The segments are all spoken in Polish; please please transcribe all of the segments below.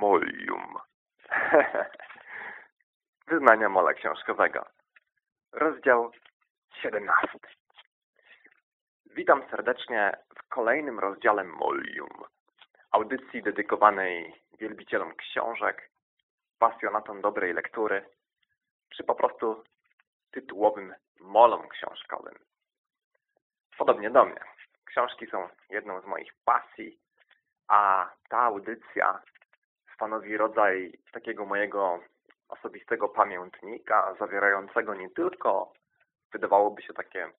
Molium. Wyznania mola książkowego. Rozdział 17. Witam serdecznie w kolejnym rozdziale Molium. Audycji dedykowanej wielbicielom książek, pasjonatom dobrej lektury, czy po prostu tytułowym molom książkowym. Podobnie do mnie. Książki są jedną z moich pasji, a ta audycja stanowi rodzaj takiego mojego osobistego pamiętnika, zawierającego nie tylko, wydawałoby się takie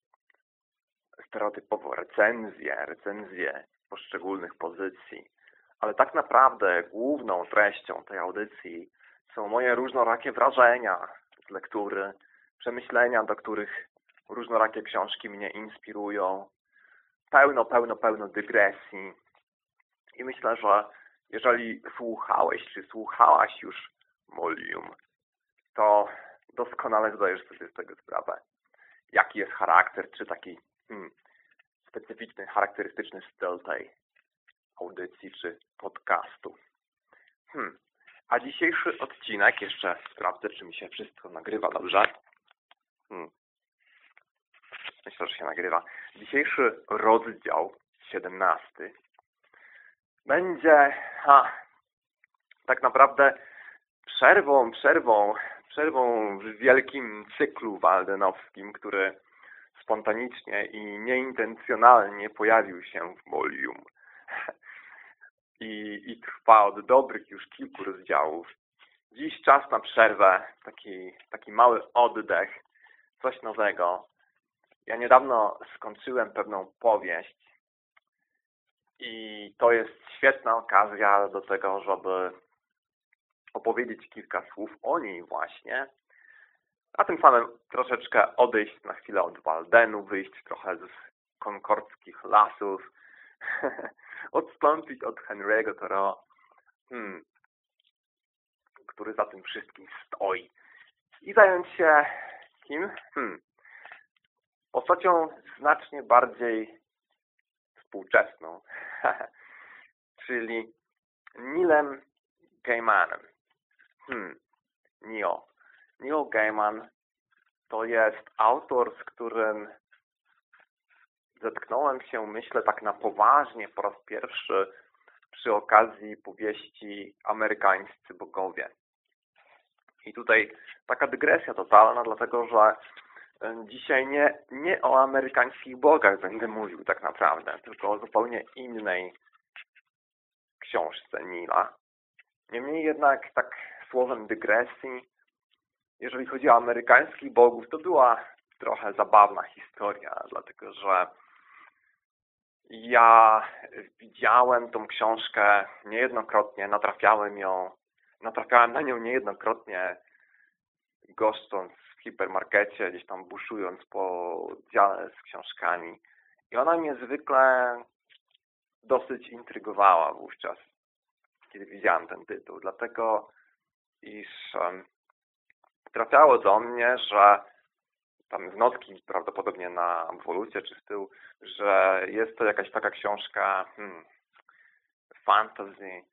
stereotypowo recenzje, recenzje poszczególnych pozycji, ale tak naprawdę główną treścią tej audycji są moje różnorakie wrażenia z lektury, przemyślenia, do których różnorakie książki mnie inspirują, pełno, pełno, pełno dygresji. I myślę, że jeżeli słuchałeś czy słuchałaś już Molium, to doskonale zdajesz sobie z tego sprawę. Jaki jest charakter, czy taki hmm, specyficzny, charakterystyczny styl tej audycji czy podcastu. Hmm. A dzisiejszy odcinek, jeszcze sprawdzę, czy mi się wszystko nagrywa dobrze. Hmm. Myślę, że się nagrywa. Dzisiejszy rozdział 17 będzie ha, tak naprawdę przerwą, przerwą, przerwą w wielkim cyklu waldenowskim, który spontanicznie i nieintencjonalnie pojawił się w Molium. I, I trwa od dobrych już kilku rozdziałów. Dziś czas na przerwę, taki, taki mały oddech, coś nowego. Ja niedawno skończyłem pewną powieść i to jest świetna okazja do tego, żeby opowiedzieć kilka słów o niej właśnie, a tym samym troszeczkę odejść na chwilę od Waldenu, wyjść trochę z konkordzkich lasów, odstąpić od Henry'ego Thoreau, hmm, który za tym wszystkim stoi i zająć się kim? Hmm, postacią znacznie bardziej współczesną, czyli Nilem Gaimanem. Hmm, Neil. Neil Gaiman to jest autor, z którym zetknąłem się, myślę, tak na poważnie po raz pierwszy przy okazji powieści Amerykańscy Bogowie. I tutaj taka dygresja totalna, dlatego że Dzisiaj nie, nie o amerykańskich bogach będę mówił tak naprawdę, tylko o zupełnie innej książce Nila. Niemniej jednak tak słowem dygresji, jeżeli chodzi o amerykańskich bogów, to była trochę zabawna historia, dlatego że ja widziałem tą książkę niejednokrotnie, natrafiałem ją, natrafiałem na nią niejednokrotnie goszcząc hipermarkecie, gdzieś tam buszując po dziale z książkami. I ona mnie zwykle dosyć intrygowała wówczas, kiedy widziałem ten tytuł. Dlatego, iż um, trafiało do mnie, że tam z notki prawdopodobnie na ewolucję czy w tył, że jest to jakaś taka książka hmm, fantasy,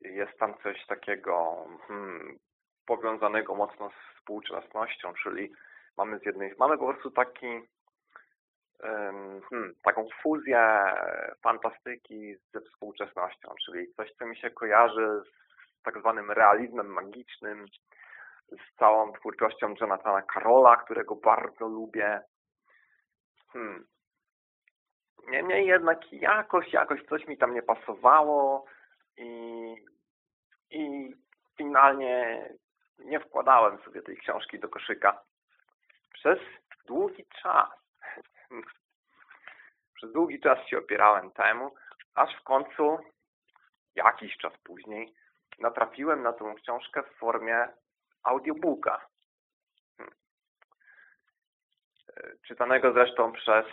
jest tam coś takiego hmm, powiązanego mocno z współczesnością, czyli mamy z jednej mamy po prostu taki hmm, taką fuzję fantastyki ze współczesnością, czyli coś, co mi się kojarzy z tak zwanym realizmem magicznym, z całą twórczością Jonathana Carola, którego bardzo lubię. Hmm. Niemniej jednak jakoś, jakoś coś mi tam nie pasowało i, i finalnie nie wkładałem sobie tej książki do koszyka przez długi czas. Przez długi czas się opierałem temu, aż w końcu, jakiś czas później, natrafiłem na tą książkę w formie audiobooka. Hmm. Czytanego zresztą przez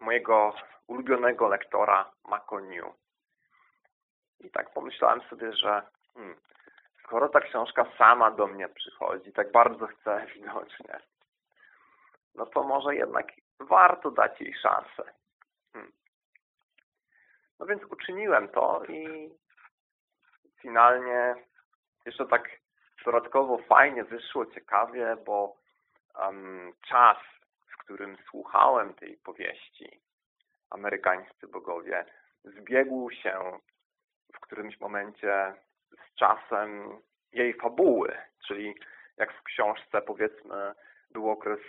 mojego ulubionego lektora Maconiu. I tak pomyślałem sobie, że hmm, skoro ta książka sama do mnie przychodzi, tak bardzo chce widocznie, no to może jednak warto dać jej szansę. Hmm. No więc uczyniłem to i finalnie jeszcze tak dodatkowo fajnie wyszło, ciekawie, bo um, czas, w którym słuchałem tej powieści, amerykańscy bogowie, zbiegł się w którymś momencie z czasem jej fabuły, czyli jak w książce powiedzmy był okres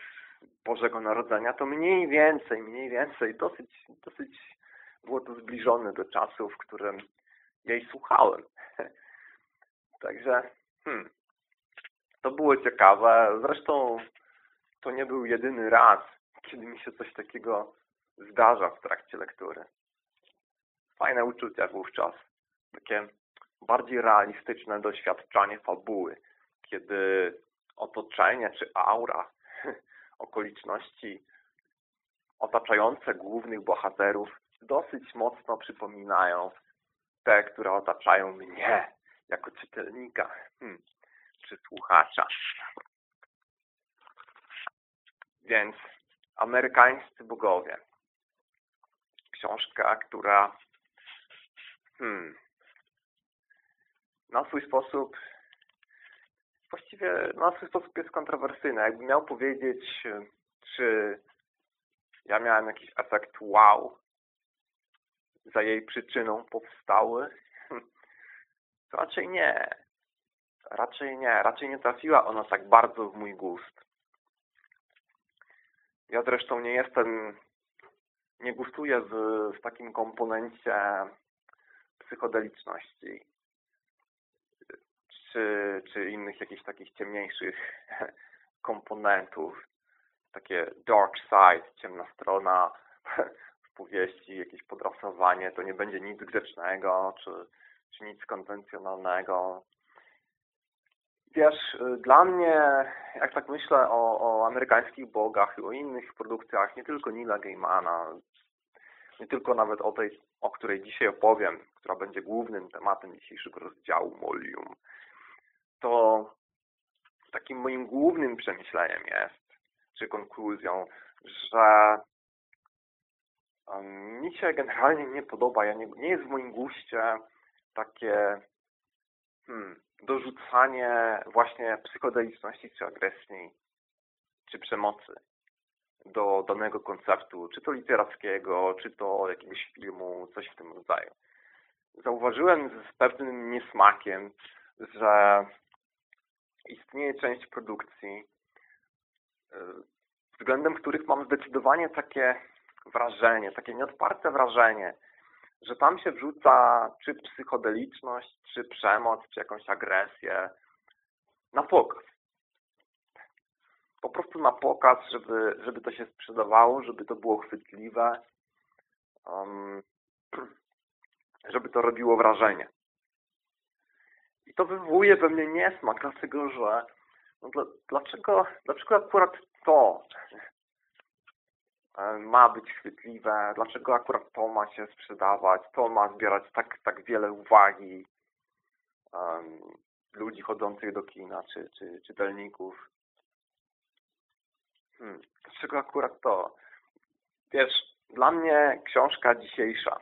Bożego Narodzenia, to mniej więcej, mniej więcej, dosyć, dosyć było to zbliżone do czasu, w którym jej słuchałem. Także hmm, to było ciekawe. Zresztą to nie był jedyny raz, kiedy mi się coś takiego zdarza w trakcie lektury. Fajne uczucia wówczas. Takie bardziej realistyczne doświadczanie fabuły, kiedy otoczenie czy aura, okoliczności otaczające głównych bohaterów dosyć mocno przypominają te, które otaczają mnie jako czytelnika hmm, czy słuchacza. Więc Amerykańscy bogowie. Książka, która hmm, na swój sposób właściwie na swój sposób jest kontrowersyjna. Jakbym miał powiedzieć, czy ja miałem jakiś efekt wow za jej przyczyną powstały, to raczej nie. Raczej nie. Raczej nie trafiła ona tak bardzo w mój gust. Ja zresztą nie jestem, nie gustuję w, w takim komponencie psychodeliczności czy, czy innych jakichś takich ciemniejszych komponentów. Takie dark side, ciemna strona w powieści, jakieś podrasowanie, to nie będzie nic grzecznego, czy, czy nic konwencjonalnego. Wiesz, dla mnie, jak tak myślę o, o amerykańskich bogach i o innych produkcjach, nie tylko Nila Gaimana, nie tylko nawet o tej, o której dzisiaj opowiem, która będzie głównym tematem dzisiejszego rozdziału Molium, to takim moim głównym przemyśleniem jest, czy konkluzją, że mi się generalnie nie podoba, ja nie, nie jest w moim guście takie hmm, dorzucanie właśnie psychodeliczności czy agresji, czy przemocy do danego konceptu, czy to literackiego, czy to jakiegoś filmu, coś w tym rodzaju. Zauważyłem z pewnym niesmakiem, że istnieje część produkcji, y, względem których mam zdecydowanie takie wrażenie, takie nieodparte wrażenie, że tam się wrzuca czy psychodeliczność, czy przemoc, czy jakąś agresję na pokaz. Po prostu na pokaz, żeby, żeby to się sprzedawało, żeby to było chwytliwe, um, żeby to robiło wrażenie. I to wywołuje we mnie niesmak, dlatego że no dla, dlaczego, dlaczego akurat to e, ma być chwytliwe, dlaczego akurat to ma się sprzedawać, to ma zbierać tak, tak wiele uwagi um, ludzi chodzących do kina, czy, czy czytelników. Hmm, dlaczego akurat to? Wiesz, dla mnie książka dzisiejsza,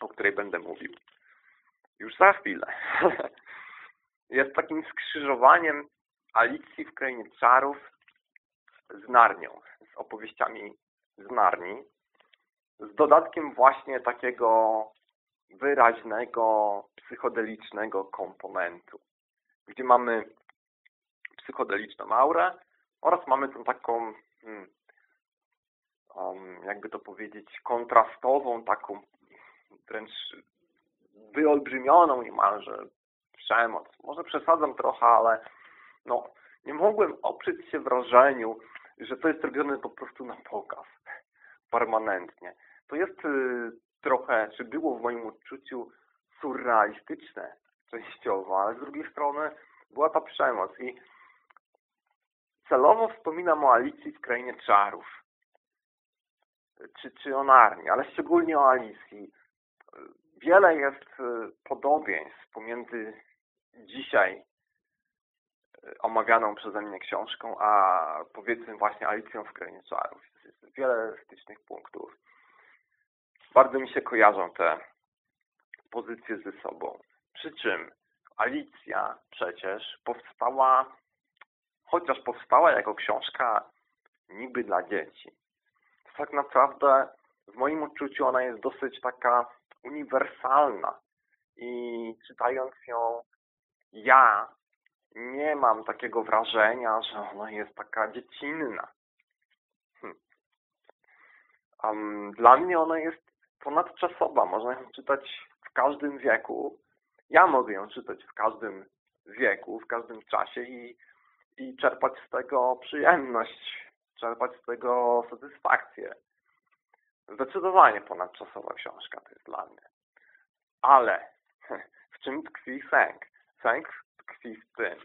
o której będę mówił, już za chwilę, jest takim skrzyżowaniem Alicji w Krainie Czarów z Narnią, z opowieściami z Narni, z dodatkiem właśnie takiego wyraźnego, psychodelicznego komponentu, gdzie mamy psychodeliczną aurę oraz mamy tą taką, hmm, um, jakby to powiedzieć, kontrastową, taką wręcz wyolbrzymioną niemalże przemoc. Może przesadzam trochę, ale no, nie mogłem oprzeć się wrażeniu, że to jest robione po prostu na pokaz, permanentnie. To jest y, trochę, czy było w moim odczuciu surrealistyczne częściowo, ale z drugiej strony była ta przemoc i celowo wspominam o Alicji w Krainie Czarów, czy, czy o Narni, ale szczególnie o Alicji. Wiele jest y, podobieństw pomiędzy dzisiaj y, omawianą przeze mnie książką, a powiedzmy właśnie Alicją w Krainie Czarów. Jest wiele stycznych punktów. Bardzo mi się kojarzą te pozycje ze sobą. Przy czym Alicja przecież powstała, chociaż powstała jako książka niby dla dzieci, tak naprawdę w moim odczuciu ona jest dosyć taka uniwersalna i czytając ją ja nie mam takiego wrażenia, że ona jest taka dziecinna. Hm. Um, dla mnie ona jest ponadczasowa. Można ją czytać w każdym wieku. Ja mogę ją czytać w każdym wieku, w każdym czasie i, i czerpać z tego przyjemność, czerpać z tego satysfakcję. Zdecydowanie ponadczasowa książka to jest dla mnie. Ale w czym tkwi sęk? Sęk tkwi w tym,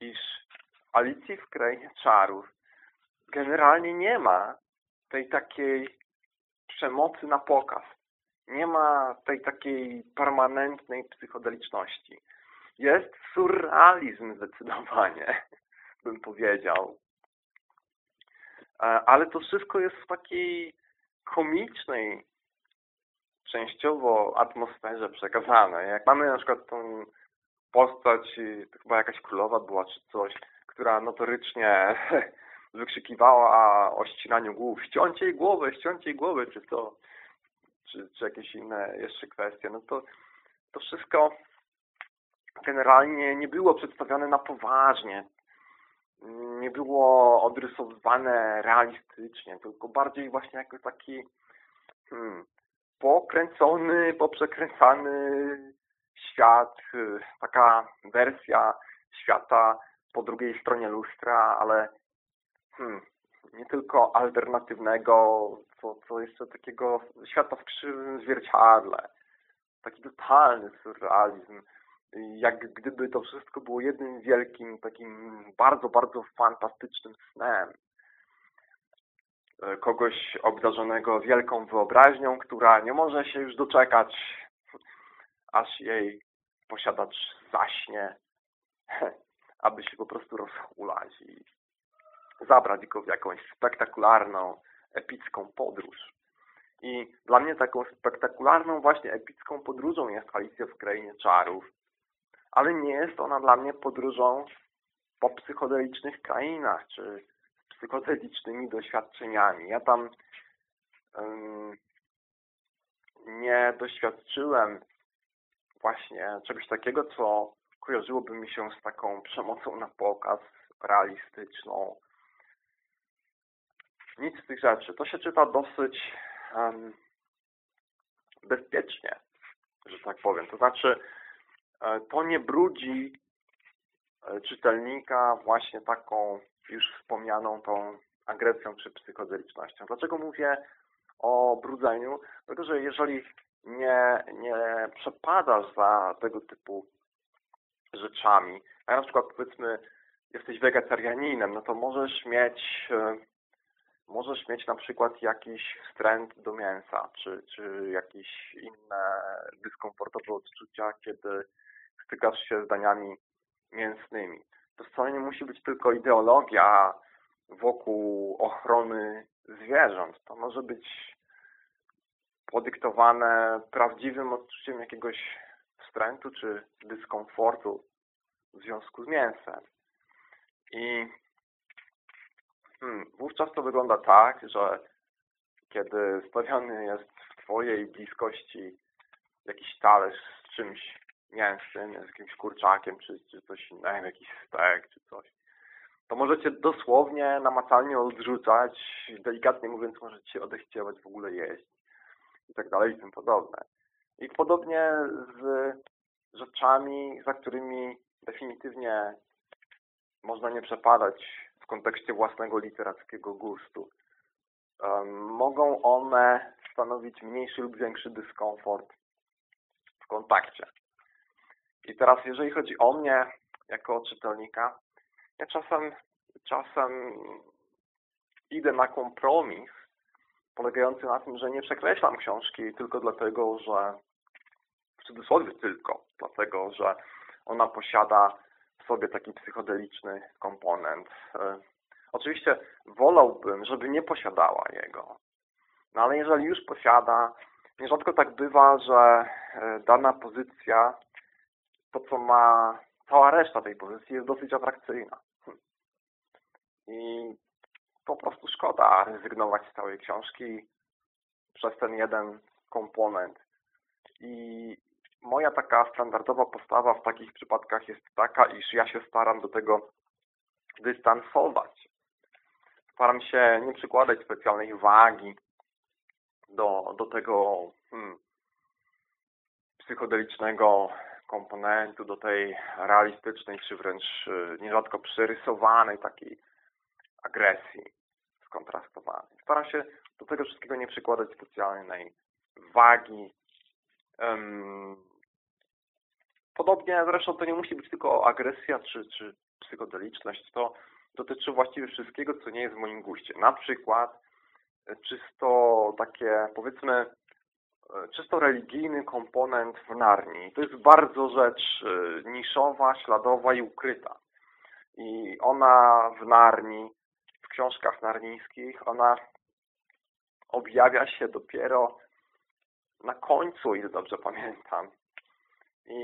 iż Alicji w Krainie Czarów generalnie nie ma tej takiej przemocy na pokaz. Nie ma tej takiej permanentnej psychodeliczności. Jest surrealizm zdecydowanie, bym powiedział. E, ale to wszystko jest w takiej komicznej częściowo atmosferze przekazane. Jak mamy na przykład tą postać, chyba jakaś królowa była czy coś, która notorycznie wykrzykiwała o ścinaniu głów, ściącie jej głowę, ściącie jej głowę, czy to, czy, czy jakieś inne jeszcze kwestie, no to to wszystko generalnie nie było przedstawione na poważnie, nie było odrysowywane realistycznie, tylko bardziej właśnie jako taki hmm, pokręcony, poprzekręcany świat, y, taka wersja świata po drugiej stronie lustra, ale hmm, nie tylko alternatywnego, co, co jeszcze takiego świata w krzywym zwierciadle. Taki totalny surrealizm. Jak gdyby to wszystko było jednym wielkim, takim bardzo, bardzo fantastycznym snem. Kogoś obdarzonego wielką wyobraźnią, która nie może się już doczekać, aż jej posiadacz zaśnie, aby się po prostu rozhulać i zabrać go w jakąś spektakularną, epicką podróż. I dla mnie taką spektakularną, właśnie epicką podróżą jest Alicja w Krainie Czarów. Ale nie jest ona dla mnie podróżą po psychodelicznych krainach, czy psychodelicznymi doświadczeniami. Ja tam um, nie doświadczyłem właśnie czegoś takiego, co kojarzyłoby mi się z taką przemocą na pokaz realistyczną. Nic z tych rzeczy. To się czyta dosyć um, bezpiecznie, że tak powiem. To znaczy, e, to nie brudzi e, czytelnika właśnie taką już wspomnianą tą agresją czy psychodelicznością. Dlaczego mówię o brudzeniu? Dlatego, że jeżeli nie, nie przepadasz za tego typu rzeczami, a na przykład powiedzmy jesteś wegetarianinem, no to możesz mieć e, możesz mieć na przykład jakiś wstręt do mięsa, czy, czy jakieś inne dyskomfortowe odczucia, kiedy stykasz się z daniami mięsnymi. To wcale nie musi być tylko ideologia wokół ochrony zwierząt. To może być podyktowane prawdziwym odczuciem jakiegoś wstrętu czy dyskomfortu w związku z mięsem. I hmm, wówczas to wygląda tak, że kiedy stawiany jest w Twojej bliskości jakiś talerz z czymś mięsnym, z jakimś kurczakiem, czy, czy coś innego, jakiś stek, czy coś, to możecie dosłownie, namacalnie odrzucać, delikatnie mówiąc, możecie odechciewać w ogóle jeść i tak dalej i tym podobne. I podobnie z rzeczami, za którymi definitywnie można nie przepadać w kontekście własnego literackiego gustu. Mogą one stanowić mniejszy lub większy dyskomfort w kontakcie. I teraz jeżeli chodzi o mnie jako czytelnika, ja czasem, czasem idę na kompromis polegający na tym, że nie przekreślam książki tylko dlatego, że w cudzysłowie tylko, dlatego, że ona posiada w sobie taki psychodeliczny komponent. E, oczywiście wolałbym, żeby nie posiadała jego. No ale jeżeli już posiada, nierzadko tak bywa, że e, dana pozycja to, co ma cała reszta tej pozycji jest dosyć atrakcyjna. Hm. I po prostu szkoda rezygnować z całej książki przez ten jeden komponent. I moja taka standardowa postawa w takich przypadkach jest taka, iż ja się staram do tego dystansować. Staram się nie przykładać specjalnej wagi do, do tego hmm, psychodelicznego komponentu, do tej realistycznej, czy wręcz y, nierzadko przerysowanej takiej agresji skontrastowanej. Staram się do tego wszystkiego nie przykładać specjalnej wagi. Podobnie zresztą to nie musi być tylko agresja czy, czy psychodeliczność. To dotyczy właściwie wszystkiego, co nie jest w moim guście. Na przykład e, czysto takie, powiedzmy, e, czysto religijny komponent w Narni. To jest bardzo rzecz e, niszowa, śladowa i ukryta. I ona w Narni, książkach narnińskich, ona objawia się dopiero na końcu, ile dobrze pamiętam. I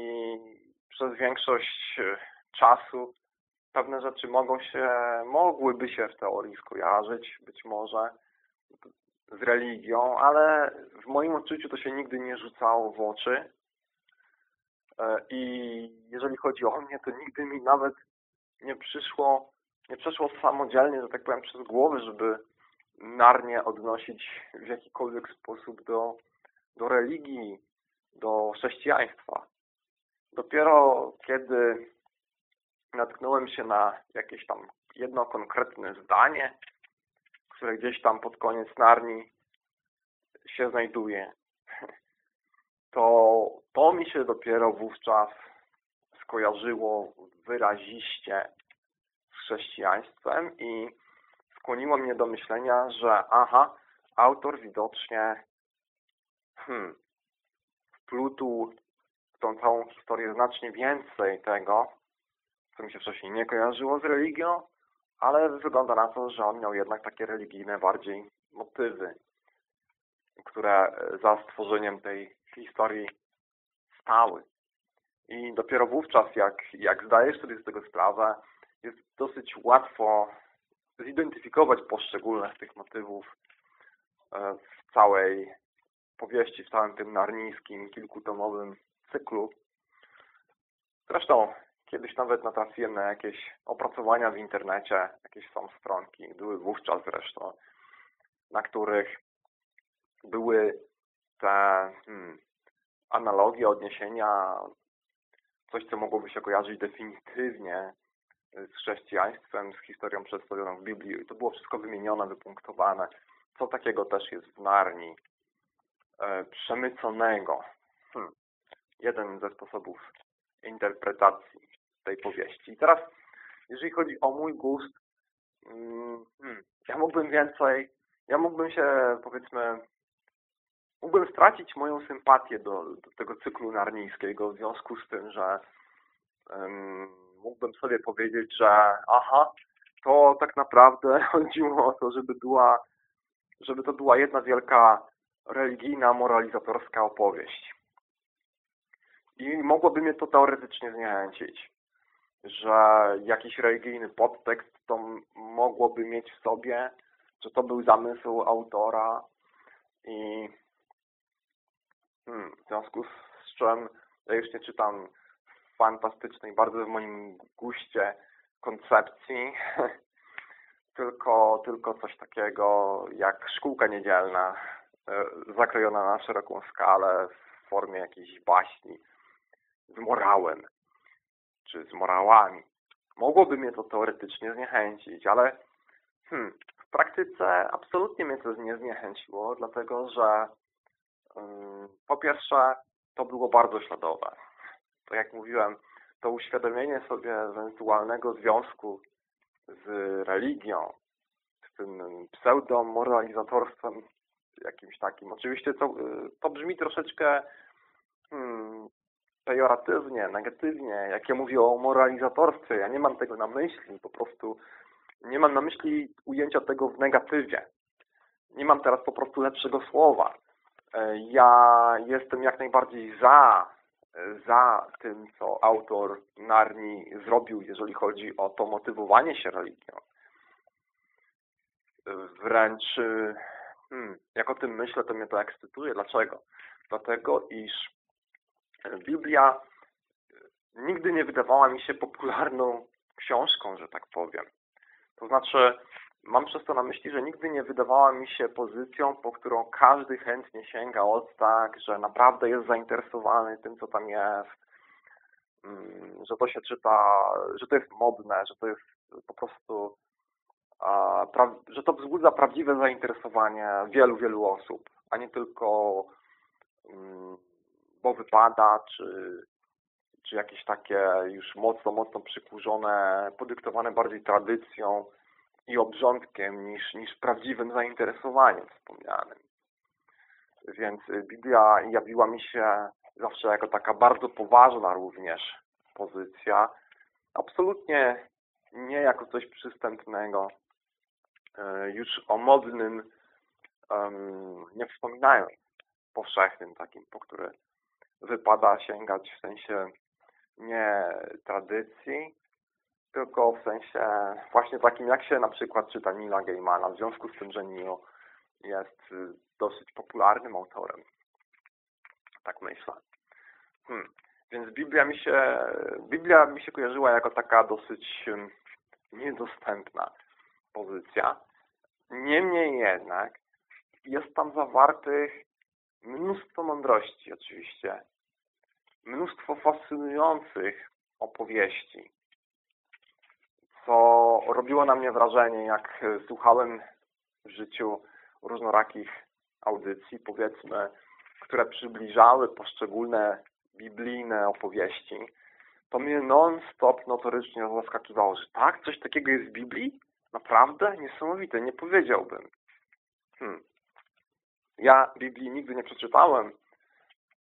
przez większość czasu pewne rzeczy mogą się, mogłyby się w teorii skojarzyć, być może z religią, ale w moim odczuciu to się nigdy nie rzucało w oczy. E, I jeżeli chodzi o mnie, to nigdy mi nawet nie przyszło, nie przeszło samodzielnie, że tak powiem, przez głowę, żeby narnie odnosić w jakikolwiek sposób do, do religii, do chrześcijaństwa. Dopiero kiedy natknąłem się na jakieś tam jedno konkretne zdanie, które gdzieś tam pod koniec Narni się znajduje, to to mi się dopiero wówczas skojarzyło wyraziście chrześcijaństwem i skłoniło mnie do myślenia, że aha, autor widocznie hmm, w tą całą historię znacznie więcej tego, co mi się wcześniej nie kojarzyło z religią, ale wygląda na to, że on miał jednak takie religijne bardziej motywy, które za stworzeniem tej historii stały. I dopiero wówczas, jak, jak zdajesz sobie z tego sprawę, jest dosyć łatwo zidentyfikować poszczególne z tych motywów e, w całej powieści, w całym tym narnijskim, kilkutomowym cyklu. Zresztą Kiedyś nawet natrafiłem na jakieś opracowania w internecie, jakieś są stronki, były wówczas zresztą, na których były te hmm, analogie, odniesienia, coś, co mogłoby się kojarzyć definitywnie z chrześcijaństwem, z historią przedstawioną w Biblii. To było wszystko wymienione, wypunktowane. Co takiego też jest w Narni e, przemyconego. Hmm. Jeden ze sposobów interpretacji tej powieści. I teraz, jeżeli chodzi o mój gust, mm, hmm, ja mógłbym więcej, ja mógłbym się, powiedzmy, mógłbym stracić moją sympatię do, do tego cyklu narnijskiego w związku z tym, że mógłbym sobie powiedzieć, że aha, to tak naprawdę chodziło o to, żeby była, żeby to była jedna wielka religijna, moralizatorska opowieść. I mogłoby mnie to teoretycznie zniechęcić że jakiś religijny podtekst to mogłoby mieć w sobie, że to był zamysł autora i hmm, w związku z czym ja już nie czytam fantastycznej, bardzo w moim guście koncepcji, tylko, tylko coś takiego jak szkółka niedzielna, e, zakrojona na szeroką skalę w formie jakiejś baśni z morałem czy z morałami. Mogłoby mnie to teoretycznie zniechęcić, ale hmm, w praktyce absolutnie mnie to nie zniechęciło, dlatego że um, po pierwsze to było bardzo śladowe. Tak jak mówiłem, to uświadomienie sobie ewentualnego związku z religią, z tym pseudomoralizatorstwem jakimś takim. Oczywiście to, to brzmi troszeczkę hmm, pejoratywnie, negatywnie, jak ja mówię o moralizatorstwie, ja nie mam tego na myśli, po prostu nie mam na myśli ujęcia tego w negatywie. Nie mam teraz po prostu lepszego słowa. Ja jestem jak najbardziej za za tym, co autor Narni zrobił, jeżeli chodzi o to motywowanie się religią. Wręcz, hmm, jak o tym myślę, to mnie to ekscytuje. Dlaczego? Dlatego, iż Biblia nigdy nie wydawała mi się popularną książką, że tak powiem. To znaczy, mam przez to na myśli, że nigdy nie wydawała mi się pozycją, po którą każdy chętnie sięga. Od tak, że naprawdę jest zainteresowany tym, co tam jest, mm, że to się czyta, że to jest modne, że to jest po prostu, że to wzbudza prawdziwe zainteresowanie wielu, wielu osób, a nie tylko mm, bo wypada, czy, czy jakieś takie już mocno, mocno przykurzone, podyktowane bardziej tradycją, i obrządkiem niż, niż prawdziwym zainteresowaniem wspomnianym. Więc Biblia jawiła mi się zawsze jako taka bardzo poważna również pozycja. Absolutnie nie jako coś przystępnego. E, już o modnym nie wspominając, powszechnym takim, po który wypada sięgać w sensie nie tradycji, tylko w sensie właśnie takim, jak się na przykład czyta Nila Gaimana, w związku z tym, że Neil jest y, dosyć popularnym autorem. Tak myślę. Hmm. Więc Biblia mi się, Biblia mi się kojarzyła jako taka dosyć niedostępna pozycja. Niemniej jednak jest tam zawartych mnóstwo mądrości oczywiście, mnóstwo fascynujących opowieści, co robiło na mnie wrażenie, jak słuchałem w życiu różnorakich audycji, powiedzmy, które przybliżały poszczególne biblijne opowieści, to mnie non-stop notorycznie zaskakiwało, że tak, coś takiego jest w Biblii? Naprawdę? Niesamowite, nie powiedziałbym. Hmm. Ja Biblii nigdy nie przeczytałem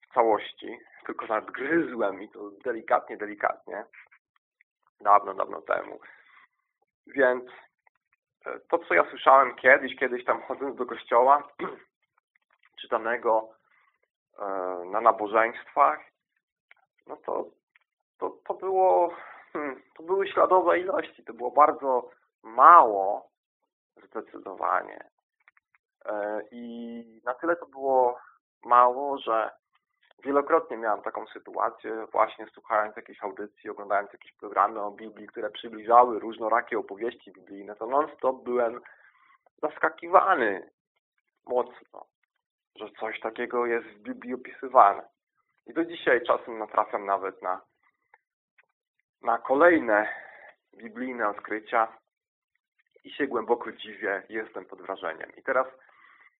w całości, tylko nadgryzłem i to delikatnie, delikatnie. Dawno, dawno temu. Więc e, to, co ja słyszałem kiedyś, kiedyś tam chodząc do kościoła, czytanego e, na nabożeństwach, no to, to, to było, hmm, to były śladowe ilości, to było bardzo mało zdecydowanie. E, I na tyle to było mało, że Wielokrotnie miałem taką sytuację, właśnie słuchając jakiejś audycji, oglądając jakieś programy o Biblii, które przybliżały różnorakie opowieści biblijne, to non-stop byłem zaskakiwany mocno, że coś takiego jest w Biblii opisywane. I do dzisiaj czasem natrafiam nawet na, na kolejne biblijne odkrycia i się głęboko dziwię, jestem pod wrażeniem. I teraz,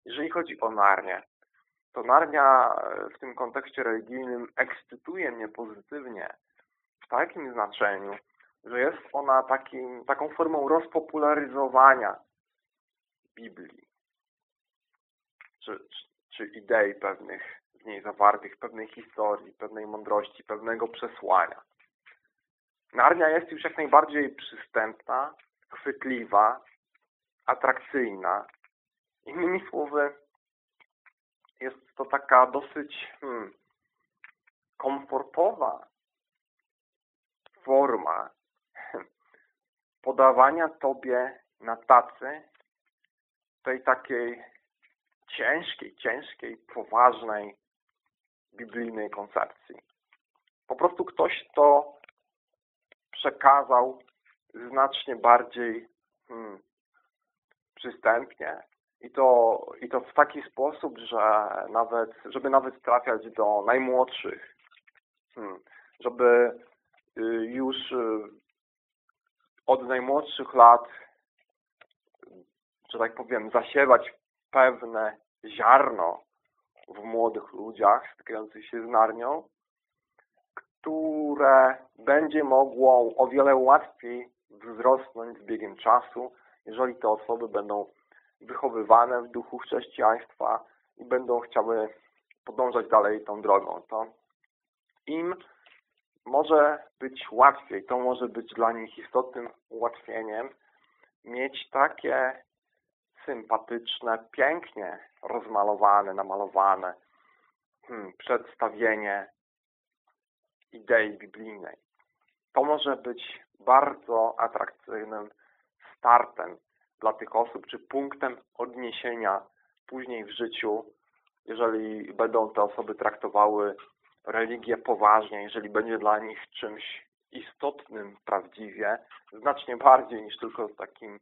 jeżeli chodzi o Narnię, to Narnia w tym kontekście religijnym ekscytuje mnie pozytywnie w takim znaczeniu, że jest ona takim, taką formą rozpopularyzowania Biblii, czy, czy, czy idei pewnych w niej zawartych, pewnej historii, pewnej mądrości, pewnego przesłania. Narnia jest już jak najbardziej przystępna, chwytliwa, atrakcyjna. Innymi słowy, jest to taka dosyć hmm, komfortowa forma podawania Tobie na tacy tej takiej ciężkiej, ciężkiej, poważnej biblijnej koncepcji. Po prostu ktoś to przekazał znacznie bardziej hmm, przystępnie, i to, I to w taki sposób, że nawet, żeby nawet trafiać do najmłodszych, hmm, żeby y, już y, od najmłodszych lat, że tak powiem, zasiewać pewne ziarno w młodych ludziach stykających się z narnią, które będzie mogło o wiele łatwiej wzrosnąć z biegiem czasu, jeżeli te osoby będą wychowywane w duchu chrześcijaństwa i będą chciały podążać dalej tą drogą, to im może być łatwiej, to może być dla nich istotnym ułatwieniem mieć takie sympatyczne, pięknie rozmalowane, namalowane hmm, przedstawienie idei biblijnej. To może być bardzo atrakcyjnym startem dla tych osób, czy punktem odniesienia później w życiu, jeżeli będą te osoby traktowały religię poważnie, jeżeli będzie dla nich czymś istotnym prawdziwie, znacznie bardziej niż tylko takim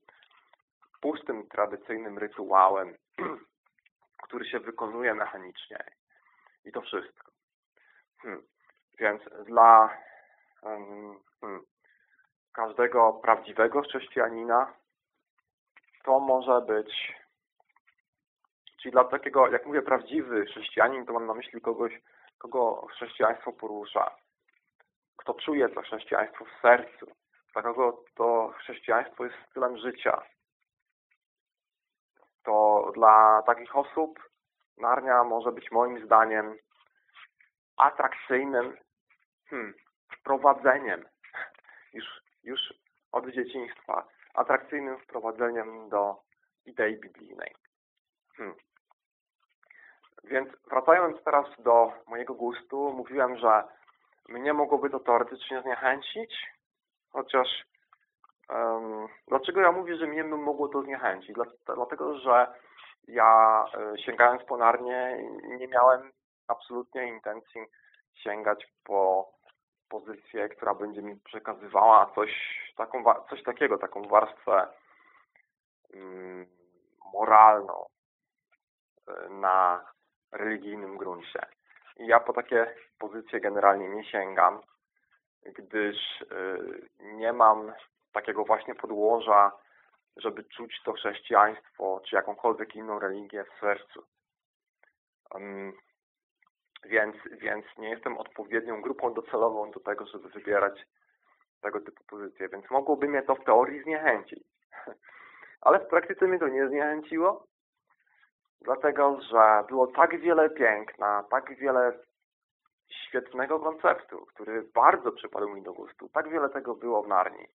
pustym, tradycyjnym rytuałem, który się wykonuje mechanicznie. I to wszystko. Hmm. Więc dla hmm, każdego prawdziwego chrześcijanina to może być, czyli dla takiego, jak mówię prawdziwy chrześcijanin, to mam na myśli kogoś, kogo chrześcijaństwo porusza, kto czuje to chrześcijaństwo w sercu, dla kogo to chrześcijaństwo jest stylem życia. To dla takich osób Narnia może być moim zdaniem atrakcyjnym hmm, wprowadzeniem już, już od dzieciństwa, atrakcyjnym wprowadzeniem do idei biblijnej. Hmm. Więc wracając teraz do mojego gustu, mówiłem, że mnie mogłoby to teoretycznie zniechęcić, chociaż um, dlaczego ja mówię, że mnie mogło to zniechęcić? Dlatego, że ja e, sięgając po Narnię nie miałem absolutnie intencji sięgać po pozycję, która będzie mi przekazywała coś, taką, coś takiego, taką warstwę mm, moralną e, na religijnym gruncie. I ja po takie pozycje generalnie nie sięgam, gdyż e, nie mam takiego właśnie podłoża, żeby czuć to chrześcijaństwo, czy jakąkolwiek inną religię w sercu. Więc, więc nie jestem odpowiednią grupą docelową do tego, żeby wybierać tego typu pozycje, więc mogłoby mnie to w teorii zniechęcić. Ale w praktyce mnie to nie zniechęciło, dlatego że było tak wiele piękna, tak wiele świetnego konceptu, który bardzo przypadł mi do gustu. Tak wiele tego było w Narni.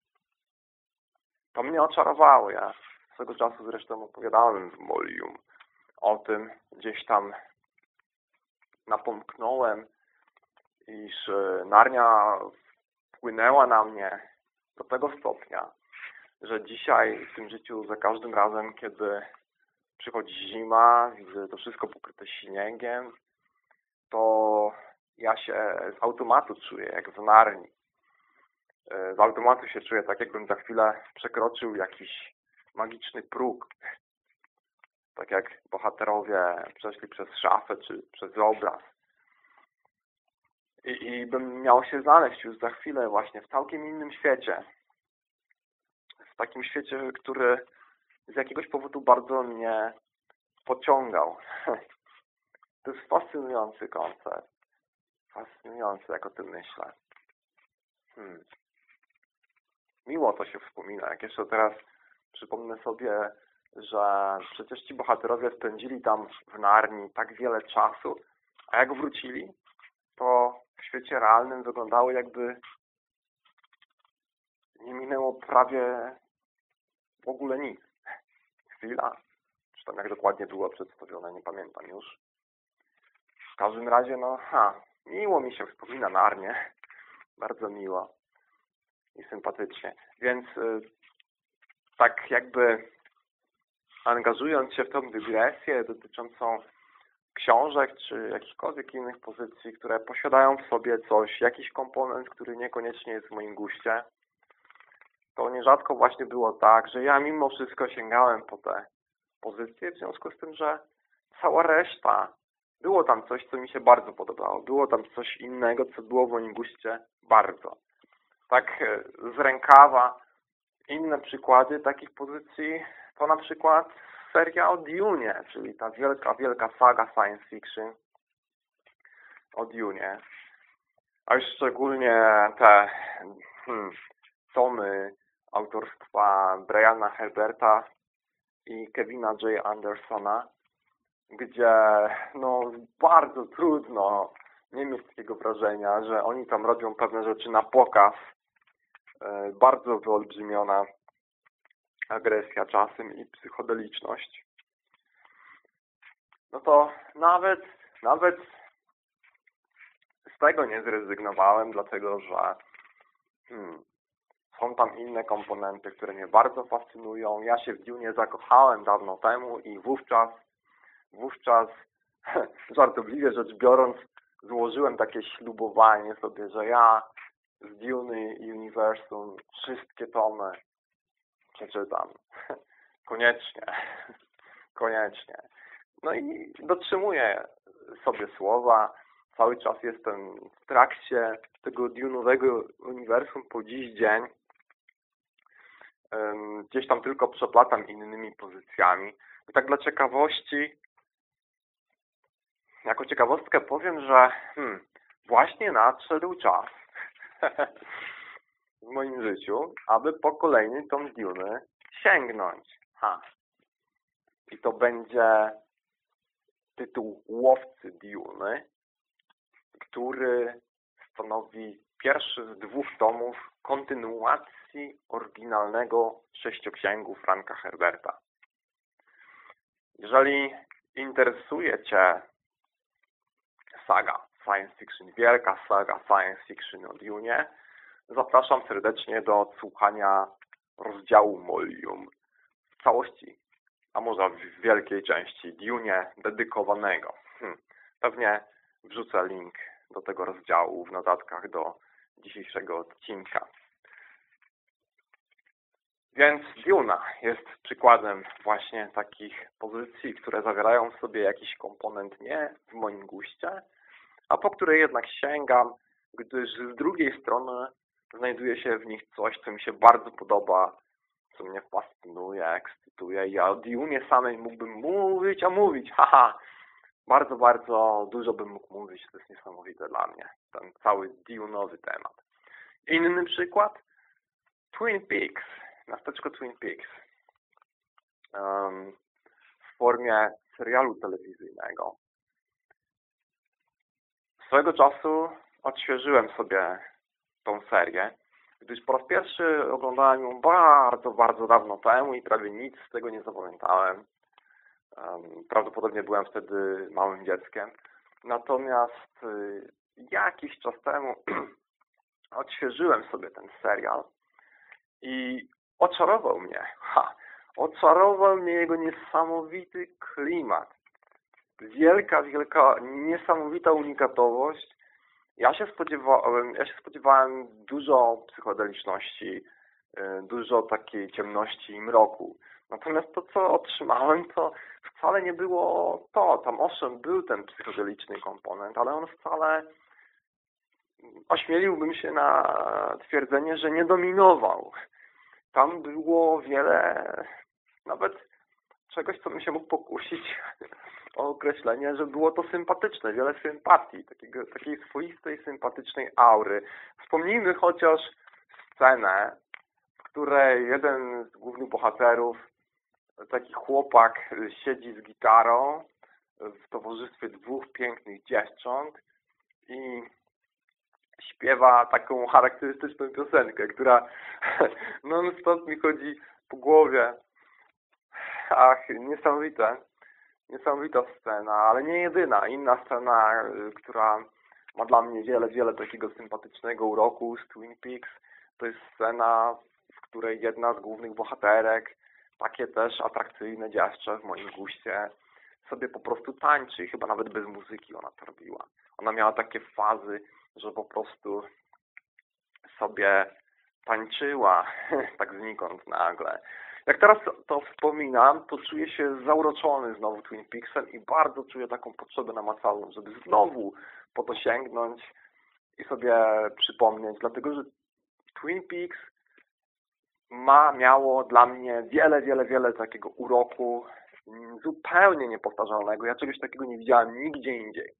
To mnie oczarowało. Ja swego czasu zresztą opowiadałem w Molium o tym gdzieś tam napomknąłem, iż e, Narnia wpłynęła na mnie do tego stopnia, że dzisiaj w tym życiu za każdym razem, kiedy przychodzi zima, widzę to wszystko pokryte śniegiem, to ja się z automatu czuję jak w Narni. E, z automatu się czuję tak, jakbym za chwilę przekroczył jakiś magiczny próg tak jak bohaterowie przeszli przez szafę czy przez obraz. I, I bym miał się znaleźć już za chwilę właśnie w całkiem innym świecie. W takim świecie, który z jakiegoś powodu bardzo mnie pociągał. To jest fascynujący koncept. Fascynujący, jak o tym myślę. Hmm. Miło to się wspomina. Jak jeszcze teraz przypomnę sobie że przecież ci bohaterowie spędzili tam w Narni tak wiele czasu, a jak wrócili, to w świecie realnym wyglądało jakby nie minęło prawie w ogóle nic. Chwila, czy tam jak dokładnie było przedstawione, nie pamiętam już. W każdym razie, no ha, miło mi się wspomina Narnie. Bardzo miło i sympatycznie. Więc y, tak jakby angażując się w tą dygresję dotyczącą książek czy jakichkolwiek innych pozycji, które posiadają w sobie coś, jakiś komponent, który niekoniecznie jest w moim guście, to nierzadko właśnie było tak, że ja mimo wszystko sięgałem po te pozycje, w związku z tym, że cała reszta, było tam coś, co mi się bardzo podobało, było tam coś innego, co było w moim guście bardzo. Tak e, z rękawa inne przykłady takich pozycji to na przykład seria o Dune, czyli ta wielka, wielka saga science fiction o Dune. A już szczególnie te hmm, tomy autorstwa Briana Herberta i Kevina J. Andersona, gdzie no bardzo trudno nie mieć takiego wrażenia, że oni tam robią pewne rzeczy na pokaz, e, bardzo wyolbrzymiona agresja czasem i psychodeliczność, no to nawet, nawet z tego nie zrezygnowałem, dlatego że hmm, są tam inne komponenty, które mnie bardzo fascynują. Ja się w Dune zakochałem dawno temu i wówczas, wówczas żartobliwie rzecz biorąc, złożyłem takie ślubowanie sobie, że ja z Dune i Uniwersum wszystkie tomy przeczytam. Koniecznie. Koniecznie. No i dotrzymuję sobie słowa. Cały czas jestem w trakcie tego Dune'owego uniwersum po dziś dzień. Gdzieś tam tylko przeplatam innymi pozycjami. I tak dla ciekawości, jako ciekawostkę powiem, że hmm, właśnie nadszedł czas w moim życiu, aby po kolejny tom Dune sięgnąć. Ha. I to będzie tytuł Łowcy Dune, który stanowi pierwszy z dwóch tomów kontynuacji oryginalnego sześcioksięgu Franka Herberta. Jeżeli interesuje Cię saga science fiction, wielka saga science fiction o Dune, zapraszam serdecznie do odsłuchania rozdziału Molium w całości, a może w wielkiej części Dune dedykowanego. Hmm. Pewnie wrzucę link do tego rozdziału w notatkach do dzisiejszego odcinka. Więc Duna jest przykładem właśnie takich pozycji, które zawierają w sobie jakiś komponent nie w moim guście, a po które jednak sięgam, gdyż z drugiej strony znajduje się w nich coś, co mi się bardzo podoba, co mnie fascynuje, ekscytuje. Ja o Dunie samej mógłbym mówić, a mówić, haha. Bardzo, bardzo dużo bym mógł mówić, to jest niesamowite dla mnie, ten cały Dune'owy temat. Inny przykład, Twin Peaks, miasteczko Twin Peaks. Um, w formie serialu telewizyjnego. Swojego czasu odświeżyłem sobie tą serię, gdyż po raz pierwszy oglądałem ją bardzo, bardzo dawno temu i prawie nic z tego nie zapamiętałem. Prawdopodobnie byłem wtedy małym dzieckiem. Natomiast y, jakiś czas temu odświeżyłem sobie ten serial i oczarował mnie. Ha! Oczarował mnie jego niesamowity klimat. Wielka, wielka, niesamowita unikatowość ja się spodziewałem, ja się spodziewałem dużo psychodeliczności, y, dużo takiej ciemności i mroku. Natomiast to, co otrzymałem, to wcale nie było to. Tam owszem, był ten psychodeliczny komponent, ale on wcale ośmieliłbym się na twierdzenie, że nie dominował. Tam było wiele, nawet czegoś, co bym się mógł pokusić określenie, że było to sympatyczne, wiele sympatii, takiego, takiej swoistej, sympatycznej aury. Wspomnijmy chociaż scenę, w której jeden z głównych bohaterów, taki chłopak siedzi z gitarą w towarzystwie dwóch pięknych dziewcząt i śpiewa taką charakterystyczną piosenkę, która non-stop mi chodzi po głowie. Ach, niesamowite niesamowita scena, ale nie jedyna. Inna scena, y, która ma dla mnie wiele, wiele takiego sympatycznego uroku z Twin Peaks, to jest scena, w której jedna z głównych bohaterek, takie też atrakcyjne dziewczę w moim guście, sobie po prostu tańczy. Chyba nawet bez muzyki ona to robiła. Ona miała takie fazy, że po prostu sobie tańczyła tak znikąd nagle. Jak teraz to wspominam, to czuję się zauroczony znowu Twin Peaksem i bardzo czuję taką potrzebę namacalną, żeby znowu po to sięgnąć i sobie przypomnieć, dlatego że Twin Peaks ma, miało dla mnie wiele, wiele, wiele takiego uroku zupełnie niepowtarzalnego. Ja czegoś takiego nie widziałem nigdzie indziej.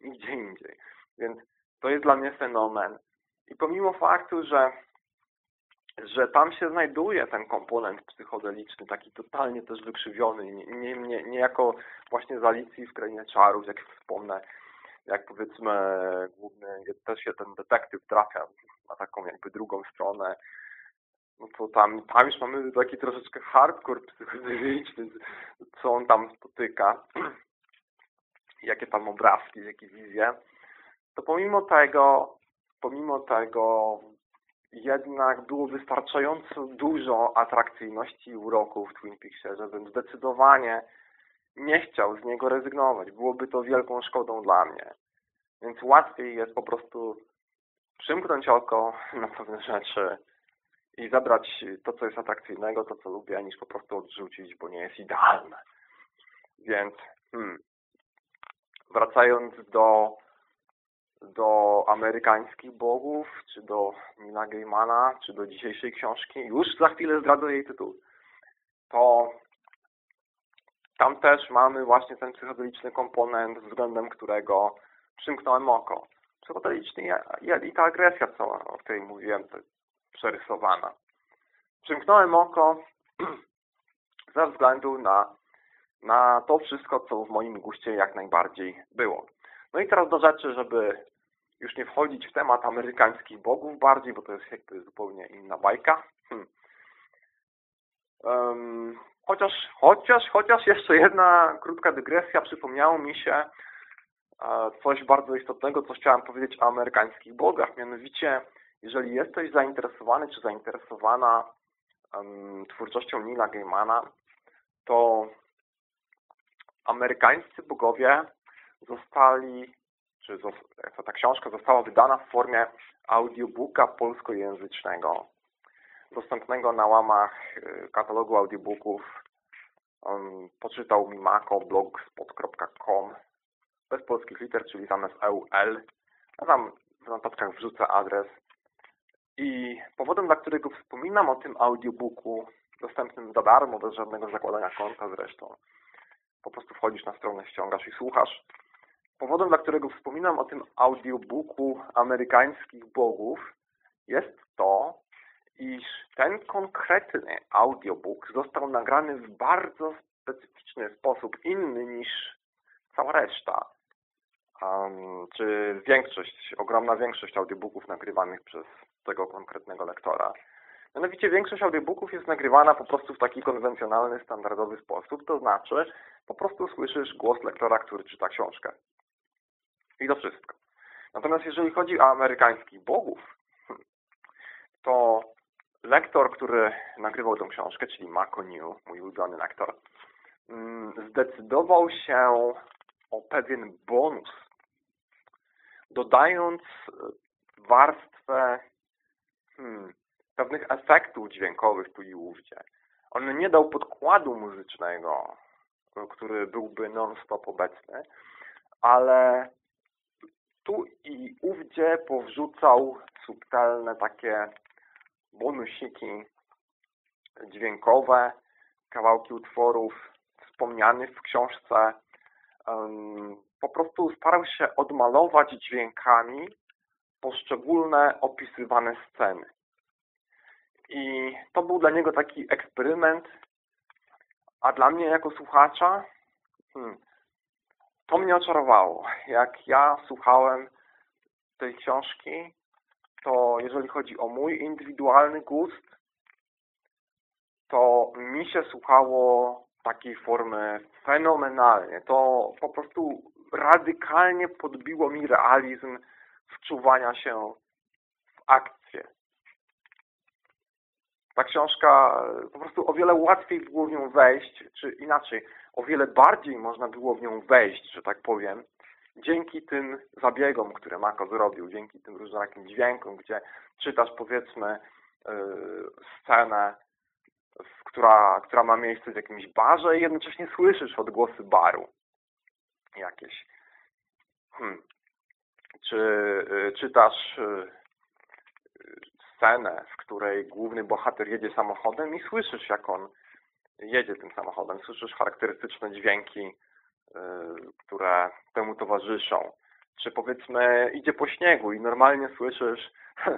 Nigdzie indziej. Więc to jest dla mnie fenomen. I pomimo faktu, że że tam się znajduje ten komponent psychodeliczny, taki totalnie też wykrzywiony, nie, nie, nie, jako właśnie z Alicji w Krainie Czarów, jak wspomnę, jak powiedzmy główny, też się ten detektyw trafia na taką jakby drugą stronę, no to tam, tam już mamy taki troszeczkę hardcore psychodeliczny, co on tam spotyka, jakie tam obrazki, jakie wizje. to pomimo tego, pomimo tego jednak było wystarczająco dużo atrakcyjności i uroku w Twin Peaksie, żebym zdecydowanie nie chciał z niego rezygnować. Byłoby to wielką szkodą dla mnie. Więc łatwiej jest po prostu przymknąć oko na pewne rzeczy i zabrać to, co jest atrakcyjnego, to, co lubię, niż po prostu odrzucić, bo nie jest idealne. Więc hmm, wracając do do amerykańskich bogów, czy do Nina Gaimana, czy do dzisiejszej książki, już za chwilę zdradzę jej tytuł, to tam też mamy właśnie ten psychodeliczny komponent, względem którego przymknąłem oko. Psychodeliczny i ta agresja, co, o której mówiłem, to przerysowana. Przymknąłem oko ze względu na, na to wszystko, co w moim guście jak najbardziej było. No i teraz do rzeczy, żeby już nie wchodzić w temat amerykańskich bogów bardziej, bo to jest jakby zupełnie inna bajka. Hmm. Um, chociaż, chociaż, chociaż jeszcze jedna krótka dygresja, przypomniało mi się e, coś bardzo istotnego, co chciałem powiedzieć o amerykańskich bogach. Mianowicie, jeżeli jesteś zainteresowany czy zainteresowana um, twórczością Nila Gaimana, to amerykańscy bogowie zostali czy ta książka została wydana w formie audiobooka polskojęzycznego, dostępnego na łamach y, katalogu audiobooków. Um, poczytał mi Mako, blogspot.com bez polskich liter, czyli zamiast EUL. Ja tam w notatkach wrzucę adres. I powodem, dla którego wspominam o tym audiobooku, dostępnym za darmo, bez żadnego zakładania konta zresztą, po prostu wchodzisz na stronę, ściągasz i słuchasz, Powodem, dla którego wspominam o tym audiobooku amerykańskich bogów jest to, iż ten konkretny audiobook został nagrany w bardzo specyficzny sposób, inny niż cała reszta. Um, czy większość, ogromna większość audiobooków nagrywanych przez tego konkretnego lektora. Mianowicie większość audiobooków jest nagrywana po prostu w taki konwencjonalny, standardowy sposób, to znaczy po prostu słyszysz głos lektora, który czyta książkę. I to wszystko. Natomiast jeżeli chodzi o amerykańskich bogów, to lektor, który nagrywał tę książkę, czyli Mako New, mój ulubiony lektor, mm, zdecydował się o pewien bonus, dodając warstwę hmm, pewnych efektów dźwiękowych tu i ówdzie. On nie dał podkładu muzycznego, który byłby non-stop obecny, ale tu i ówdzie powrzucał subtelne takie bonusiki dźwiękowe, kawałki utworów wspomnianych w książce. Po prostu starał się odmalować dźwiękami poszczególne opisywane sceny. I to był dla niego taki eksperyment, a dla mnie jako słuchacza hmm, to mnie oczarowało. Jak ja słuchałem tej książki, to jeżeli chodzi o mój indywidualny gust, to mi się słuchało takiej formy fenomenalnie. To po prostu radykalnie podbiło mi realizm wczuwania się w akcję. Ta książka po prostu o wiele łatwiej było w nią wejść, czy inaczej, o wiele bardziej można było w nią wejść, że tak powiem, dzięki tym zabiegom, które Mako zrobił, dzięki tym różnorakim dźwiękom, gdzie czytasz powiedzmy yy, scenę, która, która ma miejsce w jakimś barze i jednocześnie słyszysz odgłosy baru jakieś. Hmm. Czy yy, czytasz scenę, w której główny bohater jedzie samochodem i słyszysz, jak on jedzie tym samochodem. Słyszysz charakterystyczne dźwięki, y, które temu towarzyszą. Czy powiedzmy idzie po śniegu i normalnie słyszysz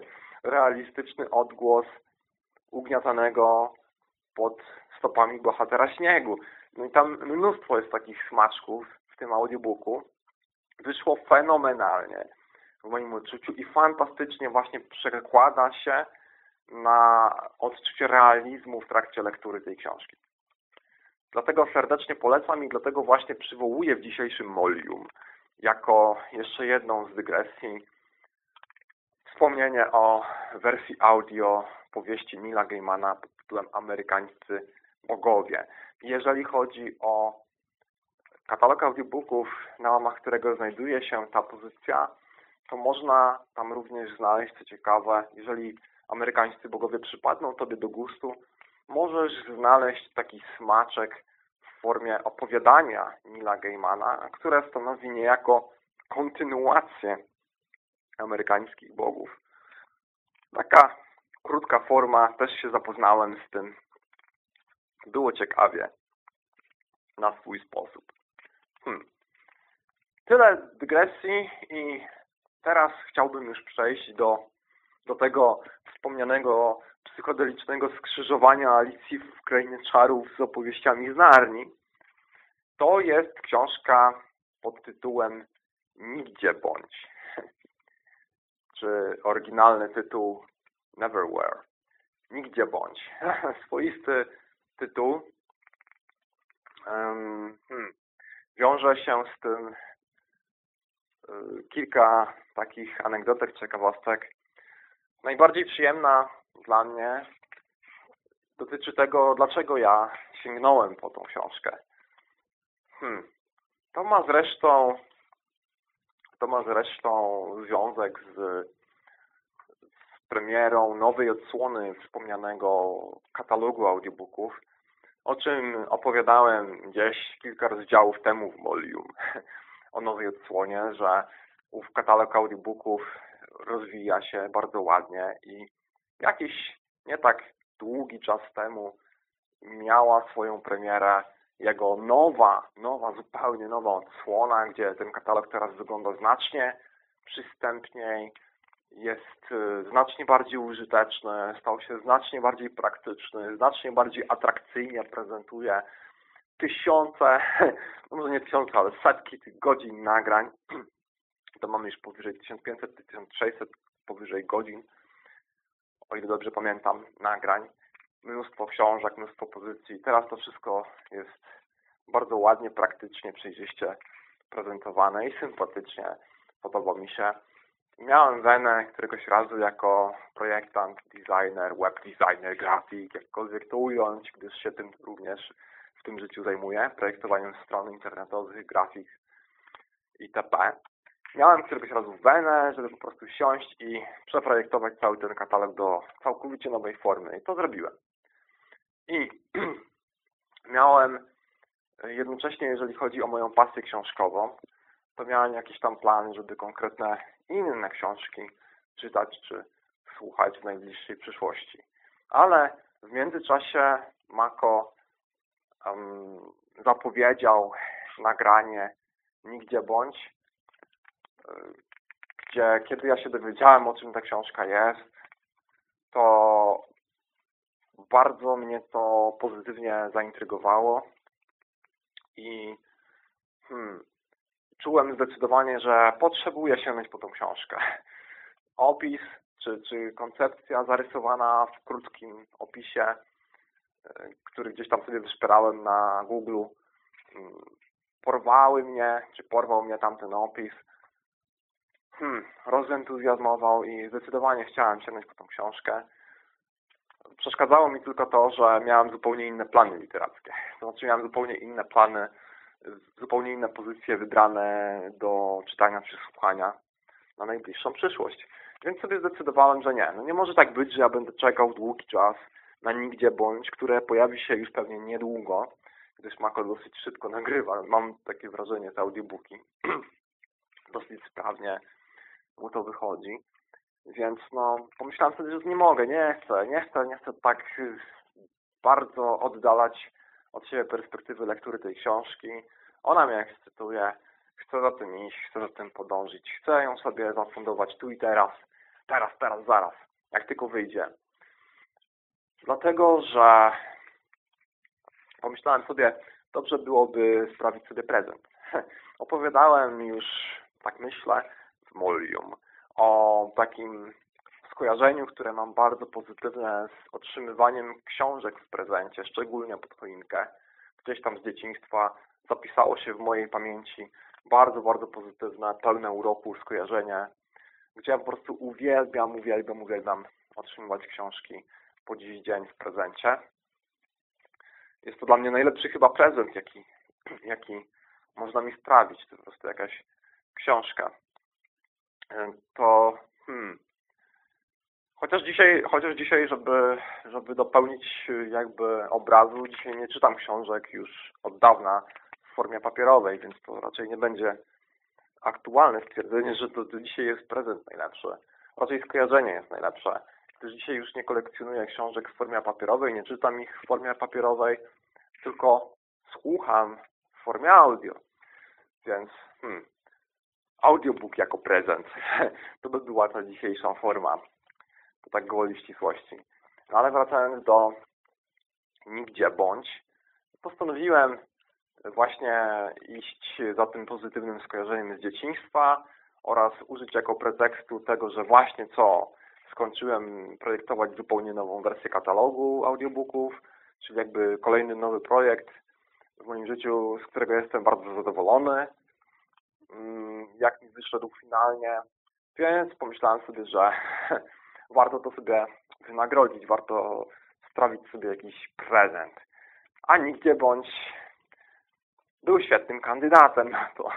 realistyczny odgłos ugniatanego pod stopami bohatera śniegu. No i tam mnóstwo jest takich smaczków w tym audiobooku. Wyszło fenomenalnie w moim odczuciu i fantastycznie właśnie przekłada się na odczucie realizmu w trakcie lektury tej książki. Dlatego serdecznie polecam i dlatego właśnie przywołuję w dzisiejszym molium jako jeszcze jedną z dygresji wspomnienie o wersji audio powieści Nila Gaimana pod tytułem Amerykańscy Bogowie. Jeżeli chodzi o katalog audiobooków, na łamach którego znajduje się ta pozycja, to można tam również znaleźć, co ciekawe, jeżeli amerykańscy bogowie przypadną Tobie do gustu, możesz znaleźć taki smaczek w formie opowiadania Nila Gaimana, które stanowi niejako kontynuację amerykańskich bogów. Taka krótka forma, też się zapoznałem z tym. Było ciekawie na swój sposób. Hmm. Tyle dygresji i teraz chciałbym już przejść do, do tego wspomnianego psychodelicznego skrzyżowania Alicji w Krainie Czarów z opowieściami z Narni. To jest książka pod tytułem Nigdzie bądź. Czy oryginalny tytuł Neverwhere. Nigdzie bądź. Swoisty tytuł. Um, hmm. Wiąże się z tym kilka takich anegdotek, ciekawostek. Najbardziej przyjemna dla mnie dotyczy tego, dlaczego ja sięgnąłem po tą książkę. Hmm. To ma zresztą to ma zresztą związek z, z premierą nowej odsłony wspomnianego katalogu audiobooków, o czym opowiadałem gdzieś kilka rozdziałów temu w Molium, o nowej odsłonie, że ów katalog audiobooków rozwija się bardzo ładnie i jakiś nie tak długi czas temu miała swoją premierę jego nowa, nowa, zupełnie nowa odsłona, gdzie ten katalog teraz wygląda znacznie przystępniej, jest y, znacznie bardziej użyteczny, stał się znacznie bardziej praktyczny, znacznie bardziej atrakcyjnie prezentuje tysiące, no może nie tysiące, ale setki tych godzin nagrań. To mamy już powyżej 1500-1600 powyżej godzin, o ile dobrze pamiętam, nagrań mnóstwo książek, mnóstwo pozycji. Teraz to wszystko jest bardzo ładnie, praktycznie, przejrzyście prezentowane i sympatycznie. Podoba mi się. Miałem wenę któregoś razu jako projektant, designer, web designer, grafik, jakkolwiek to ująć, gdyż się tym również tym życiu zajmuję, projektowaniem stron internetowych, grafik itp. Miałem któregoś razu wenę, żeby po prostu siąść i przeprojektować cały ten katalog do całkowicie nowej formy. I to zrobiłem. I miałem jednocześnie, jeżeli chodzi o moją pasję książkową, to miałem jakiś tam plan, żeby konkretne inne książki czytać czy słuchać w najbliższej przyszłości. Ale w międzyczasie Mako um, zapowiedział nagranie Nigdzie Bądź, gdzie kiedy ja się dowiedziałem, o czym ta książka jest, to bardzo mnie to pozytywnie zaintrygowało i hmm, czułem zdecydowanie, że potrzebuję sięgnąć po tą książkę. Opis czy, czy koncepcja zarysowana w krótkim opisie, który gdzieś tam sobie wyszperałem na Google, hmm, porwały mnie, czy porwał mnie tamten opis, hmm, rozentuzjazmował i zdecydowanie chciałem sięgnąć po tą książkę. Przeszkadzało mi tylko to, że miałem zupełnie inne plany literackie. To znaczy miałem zupełnie inne plany, zupełnie inne pozycje wybrane do czytania czy słuchania na najbliższą przyszłość. Więc sobie zdecydowałem, że nie. No nie może tak być, że ja będę czekał długi czas na nigdzie bądź, które pojawi się już pewnie niedługo, gdyż Mako dosyć szybko nagrywa. Mam takie wrażenie, te audiobooki dosyć sprawnie mu to wychodzi. Więc no, pomyślałem sobie, że nie mogę, nie chcę, nie chcę, nie chcę tak bardzo oddalać od siebie perspektywy lektury tej książki. Ona mnie ekscytuje, chcę za tym iść, chcę za tym podążyć, chcę ją sobie zafundować tu i teraz, teraz, teraz, zaraz, jak tylko wyjdzie. Dlatego, że pomyślałem sobie, dobrze byłoby sprawić sobie prezent. Opowiadałem już, tak myślę, w Molium o takim skojarzeniu, które mam bardzo pozytywne z otrzymywaniem książek w prezencie, szczególnie pod choinkę. Gdzieś tam z dzieciństwa zapisało się w mojej pamięci bardzo, bardzo pozytywne, pełne uroku skojarzenie, gdzie ja po prostu uwielbiam, uwielbiam, uwielbiam otrzymywać książki po dziś dzień w prezencie. Jest to dla mnie najlepszy chyba prezent, jaki, jaki można mi sprawić. To po prostu jakaś książka. To hmm, chociaż dzisiaj, chociaż dzisiaj żeby, żeby dopełnić jakby obrazu, dzisiaj nie czytam książek już od dawna w formie papierowej, więc to raczej nie będzie aktualne stwierdzenie, że to, to dzisiaj jest prezent najlepszy. Raczej skojarzenie jest najlepsze. Gdyż dzisiaj już nie kolekcjonuję książek w formie papierowej, nie czytam ich w formie papierowej, tylko słucham w formie audio. Więc hmm, audiobook jako prezent. To by była ta dzisiejsza forma. To tak gwoli ścisłości. No ale wracając do nigdzie bądź, postanowiłem właśnie iść za tym pozytywnym skojarzeniem z dzieciństwa oraz użyć jako pretekstu tego, że właśnie co skończyłem projektować zupełnie nową wersję katalogu audiobooków, czyli jakby kolejny nowy projekt w moim życiu, z którego jestem bardzo zadowolony, mm, jak mi wyszedł finalnie, więc pomyślałem sobie, że warto to sobie wynagrodzić, warto sprawić sobie jakiś prezent. A nigdzie bądź był świetnym kandydatem na to.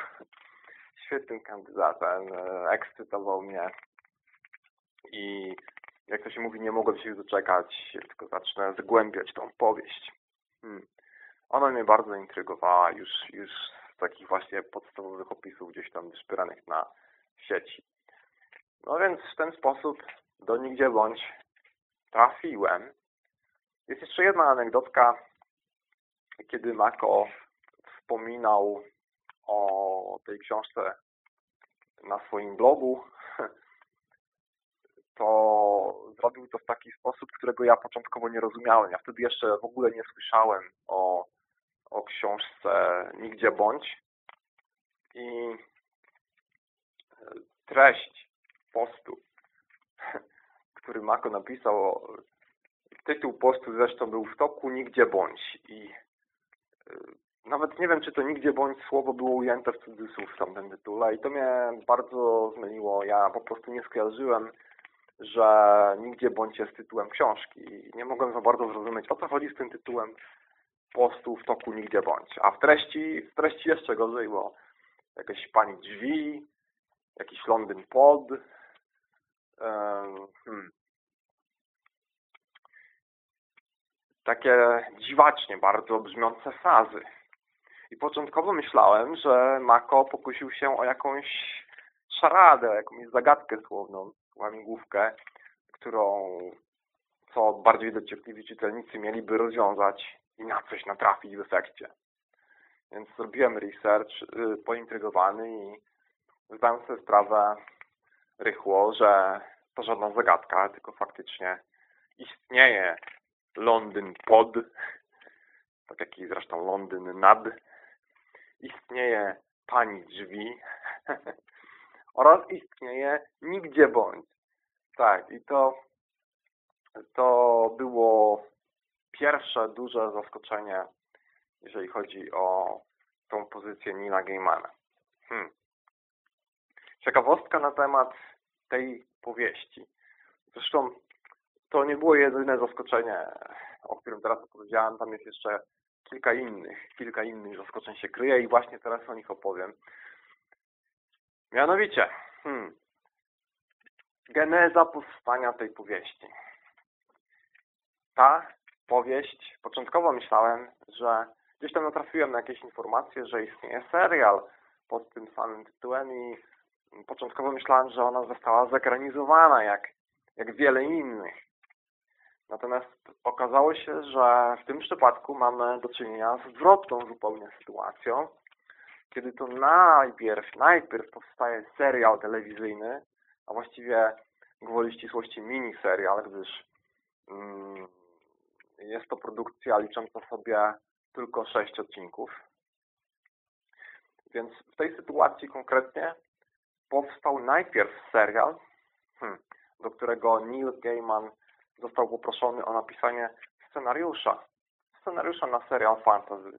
Świetnym kandydatem. E, ekscytował mnie i jak to się mówi, nie mogłem się doczekać, tylko zacznę zgłębiać tą powieść. Hmm. Ona mnie bardzo intrygowała już, już z takich właśnie podstawowych opisów gdzieś tam wyszpyranych na sieci. No więc w ten sposób do nigdzie bądź trafiłem. Jest jeszcze jedna anegdotka, kiedy Mako wspominał o tej książce na swoim blogu, to zrobił to w taki sposób, którego ja początkowo nie rozumiałem. Ja wtedy jeszcze w ogóle nie słyszałem o, o książce Nigdzie Bądź i treść postu, który Mako napisał, tytuł postu zresztą był w toku Nigdzie Bądź i nawet nie wiem, czy to nigdzie bądź słowo było ujęte w cudzysłów w tamtym tytule i to mnie bardzo zmyliło. Ja po prostu nie skojarzyłem, że nigdzie bądź jest tytułem książki. Nie mogłem za bardzo zrozumieć, o co chodzi z tym tytułem postu w toku nigdzie bądź. A w treści, w treści jeszcze gorzej, bo jakieś pani drzwi, jakiś Londyn pod, hmm. takie dziwacznie bardzo brzmiące fazy. I początkowo myślałem, że Mako pokusił się o jakąś szaradę, jakąś zagadkę słowną, łamigłówkę, którą co bardziej dociekliwi czytelnicy mieliby rozwiązać i na coś natrafić w efekcie. Więc zrobiłem research yy, pointrygowany i zdałem sobie sprawę rychło, że to żadna zagadka, tylko faktycznie istnieje Londyn pod, tak jak i zresztą Londyn nad, istnieje pani drzwi oraz istnieje nigdzie bądź. Tak, i to, to było pierwsze duże zaskoczenie, jeżeli chodzi o tą pozycję Nila Gaimana. Hmm. Ciekawostka na temat tej powieści. Zresztą to nie było jedyne zaskoczenie, o którym teraz opowiedziałem. Tam jest jeszcze kilka innych, kilka innych zaskoczeń się kryje i właśnie teraz o nich opowiem. Mianowicie, hmm, geneza powstania tej powieści. Ta powieść, początkowo myślałem, że gdzieś tam natrafiłem na jakieś informacje, że istnieje serial pod tym samym tytułem i początkowo myślałem, że ona została zekranizowana jak, jak wiele innych. Natomiast okazało się, że w tym przypadku mamy do czynienia z zwrotną zupełnie sytuacją, kiedy to najpierw, najpierw powstaje serial telewizyjny, a właściwie gwoli ścisłości miniserial, gdyż mm, jest to produkcja licząca sobie tylko sześć odcinków. Więc w tej sytuacji konkretnie powstał najpierw serial, hmm, do którego Neil Gaiman został poproszony o napisanie scenariusza. Scenariusza na serial fantasy.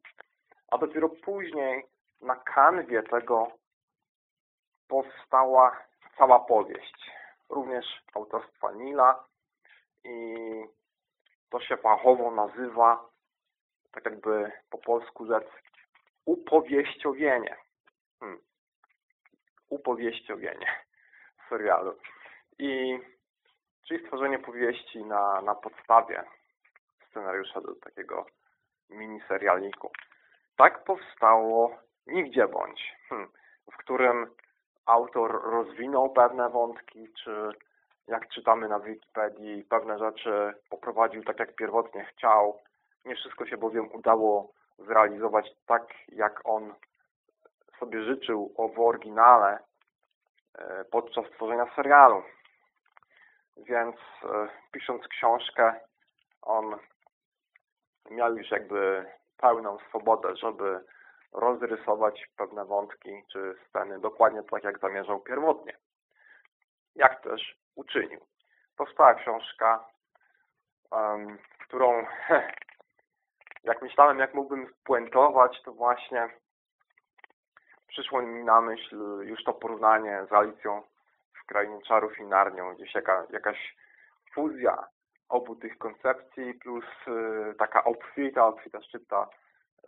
A dopiero później na kanwie tego powstała cała powieść, również autorstwa Nila i to się fachowo nazywa, tak jakby po polsku rzecz, upowieściowienie. Hmm. Upowieściowienie serialu. I czyli stworzenie powieści na, na podstawie scenariusza do takiego miniserialniku. Tak powstało Nigdzie Bądź, hmm, w którym autor rozwinął pewne wątki, czy jak czytamy na Wikipedii, pewne rzeczy poprowadził tak, jak pierwotnie chciał. Nie wszystko się bowiem udało zrealizować tak, jak on sobie życzył w oryginale e, podczas tworzenia serialu. Więc e, pisząc książkę, on miał już jakby pełną swobodę, żeby rozrysować pewne wątki czy sceny dokładnie tak, jak zamierzał pierwotnie. Jak też uczynił. Powstała książka, um, którą jak myślałem, jak mógłbym spuentować, to właśnie przyszło mi na myśl już to porównanie z Alicją w Krainie Czarów i Narnią, gdzieś jaka, jakaś fuzja obu tych koncepcji plus y, taka obfita, obfita szczypta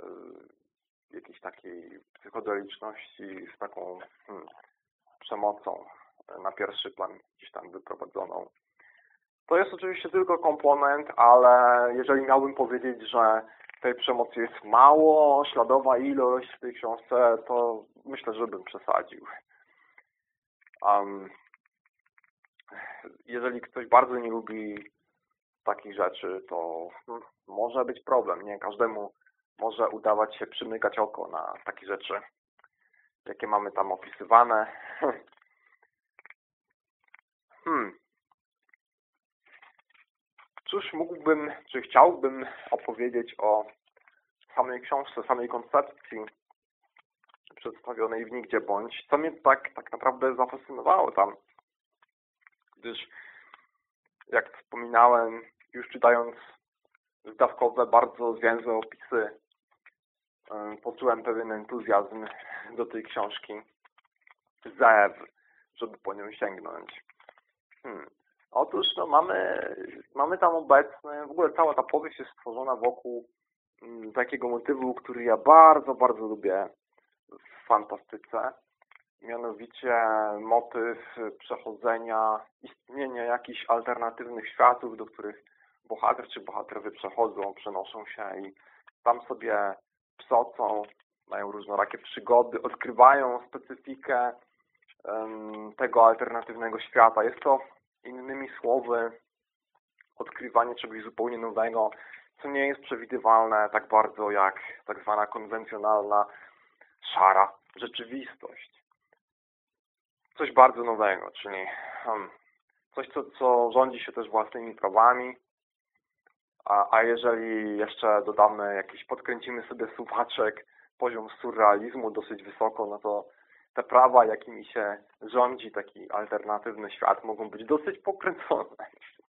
y, jakiejś takiej psychodeliczności z taką hmm, przemocą na pierwszy plan gdzieś tam wyprowadzoną. To jest oczywiście tylko komponent, ale jeżeli miałbym powiedzieć, że tej przemocy jest mało, śladowa ilość w tej książce, to myślę, że bym przesadził. Um, jeżeli ktoś bardzo nie lubi takich rzeczy, to hmm, może być problem. Nie każdemu może udawać się przymykać oko na takie rzeczy, jakie mamy tam opisywane. Hmm. Cóż mógłbym, czy chciałbym opowiedzieć o samej książce, samej koncepcji przedstawionej w Nigdzie Bądź, co mnie tak, tak naprawdę zafascynowało tam. Gdyż, jak wspominałem, już czytając zdawkowe, bardzo zwięzłe opisy, poczułem pewien entuzjazm do tej książki, zew, żeby po nią sięgnąć. Hmm. Otóż no, mamy, mamy tam obecny, w ogóle cała ta powieść jest stworzona wokół mm, takiego motywu, który ja bardzo, bardzo lubię w fantastyce. Mianowicie motyw przechodzenia, istnienia jakichś alternatywnych światów, do których bohater czy bohaterowie przechodzą, przenoszą się i tam sobie psocą, mają różnorakie przygody, odkrywają specyfikę tego alternatywnego świata. Jest to innymi słowy odkrywanie czegoś zupełnie nowego, co nie jest przewidywalne tak bardzo jak tak zwana konwencjonalna, szara rzeczywistość. Coś bardzo nowego, czyli hmm, coś, co, co rządzi się też własnymi prawami, a, a jeżeli jeszcze dodamy jakiś, podkręcimy sobie suwaczek, poziom surrealizmu dosyć wysoko, no to te prawa, jakimi się rządzi taki alternatywny świat, mogą być dosyć pokręcone.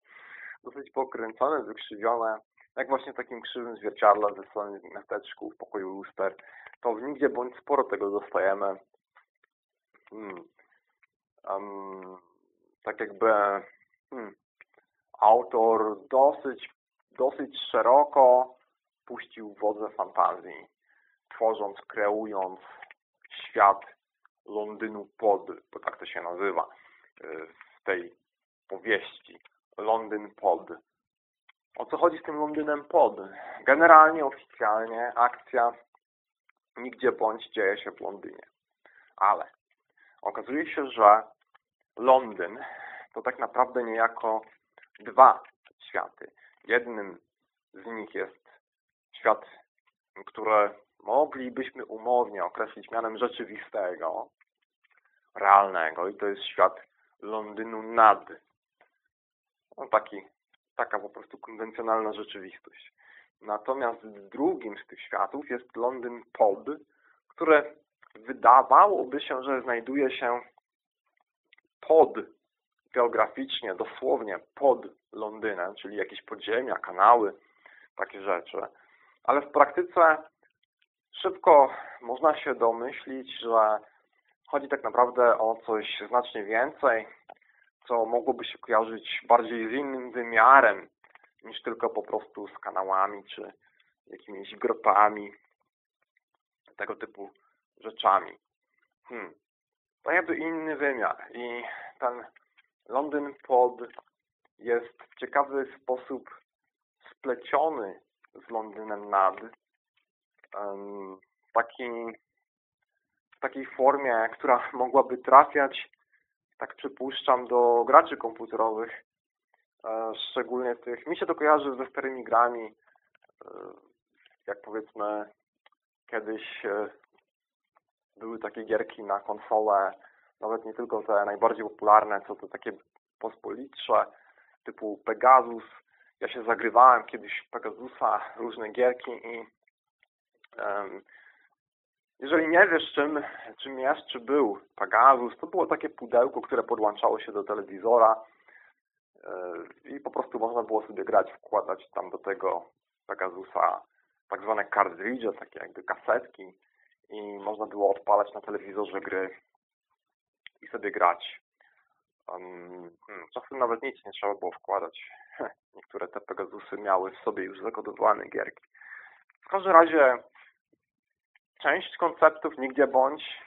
dosyć pokręcone, wykrzywione, jak właśnie takim krzywym zwierciadle ze strony miasteczku w pokoju luster, to w nigdzie bądź sporo tego dostajemy. Hmm. Um, tak jakby hmm, autor dosyć, dosyć szeroko puścił wodze fantazji, tworząc, kreując świat Londynu Pod, bo tak to się nazywa y, w tej powieści. Londyn Pod. O co chodzi z tym Londynem Pod? Generalnie, oficjalnie akcja nigdzie bądź dzieje się w Londynie. Ale okazuje się, że Londyn to tak naprawdę niejako dwa światy. Jednym z nich jest świat, który moglibyśmy umownie określić mianem rzeczywistego, realnego i to jest świat Londynu nad. No taki, taka po prostu konwencjonalna rzeczywistość. Natomiast drugim z tych światów jest Londyn pod, które wydawałoby się, że znajduje się pod geograficznie, dosłownie pod Londynem, czyli jakieś podziemia, kanały, takie rzeczy. Ale w praktyce szybko można się domyślić, że chodzi tak naprawdę o coś znacznie więcej, co mogłoby się kojarzyć bardziej z innym wymiarem niż tylko po prostu z kanałami czy jakimiś grupami, tego typu rzeczami. Hmm. To jakby inny wymiar i ten Londyn Pod jest w ciekawy sposób spleciony z Londynem Nad. Taki, w takiej formie, która mogłaby trafiać, tak przypuszczam, do graczy komputerowych, e, szczególnie tych, mi się to kojarzy ze starymi grami, e, jak powiedzmy kiedyś e, były takie gierki na konsolę, nawet nie tylko te najbardziej popularne, co to takie pospolitsze, typu Pegasus. Ja się zagrywałem kiedyś Pegasusa, różne gierki i um, jeżeli nie wiesz czym, czym jest, czy był Pegasus, to było takie pudełko, które podłączało się do telewizora yy, i po prostu można było sobie grać, wkładać tam do tego Pegasusa tak zwane cartridge, takie jakby kasetki i można było odpalać na telewizorze gry i sobie grać. Um, czasem nawet nic nie trzeba było wkładać. Niektóre te Pegasusy miały w sobie już zakodowane gierki. W każdym razie część konceptów nigdzie bądź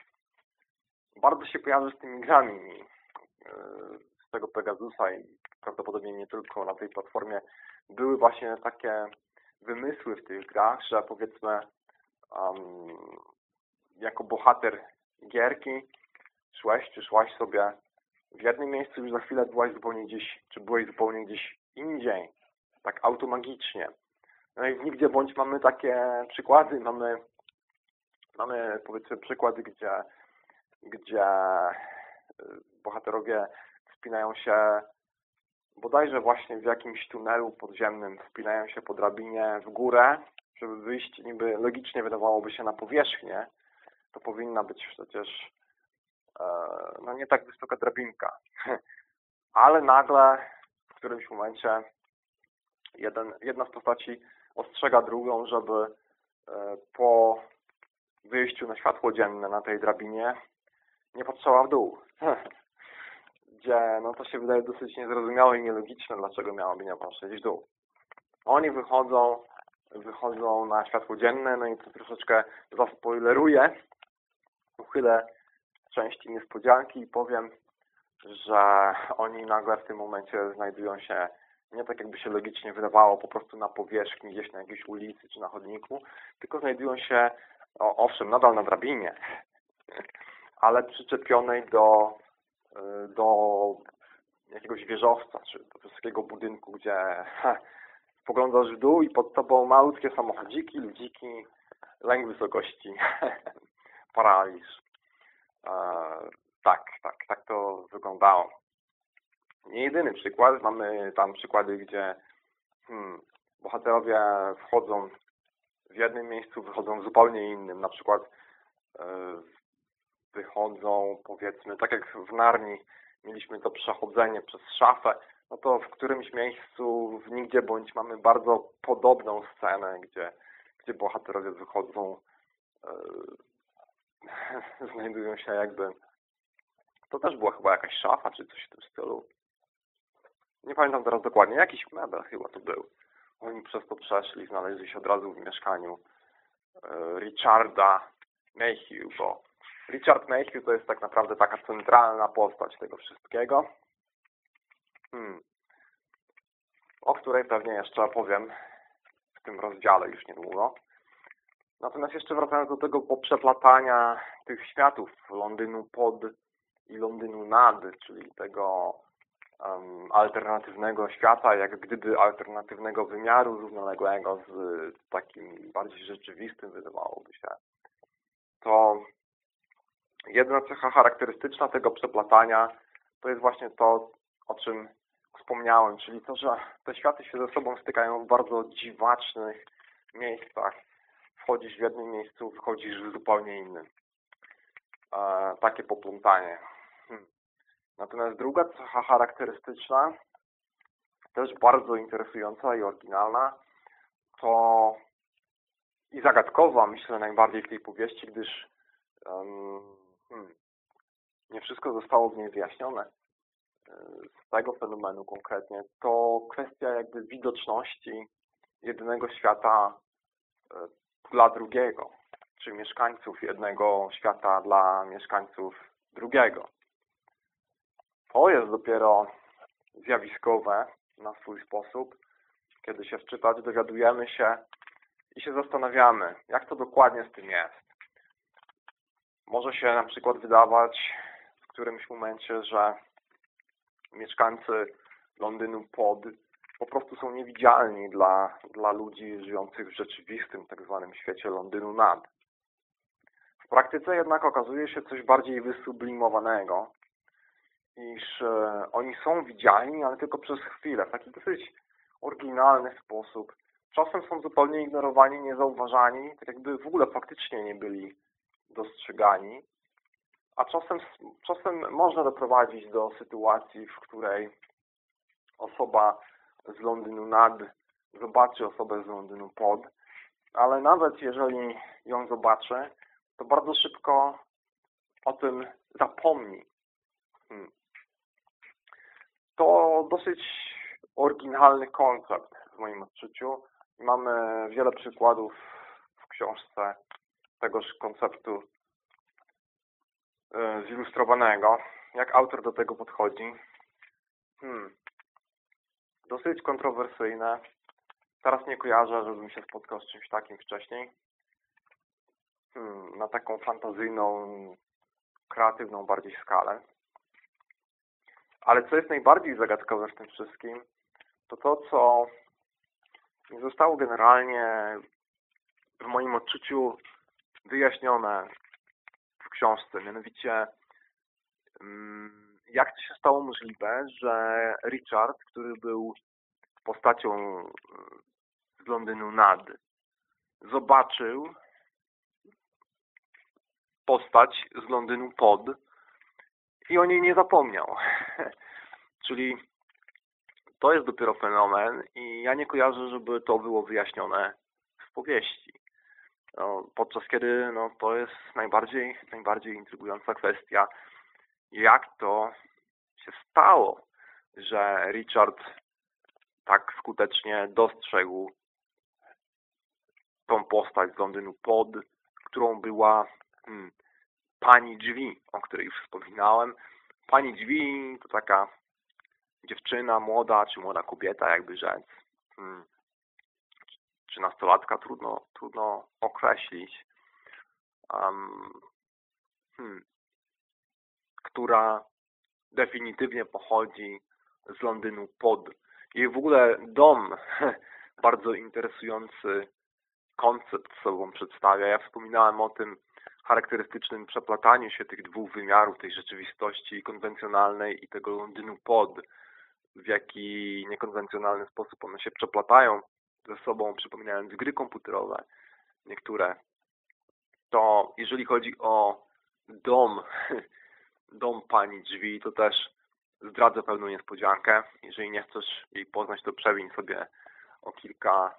bardzo się kojarzy z tymi grami e, z tego Pegasusa i prawdopodobnie nie tylko na tej platformie były właśnie takie wymysły w tych grach, że powiedzmy um, jako bohater gierki szłeś czy szłaś sobie w jednym miejscu, już za chwilę byłaś zupełnie gdzieś, czy byłeś zupełnie gdzieś indziej, tak automagicznie. No i w Nigdzie Bądź mamy takie przykłady, mamy, mamy powiedzmy przykłady, gdzie, gdzie y, bohaterowie wspinają się bodajże właśnie w jakimś tunelu podziemnym, wspinają się po drabinie w górę, żeby wyjść niby logicznie wydawałoby się na powierzchnię, to powinna być przecież no nie tak wysoka drabinka. Ale nagle w którymś momencie jeden, jedna z postaci ostrzega drugą, żeby e, po wyjściu na światło dzienne na tej drabinie nie patrzała w dół. Gdzie no to się wydaje dosyć niezrozumiałe i nielogiczne, dlaczego miałaby nie patrzeć w dół. Oni wychodzą, wychodzą na światło dzienne, no i to troszeczkę zaspoileruje, uchylę części niespodzianki i powiem, że oni nagle w tym momencie znajdują się nie tak jakby się logicznie wydawało po prostu na powierzchni, gdzieś na jakiejś ulicy czy na chodniku, tylko znajdują się, owszem, nadal na drabinie, ale przyczepionej do, y, do jakiegoś wieżowca czy do wysokiego budynku, gdzie ha, spoglądasz w dół i pod tobą malutkie samochodziki, ludziki, lęk wysokości. paraliż. Tak, tak, tak to wyglądało. Nie jedyny przykład. Mamy tam przykłady, gdzie hmm, bohaterowie wchodzą w jednym miejscu, wychodzą w zupełnie innym. Na przykład e, wychodzą, powiedzmy, tak jak w Narni mieliśmy to przechodzenie przez szafę, no to w którymś miejscu, w nigdzie bądź mamy bardzo podobną scenę, gdzie, gdzie bohaterowie wychodzą e, znajdują się jakby... To też była chyba jakaś szafa, czy coś w tym stylu. Nie pamiętam teraz dokładnie. Jakiś mebel chyba to był. Oni przez to przeszli, znaleźli się od razu w mieszkaniu e, Richarda Mayhew, bo Richard Mayhew to jest tak naprawdę taka centralna postać tego wszystkiego, hmm. o której pewnie jeszcze opowiem w tym rozdziale już niedługo. Natomiast jeszcze wracając do tego poprzeplatania tych światów Londynu pod i Londynu nad, czyli tego um, alternatywnego świata, jak gdyby alternatywnego wymiaru równoległego z takim bardziej rzeczywistym, wydawałoby się, to jedna cecha charakterystyczna tego przeplatania to jest właśnie to, o czym wspomniałem, czyli to, że te światy się ze sobą stykają w bardzo dziwacznych miejscach, wchodzisz w jednym miejscu, wychodzisz w zupełnie innym. E, takie poplątanie. Hmm. Natomiast druga cecha charakterystyczna, też bardzo interesująca i oryginalna, to i zagadkowa, myślę, najbardziej w tej powieści, gdyż um, hmm, nie wszystko zostało w niej wyjaśnione z tego fenomenu konkretnie, to kwestia jakby widoczności jednego świata e, dla drugiego, czy mieszkańców jednego świata dla mieszkańców drugiego. To jest dopiero zjawiskowe na swój sposób. Kiedy się wczytać, dowiadujemy się i się zastanawiamy, jak to dokładnie z tym jest. Może się na przykład wydawać w którymś momencie, że mieszkańcy Londynu pod po prostu są niewidzialni dla, dla ludzi żyjących w rzeczywistym tak zwanym świecie Londynu nad. W praktyce jednak okazuje się coś bardziej wysublimowanego, iż e, oni są widzialni, ale tylko przez chwilę, w taki dosyć oryginalny sposób. Czasem są zupełnie ignorowani, niezauważani, tak jakby w ogóle faktycznie nie byli dostrzegani a czasem, czasem można doprowadzić do sytuacji, w której osoba z Londynu nad zobaczy osobę z Londynu pod, ale nawet jeżeli ją zobaczy, to bardzo szybko o tym zapomni. Hmm. To dosyć oryginalny koncept w moim odczuciu. Mamy wiele przykładów w książce tegoż konceptu E, zilustrowanego. Jak autor do tego podchodzi? Hmm. Dosyć kontrowersyjne. Teraz nie kojarzę, żebym się spotkał z czymś takim wcześniej. Hmm. Na taką fantazyjną, kreatywną bardziej skalę. Ale co jest najbardziej zagadkowe w tym wszystkim, to to, co zostało generalnie w moim odczuciu wyjaśnione książce, mianowicie mm, jak to się stało możliwe, że Richard, który był postacią mm, z Londynu nad, zobaczył postać z Londynu pod i o niej nie zapomniał. Czyli to jest dopiero fenomen i ja nie kojarzę, żeby to było wyjaśnione w powieści. No, podczas kiedy no, to jest najbardziej, najbardziej intrygująca kwestia, jak to się stało, że Richard tak skutecznie dostrzegł tą postać z Londynu pod, którą była hmm, pani drzwi, o której już wspominałem. Pani drzwi to taka dziewczyna młoda, czy młoda kobieta, jakby rzec. Hmm czy nastolatka, trudno, trudno określić, um, hmm, która definitywnie pochodzi z Londynu pod. Jej w ogóle dom bardzo interesujący koncept sobą przedstawia. Ja wspominałem o tym charakterystycznym przeplataniu się tych dwóch wymiarów, tej rzeczywistości konwencjonalnej i tego Londynu pod, w jaki niekonwencjonalny sposób one się przeplatają ze sobą, przypominając gry komputerowe, niektóre, to jeżeli chodzi o dom, dom pani drzwi, to też zdradzę pewną niespodziankę. Jeżeli nie chcesz jej poznać, to przewiń sobie o kilka,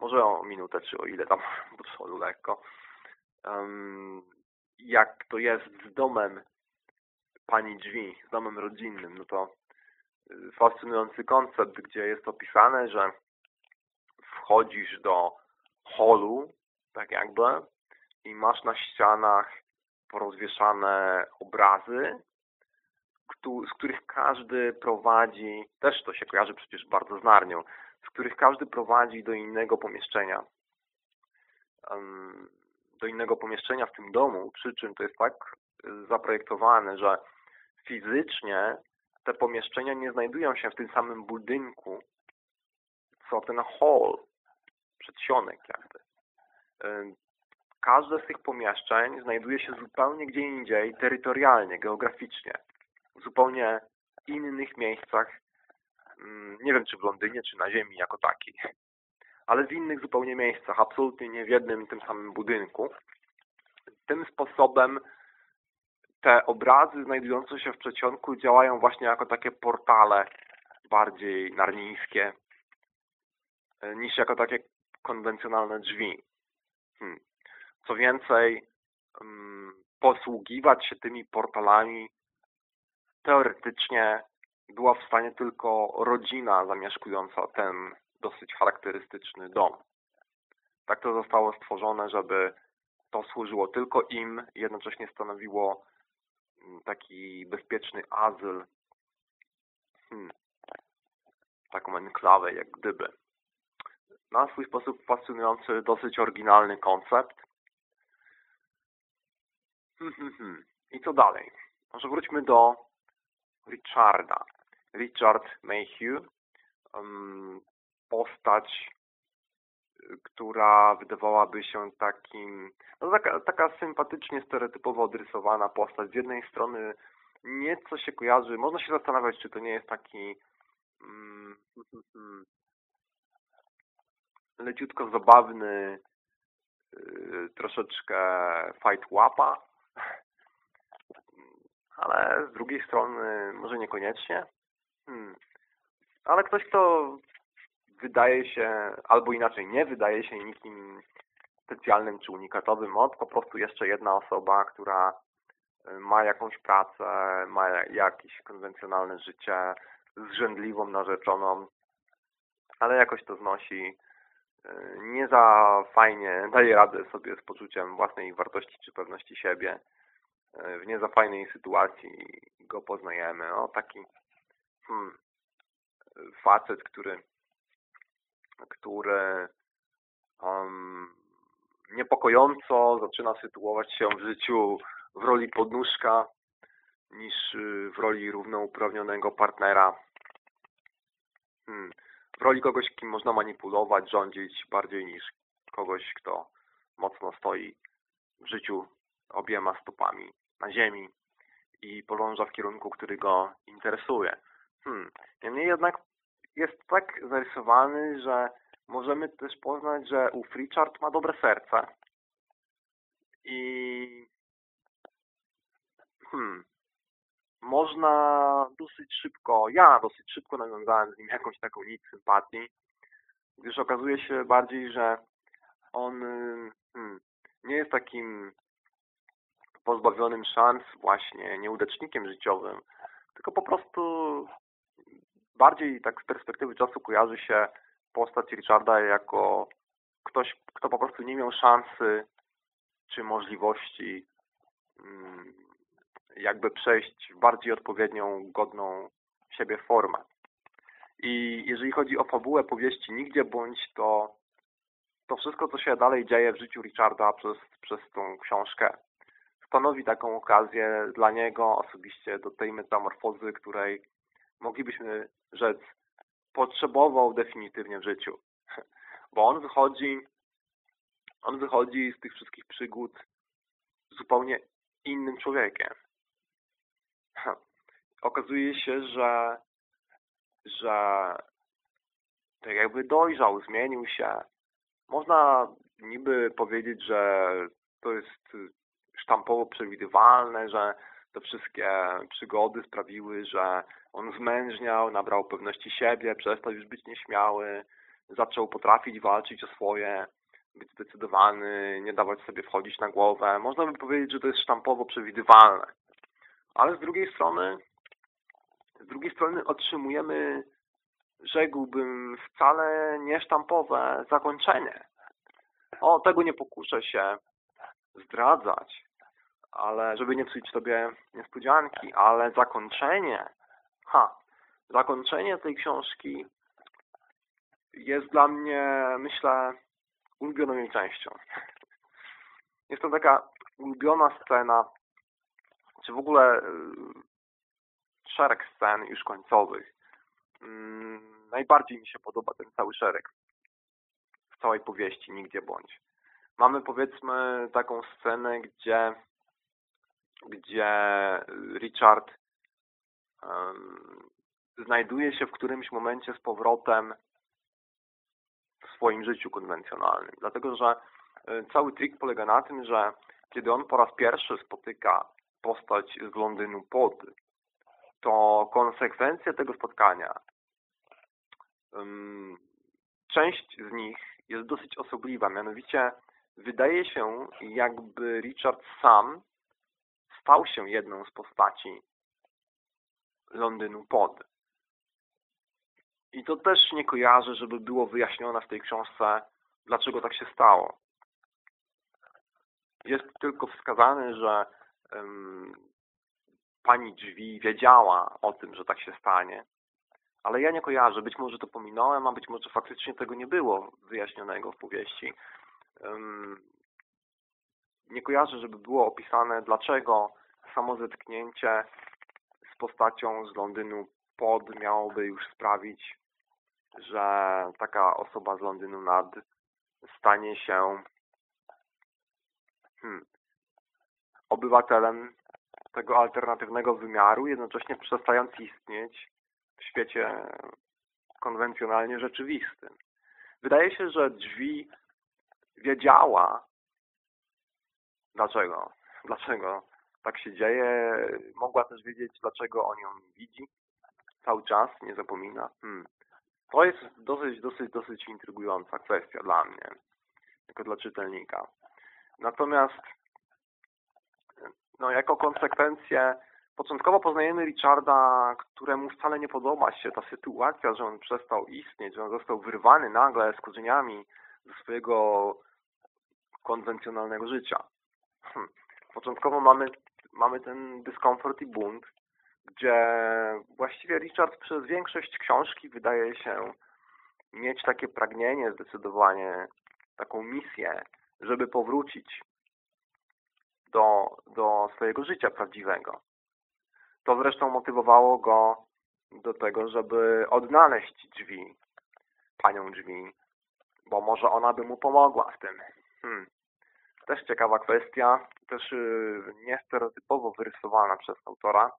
może o minutę, czy o ile tam do przodu lekko. Jak to jest z domem pani drzwi, z domem rodzinnym, no to y, fascynujący koncept, gdzie jest opisane, że wchodzisz do holu, tak jakby, i masz na ścianach porozwieszane obrazy, z których każdy prowadzi, też to się kojarzy przecież bardzo z Narnią, z których każdy prowadzi do innego pomieszczenia. Do innego pomieszczenia w tym domu, przy czym to jest tak zaprojektowane, że fizycznie te pomieszczenia nie znajdują się w tym samym budynku, co ten hall, przedsionek jakby. Każde z tych pomieszczeń znajduje się zupełnie gdzie indziej, terytorialnie, geograficznie, w zupełnie innych miejscach, mm, nie wiem czy w Londynie, czy na ziemi jako takiej, ale w innych zupełnie miejscach, absolutnie nie w jednym tym samym budynku. Tym sposobem te obrazy znajdujące się w przedsionku działają właśnie jako takie portale bardziej narnijskie e, niż jako takie konwencjonalne drzwi. Hmm. Co więcej, um, posługiwać się tymi portalami teoretycznie była w stanie tylko rodzina zamieszkująca ten dosyć charakterystyczny dom. Tak to zostało stworzone, żeby to służyło tylko im, jednocześnie stanowiło mm, taki bezpieczny azyl, hmm, taką enklawę jak gdyby. Na swój sposób fascynujący, dosyć oryginalny koncept. I co dalej? Może wróćmy do Richarda. Richard Mayhew, postać, która wydawałaby się takim, no taka, taka sympatycznie, stereotypowo odrysowana postać. Z jednej strony nieco się kojarzy, można się zastanawiać, czy to nie jest taki mm, leciutko zabawny, yy, troszeczkę fight łapa, ale z drugiej strony może niekoniecznie. Hmm. Ale ktoś, kto wydaje się, albo inaczej nie wydaje się nikim specjalnym czy unikatowym od po prostu jeszcze jedna osoba, która y, ma jakąś pracę, ma jakieś konwencjonalne życie, zrzędliwą narzeczoną, ale jakoś to znosi, y, nie za fajnie daje radę sobie z poczuciem własnej wartości czy pewności siebie, w nie za fajnej sytuacji go poznajemy. O, taki hmm, facet, który który um, niepokojąco zaczyna sytuować się w życiu w roli podnóżka niż y, w roli równouprawnionego partnera. Hmm. W roli kogoś, kim można manipulować, rządzić bardziej niż kogoś, kto mocno stoi w życiu obiema stopami na ziemi i podąża w kierunku, który go interesuje. Hmm. Niemniej jednak jest tak zarysowany, że możemy też poznać, że u Richard ma dobre serce i hmm, można dosyć szybko, ja dosyć szybko nawiązałem z nim jakąś taką nic sympatii, gdyż okazuje się bardziej, że on hmm, nie jest takim pozbawionym szans właśnie nieudacznikiem życiowym, tylko po prostu bardziej tak z perspektywy czasu kojarzy się postać Richarda jako ktoś, kto po prostu nie miał szansy czy możliwości mm, jakby przejść w bardziej odpowiednią, godną siebie formę. I jeżeli chodzi o fabułę powieści Nigdzie bądź, to to wszystko, co się dalej dzieje w życiu Richarda przez, przez tą książkę, stanowi taką okazję dla niego osobiście do tej metamorfozy, której moglibyśmy rzec potrzebował definitywnie w życiu. Bo on wychodzi on wychodzi z tych wszystkich przygód zupełnie innym człowiekiem. Okazuje się, że że tak jakby dojrzał, zmienił się. Można niby powiedzieć, że to jest sztampowo przewidywalne, że te wszystkie przygody sprawiły, że on zmężniał, nabrał pewności siebie, przestał już być nieśmiały, zaczął potrafić walczyć o swoje, być zdecydowany, nie dawać sobie wchodzić na głowę. Można by powiedzieć, że to jest sztampowo przewidywalne. Ale z drugiej strony z drugiej strony otrzymujemy, rzekłbym, wcale niesztampowe zakończenie. O, tego nie pokuszę się zdradzać, ale żeby nie psuć sobie niespodzianki, ale zakończenie, ha, zakończenie tej książki jest dla mnie, myślę, ulubioną jej częścią. Jest to taka ulubiona scena, czy w ogóle y, szereg scen już końcowych. Mm, najbardziej mi się podoba ten cały szereg w całej powieści, nigdzie bądź. Mamy powiedzmy taką scenę, gdzie gdzie Richard um, znajduje się w którymś momencie z powrotem w swoim życiu konwencjonalnym. Dlatego, że e, cały trik polega na tym, że kiedy on po raz pierwszy spotyka postać z Londynu pod, to konsekwencje tego spotkania, um, część z nich jest dosyć osobliwa, mianowicie wydaje się, jakby Richard sam stał się jedną z postaci Londynu pod. I to też nie kojarzę, żeby było wyjaśnione w tej książce, dlaczego tak się stało. Jest tylko wskazane, że um, pani drzwi wiedziała o tym, że tak się stanie. Ale ja nie kojarzę. Być może to pominąłem, a być może faktycznie tego nie było wyjaśnionego w powieści. Um, nie kojarzę, żeby było opisane, dlaczego samo zetknięcie z postacią z Londynu pod miałoby już sprawić, że taka osoba z Londynu nad stanie się hmm, obywatelem tego alternatywnego wymiaru, jednocześnie przestając istnieć w świecie konwencjonalnie rzeczywistym. Wydaje się, że drzwi wiedziała, dlaczego, dlaczego tak się dzieje. Mogła też wiedzieć, dlaczego on ją widzi cały czas, nie zapomina. Hmm. To jest dosyć, dosyć, dosyć intrygująca kwestia dla mnie, jako dla czytelnika. Natomiast no, jako konsekwencję początkowo poznajemy Richarda, któremu wcale nie podoba się ta sytuacja, że on przestał istnieć, że on został wyrwany nagle z korzeniami ze swojego konwencjonalnego życia. Hmm. Początkowo mamy, mamy ten dyskomfort i bunt, gdzie właściwie Richard przez większość książki wydaje się mieć takie pragnienie zdecydowanie, taką misję, żeby powrócić do, do swojego życia prawdziwego. To zresztą motywowało go do tego, żeby odnaleźć drzwi, panią drzwi, bo może ona by mu pomogła w tym. Hmm. Też ciekawa kwestia, też yy, niestereotypowo wyrysowana przez autora,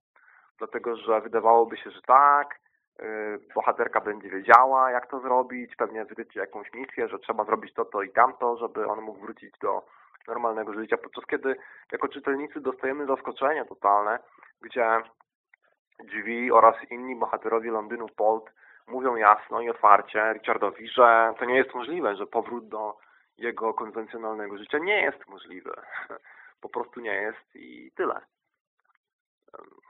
dlatego że wydawałoby się, że tak, yy, bohaterka będzie wiedziała, jak to zrobić, pewnie wytyczy jakąś misję, że trzeba zrobić to, to i tamto, żeby on mógł wrócić do normalnego życia, podczas kiedy jako czytelnicy dostajemy zaskoczenie totalne, gdzie drzwi oraz inni bohaterowie Londynu Polt mówią jasno i otwarcie Richardowi, że to nie jest możliwe, że powrót do jego konwencjonalnego życia nie jest możliwy. Po prostu nie jest i tyle.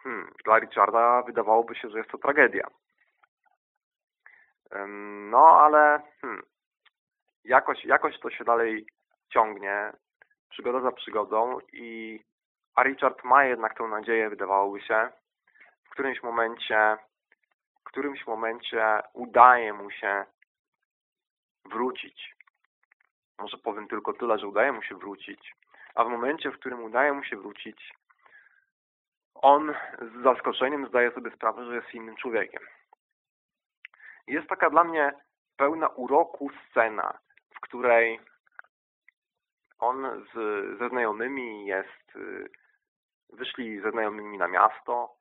Hmm, dla Richarda wydawałoby się, że jest to tragedia. No, ale hmm, jakoś, jakoś to się dalej ciągnie przygoda za przygodą i a Richard ma jednak tę nadzieję, wydawałoby się, w którymś momencie w którymś momencie udaje mu się wrócić. Może powiem tylko tyle, że udaje mu się wrócić, a w momencie, w którym udaje mu się wrócić, on z zaskoczeniem zdaje sobie sprawę, że jest innym człowiekiem. Jest taka dla mnie pełna uroku scena, w której on z, ze znajomymi jest, y, wyszli ze znajomymi na miasto,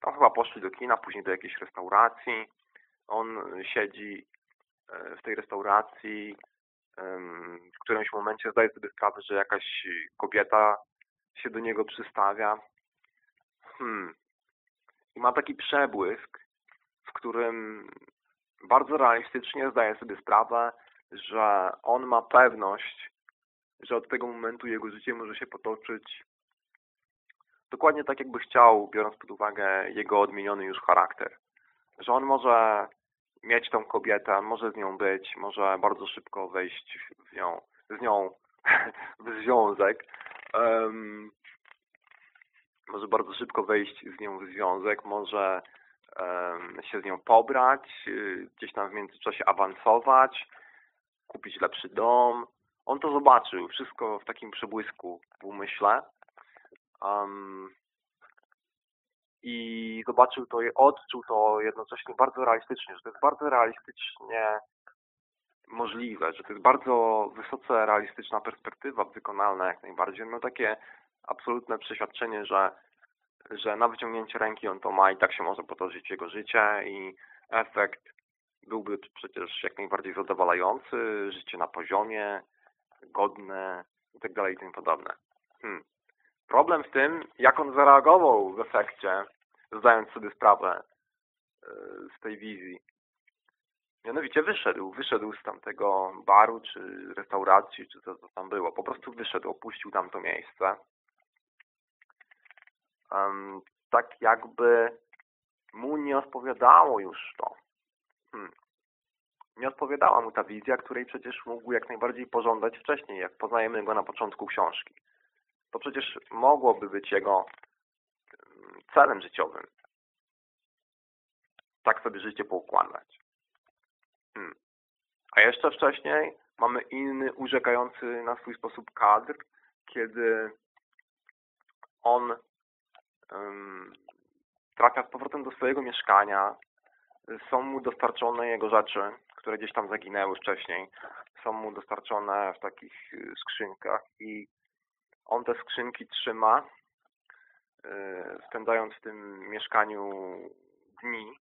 tam chyba poszli do kina, później do jakiejś restauracji. On siedzi e, w tej restauracji, w którymś momencie zdaje sobie sprawę, że jakaś kobieta się do niego przystawia. Hmm. I ma taki przebłysk, w którym bardzo realistycznie zdaje sobie sprawę, że on ma pewność, że od tego momentu jego życie może się potoczyć dokładnie tak, jakby chciał, biorąc pod uwagę jego odmieniony już charakter. Że on może mieć tą kobietę, może z nią być, może bardzo szybko wejść w nią, z nią w związek. Um, może bardzo szybko wejść z nią w związek, może um, się z nią pobrać, y, gdzieś tam w międzyczasie awansować, kupić lepszy dom, on to zobaczył, wszystko w takim przebłysku w umyśle. Um, I zobaczył to, odczuł to jednocześnie bardzo realistycznie, że to jest bardzo realistycznie możliwe, że to jest bardzo wysoce realistyczna perspektywa wykonalna jak najbardziej. No takie absolutne przeświadczenie, że, że na wyciągnięcie ręki on to ma i tak się może potoczyć jego życie i efekt byłby przecież jak najbardziej zadowalający, życie na poziomie, godne i tak dalej i tym podobne. Hmm. Problem w tym, jak on zareagował w efekcie, zdając sobie sprawę e, z tej wizji. Mianowicie wyszedł, wyszedł z tamtego baru, czy restauracji, czy co to tam było. Po prostu wyszedł, opuścił tamto miejsce. um, tak jakby mu nie odpowiadało już to. Hmm. Nie odpowiadała mu ta wizja, której przecież mógł jak najbardziej pożądać wcześniej, jak poznajemy go na początku książki. To przecież mogłoby być jego celem życiowym. Tak sobie życie poukładać. Hmm. A jeszcze wcześniej mamy inny urzekający na swój sposób kadr, kiedy on um, trafia z powrotem do swojego mieszkania, są mu dostarczone jego rzeczy, które gdzieś tam zaginęły wcześniej, są mu dostarczone w takich y, skrzynkach i on te skrzynki trzyma, y, spędzając w tym mieszkaniu dni,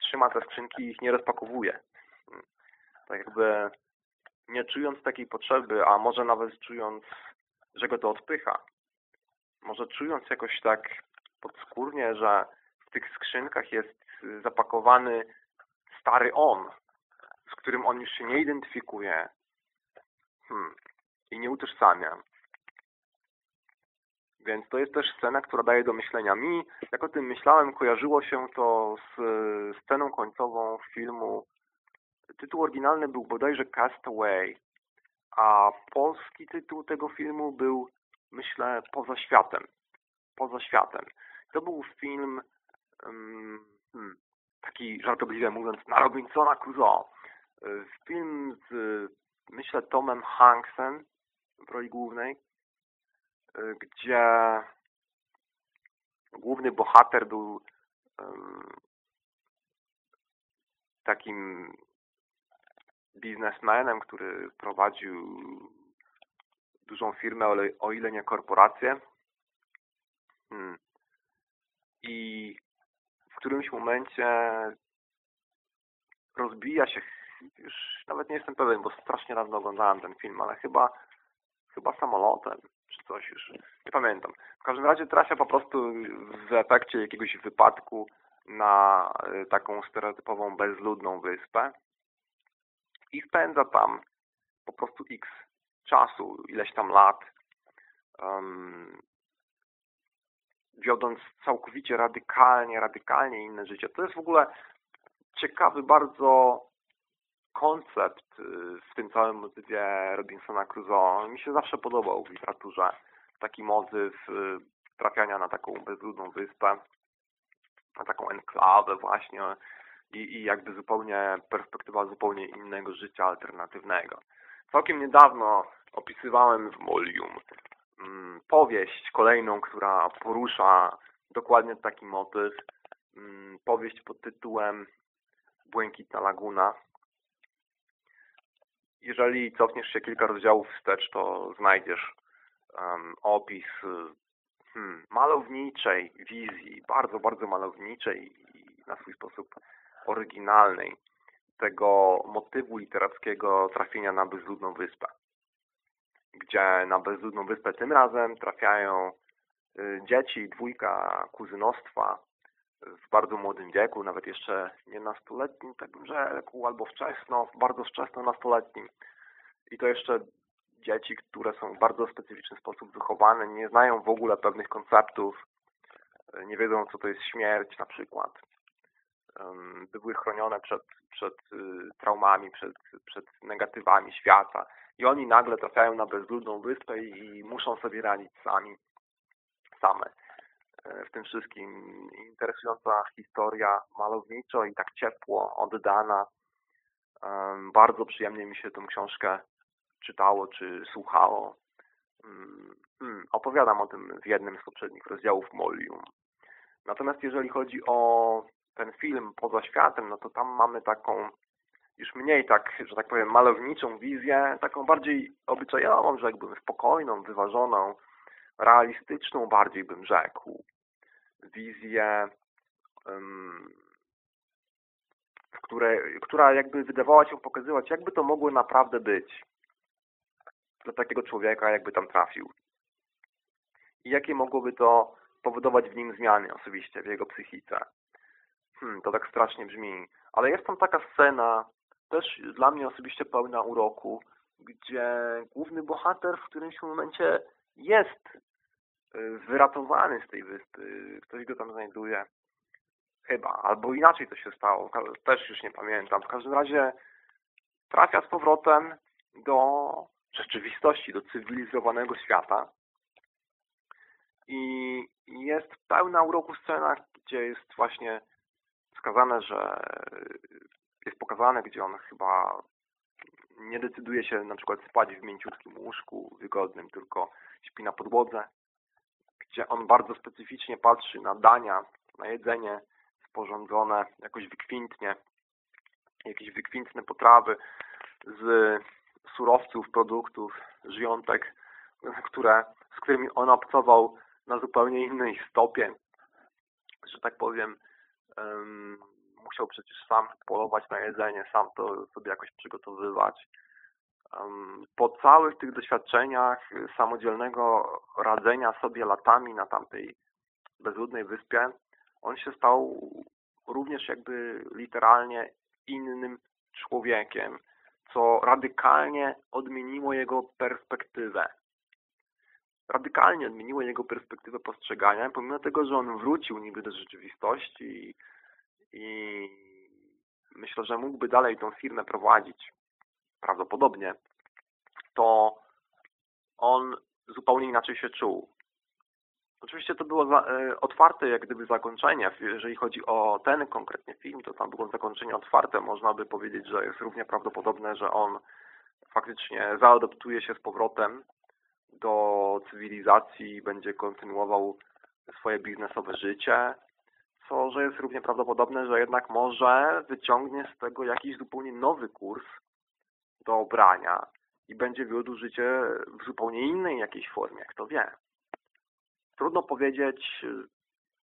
trzyma te skrzynki i ich nie rozpakowuje. Tak jakby nie czując takiej potrzeby, a może nawet czując, że go to odpycha. Może czując jakoś tak podskórnie, że w tych skrzynkach jest zapakowany stary on, z którym on już się nie identyfikuje hmm. i nie utożsamia. Więc to jest też scena, która daje do myślenia. Mi, jak o tym myślałem, kojarzyło się to z sceną końcową filmu. Tytuł oryginalny był bodajże Castaway, a polski tytuł tego filmu był, myślę, Poza światem. Poza światem. To był film, um, hmm, taki żartobliwie mówiąc, na Robinsona Crusoe. Film z, myślę, Tomem Hanksem w roli głównej, gdzie główny bohater był takim biznesmenem, który prowadził dużą firmę, o ile nie korporację. Hmm i w którymś momencie rozbija się, już nawet nie jestem pewien, bo strasznie dawno oglądałem ten film, ale chyba chyba samolotem, czy coś już, nie pamiętam. W każdym razie trafia po prostu w efekcie jakiegoś wypadku na y, taką stereotypową, bezludną wyspę i spędza tam po prostu x czasu, ileś tam lat, um, wiodąc całkowicie radykalnie, radykalnie inne życie. To jest w ogóle ciekawy bardzo koncept y, w tym całym motywie Robinsona Crusoe. Mi się zawsze podobał w literaturze taki motyw y, trafiania na taką bezludną wyspę, na taką enklawę właśnie i, i jakby zupełnie perspektywa zupełnie innego życia alternatywnego. Całkiem niedawno opisywałem w Molium Mm, powieść kolejną, która porusza dokładnie taki motyw. Mm, powieść pod tytułem Błękitna Laguna. Jeżeli cofniesz się kilka rozdziałów wstecz, to znajdziesz um, opis hmm, malowniczej wizji, bardzo, bardzo malowniczej i na swój sposób oryginalnej tego motywu literackiego trafienia na bezludną wyspę. Gdzie na bezludną wyspę tym razem trafiają y, dzieci, dwójka kuzynostwa w bardzo młodym wieku, nawet jeszcze nie nastoletnim, tak bym rzekł, albo wczesno, bardzo wczesno nastoletnim. I to jeszcze dzieci, które są w bardzo specyficzny sposób wychowane, nie znają w ogóle pewnych konceptów, nie wiedzą, co to jest śmierć na przykład. Były chronione przed, przed y, traumami, przed, przed negatywami świata i oni nagle trafiają na bezludną wyspę i muszą sobie radzić sami, same. E, w tym wszystkim interesująca historia, malowniczo i tak ciepło, oddana. Bardzo przyjemnie mi się tę książkę czytało czy słuchało. Mm, hmm, opowiadam o tym w jednym z poprzednich rozdziałów Molium. Natomiast jeżeli chodzi o ten film Poza Światem, no to tam mamy taką już mniej tak, że tak powiem, malowniczą wizję, taką bardziej obyczajową, rzekłbym, spokojną, wyważoną, realistyczną bardziej bym rzekł. Wizję, które, która jakby wydawała się pokazywać, jakby to mogło naprawdę być dla takiego człowieka, jakby tam trafił. I jakie mogłoby to powodować w nim zmiany osobiście, w jego psychice. Hmm, to tak strasznie brzmi. Ale jest tam taka scena, też dla mnie osobiście pełna uroku, gdzie główny bohater w którymś momencie jest wyratowany z tej wyspy. Ktoś go tam znajduje. Chyba. Albo inaczej to się stało. Też już nie pamiętam. W każdym razie trafia z powrotem do rzeczywistości, do cywilizowanego świata. I jest pełna uroku scena, gdzie jest właśnie wskazane, że jest pokazane, gdzie on chyba nie decyduje się na przykład spać w mięciutkim łóżku wygodnym, tylko śpi na podłodze, gdzie on bardzo specyficznie patrzy na dania, na jedzenie sporządzone jakoś wykwintnie, jakieś wykwintne potrawy z surowców, produktów, żyjątek, które, z którymi on obcował na zupełnie innej stopie, że tak powiem, um, musiał przecież sam polować na jedzenie, sam to sobie jakoś przygotowywać. Po całych tych doświadczeniach samodzielnego radzenia sobie latami na tamtej bezludnej wyspie, on się stał również jakby literalnie innym człowiekiem, co radykalnie odmieniło jego perspektywę. Radykalnie odmieniło jego perspektywę postrzegania, pomimo tego, że on wrócił niby do rzeczywistości i, i myślę, że mógłby dalej tą firmę prowadzić, prawdopodobnie, to on zupełnie inaczej się czuł. Oczywiście to było za, e, otwarte jak gdyby zakończenie. Jeżeli chodzi o ten konkretnie film, to tam było zakończenie otwarte. Można by powiedzieć, że jest równie prawdopodobne, że on faktycznie zaadoptuje się z powrotem do cywilizacji będzie kontynuował swoje biznesowe życie, co że jest równie prawdopodobne, że jednak może wyciągnie z tego jakiś zupełnie nowy kurs do obrania i będzie wiódł życie w zupełnie innej jakiejś formie, kto wie. Trudno powiedzieć,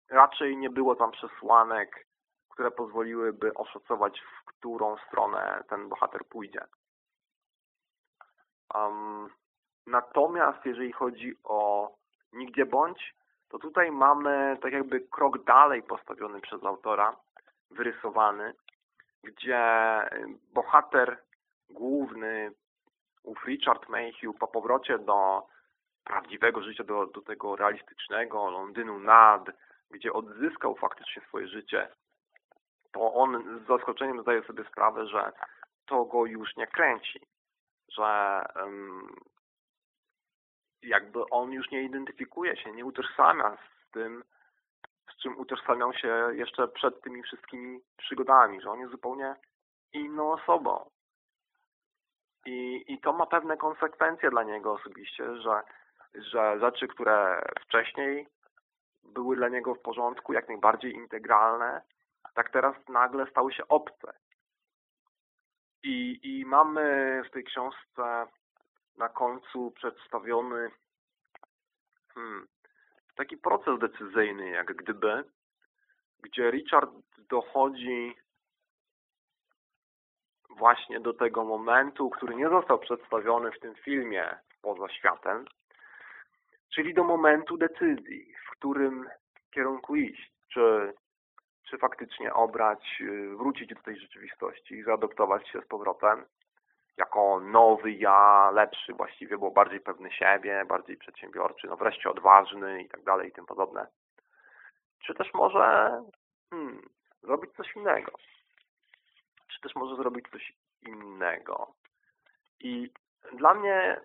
raczej nie było tam przesłanek, które pozwoliłyby oszacować, w którą stronę ten bohater pójdzie. Um, natomiast jeżeli chodzi o Nigdzie Bądź, to tutaj mamy tak jakby krok dalej postawiony przez autora, wyrysowany, gdzie bohater główny, ów Richard Mayhew po powrocie do prawdziwego życia, do, do tego realistycznego Londynu nad, gdzie odzyskał faktycznie swoje życie, to on z zaskoczeniem zdaje sobie sprawę, że to go już nie kręci, że um, jakby on już nie identyfikuje się, nie utożsamia z tym, z czym utożsamiał się jeszcze przed tymi wszystkimi przygodami, że on jest zupełnie inną osobą. I, I to ma pewne konsekwencje dla niego osobiście, że że rzeczy, które wcześniej były dla niego w porządku, jak najbardziej integralne, tak teraz nagle stały się obce. I, i mamy w tej książce na końcu przedstawiony hmm, taki proces decyzyjny, jak gdyby, gdzie Richard dochodzi właśnie do tego momentu, który nie został przedstawiony w tym filmie poza światem, czyli do momentu decyzji, w którym kierunku iść, czy, czy faktycznie obrać, y, wrócić do tej rzeczywistości i zaadoptować się z powrotem jako nowy ja, lepszy właściwie, bo bardziej pewny siebie, bardziej przedsiębiorczy, no wreszcie odważny i tak dalej i tym podobne. Czy też może hmm, zrobić coś innego. Czy też może zrobić coś innego. I dla mnie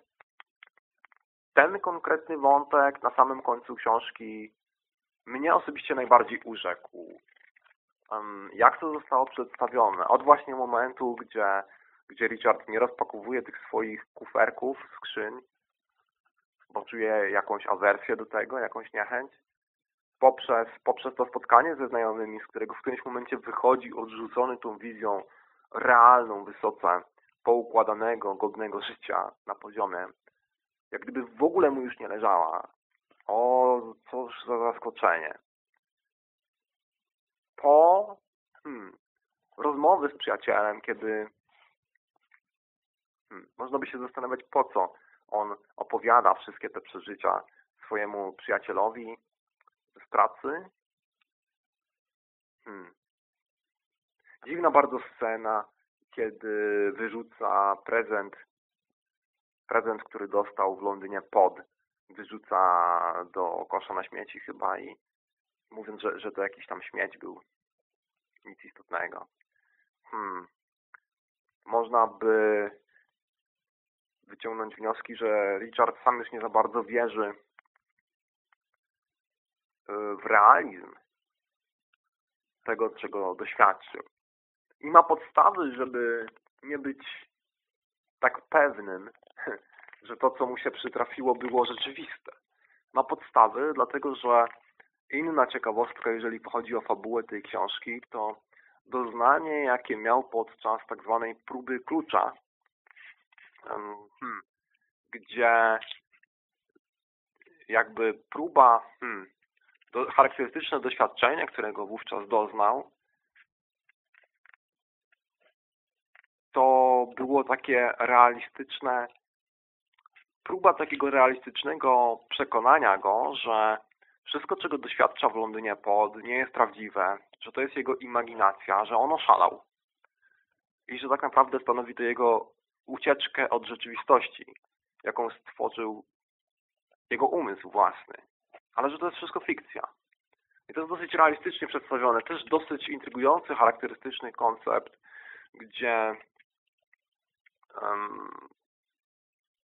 ten konkretny wątek na samym końcu książki mnie osobiście najbardziej urzekł. Jak to zostało przedstawione? Od właśnie momentu, gdzie, gdzie Richard nie rozpakowuje tych swoich kuferków, skrzyń, bo czuje jakąś awersję do tego, jakąś niechęć, poprzez, poprzez to spotkanie ze znajomymi, z którego w którymś momencie wychodzi odrzucony tą wizją realną, wysoce poukładanego, godnego życia na poziomie jak gdyby w ogóle mu już nie leżała. O, cóż za zaskoczenie. Po hmm, rozmowy z przyjacielem, kiedy hmm, można by się zastanawiać, po co on opowiada wszystkie te przeżycia swojemu przyjacielowi z pracy. Hmm. Dziwna bardzo scena, kiedy wyrzuca prezent prezent, który dostał w Londynie pod wyrzuca do kosza na śmieci chyba i mówiąc, że, że to jakiś tam śmieć był. Nic istotnego. Hmm. Można by wyciągnąć wnioski, że Richard sam już nie za bardzo wierzy y, w realizm tego, czego doświadczył. I ma podstawy, żeby nie być tak pewnym, że to, co mu się przytrafiło, było rzeczywiste. Ma podstawy, dlatego że inna ciekawostka, jeżeli chodzi o fabułę tej książki, to doznanie, jakie miał podczas tak zwanej próby klucza, hmm, gdzie jakby próba, hmm, charakterystyczne doświadczenie, którego wówczas doznał, było takie realistyczne, próba takiego realistycznego przekonania go, że wszystko, czego doświadcza w Londynie pod, nie jest prawdziwe, że to jest jego imaginacja, że on oszalał i że tak naprawdę stanowi to jego ucieczkę od rzeczywistości, jaką stworzył jego umysł własny. Ale że to jest wszystko fikcja. I to jest dosyć realistycznie przedstawione. Też dosyć intrygujący, charakterystyczny koncept, gdzie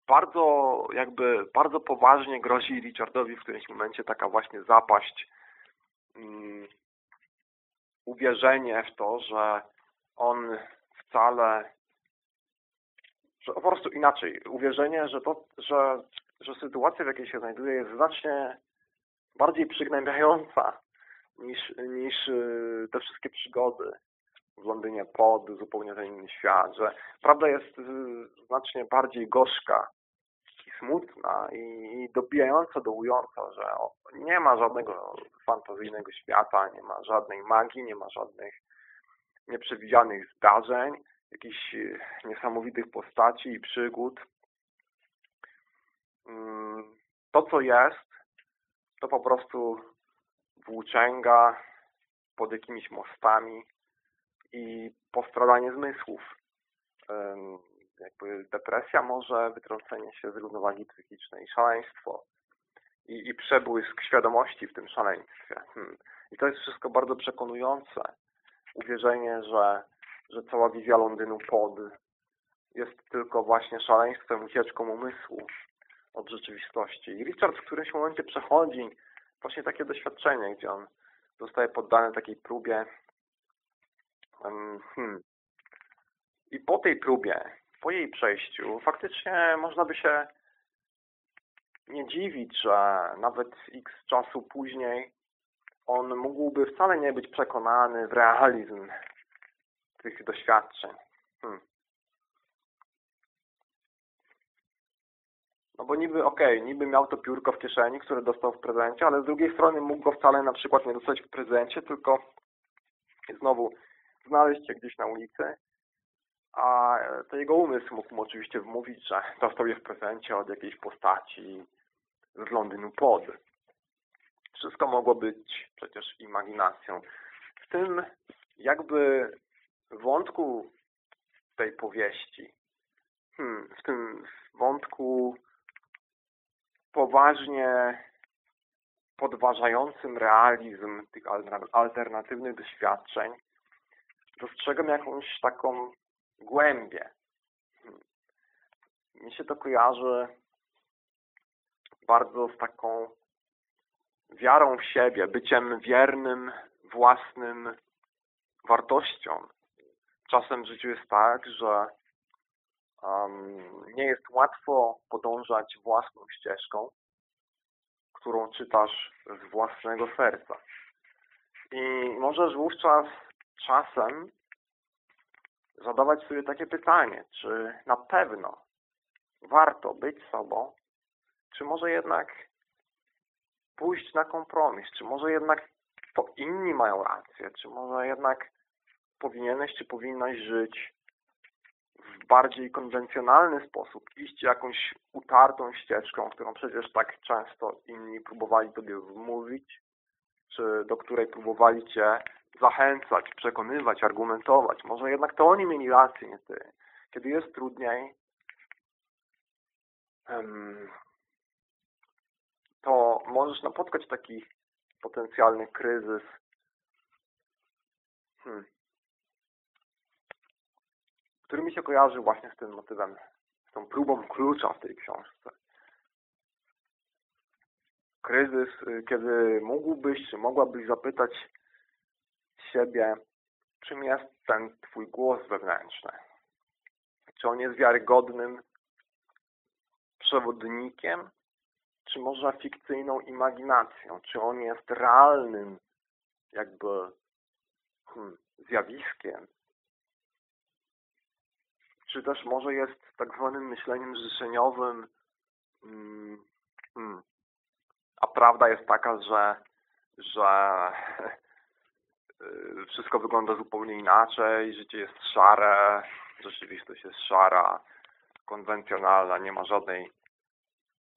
bardzo jakby bardzo poważnie grozi Richardowi w którymś momencie taka właśnie zapaść um, uwierzenie w to, że on wcale że po prostu inaczej, uwierzenie, że to, że, że sytuacja, w jakiej się znajduje jest znacznie bardziej przygnębiająca niż, niż y, te wszystkie przygody w Londynie pod, zupełnie ten inny świat, że prawda jest y, znacznie bardziej gorzka i smutna i, i dobijająca, dołująca, że nie ma żadnego fantazyjnego świata, nie ma żadnej magii, nie ma żadnych nieprzewidzianych zdarzeń, jakichś y, niesamowitych postaci i przygód. Mm, to, co jest, to po prostu włóczęga pod jakimiś mostami i postradanie zmysłów. Jakby depresja może, wytrącenie się z równowagi psychicznej, szaleństwo i, i przebłysk świadomości w tym szaleństwie. Hmm. I to jest wszystko bardzo przekonujące. Uwierzenie, że, że cała wizja Londynu pod jest tylko właśnie szaleństwem, ucieczką umysłu od rzeczywistości. I Richard w którymś momencie przechodzi właśnie takie doświadczenie, gdzie on zostaje poddany takiej próbie hmm, i po tej próbie, po jej przejściu, faktycznie można by się nie dziwić, że nawet x czasu później on mógłby wcale nie być przekonany w realizm tych doświadczeń. Hmm. No bo niby, okej, okay, niby miał to piórko w kieszeni, które dostał w prezencie, ale z drugiej strony mógł go wcale na przykład nie dostać w prezencie, tylko znowu znaleźć je gdzieś na ulicy, a to jego umysł mógł mu oczywiście wmówić, że dostał je w prezencie od jakiejś postaci z Londynu pod. Wszystko mogło być przecież imaginacją. W tym jakby wątku tej powieści, hmm, w tym wątku poważnie podważającym realizm tych alternatywnych doświadczeń, dostrzegam jakąś taką głębię. Mi się to kojarzy bardzo z taką wiarą w siebie, byciem wiernym własnym wartościom. Czasem w życiu jest tak, że um, nie jest łatwo podążać własną ścieżką, którą czytasz z własnego serca. I możesz wówczas czasem zadawać sobie takie pytanie, czy na pewno warto być sobą, czy może jednak pójść na kompromis, czy może jednak to inni mają rację, czy może jednak powinieneś, czy powinnaś żyć w bardziej konwencjonalny sposób, iść jakąś utartą ścieżką, którą przecież tak często inni próbowali tobie wmówić, czy do której próbowali cię zachęcać, przekonywać, argumentować. Może jednak to oni mieli rację, nie ty. Kiedy jest trudniej, to możesz napotkać taki potencjalny kryzys. Hmm. Który mi się kojarzy właśnie z tym motywem, z tą próbą klucza w tej książce. Kryzys, y, kiedy mógłbyś, czy mogłabyś zapytać siebie, czym jest ten Twój głos wewnętrzny. Czy on jest wiarygodnym przewodnikiem, czy może fikcyjną imaginacją? Czy on jest realnym jakby hmm, zjawiskiem? Czy też może jest tak zwanym myśleniem życzeniowym, hmm, hmm. a prawda jest taka, że, że wszystko wygląda zupełnie inaczej, życie jest szare, rzeczywistość jest szara, konwencjonalna, nie ma żadnej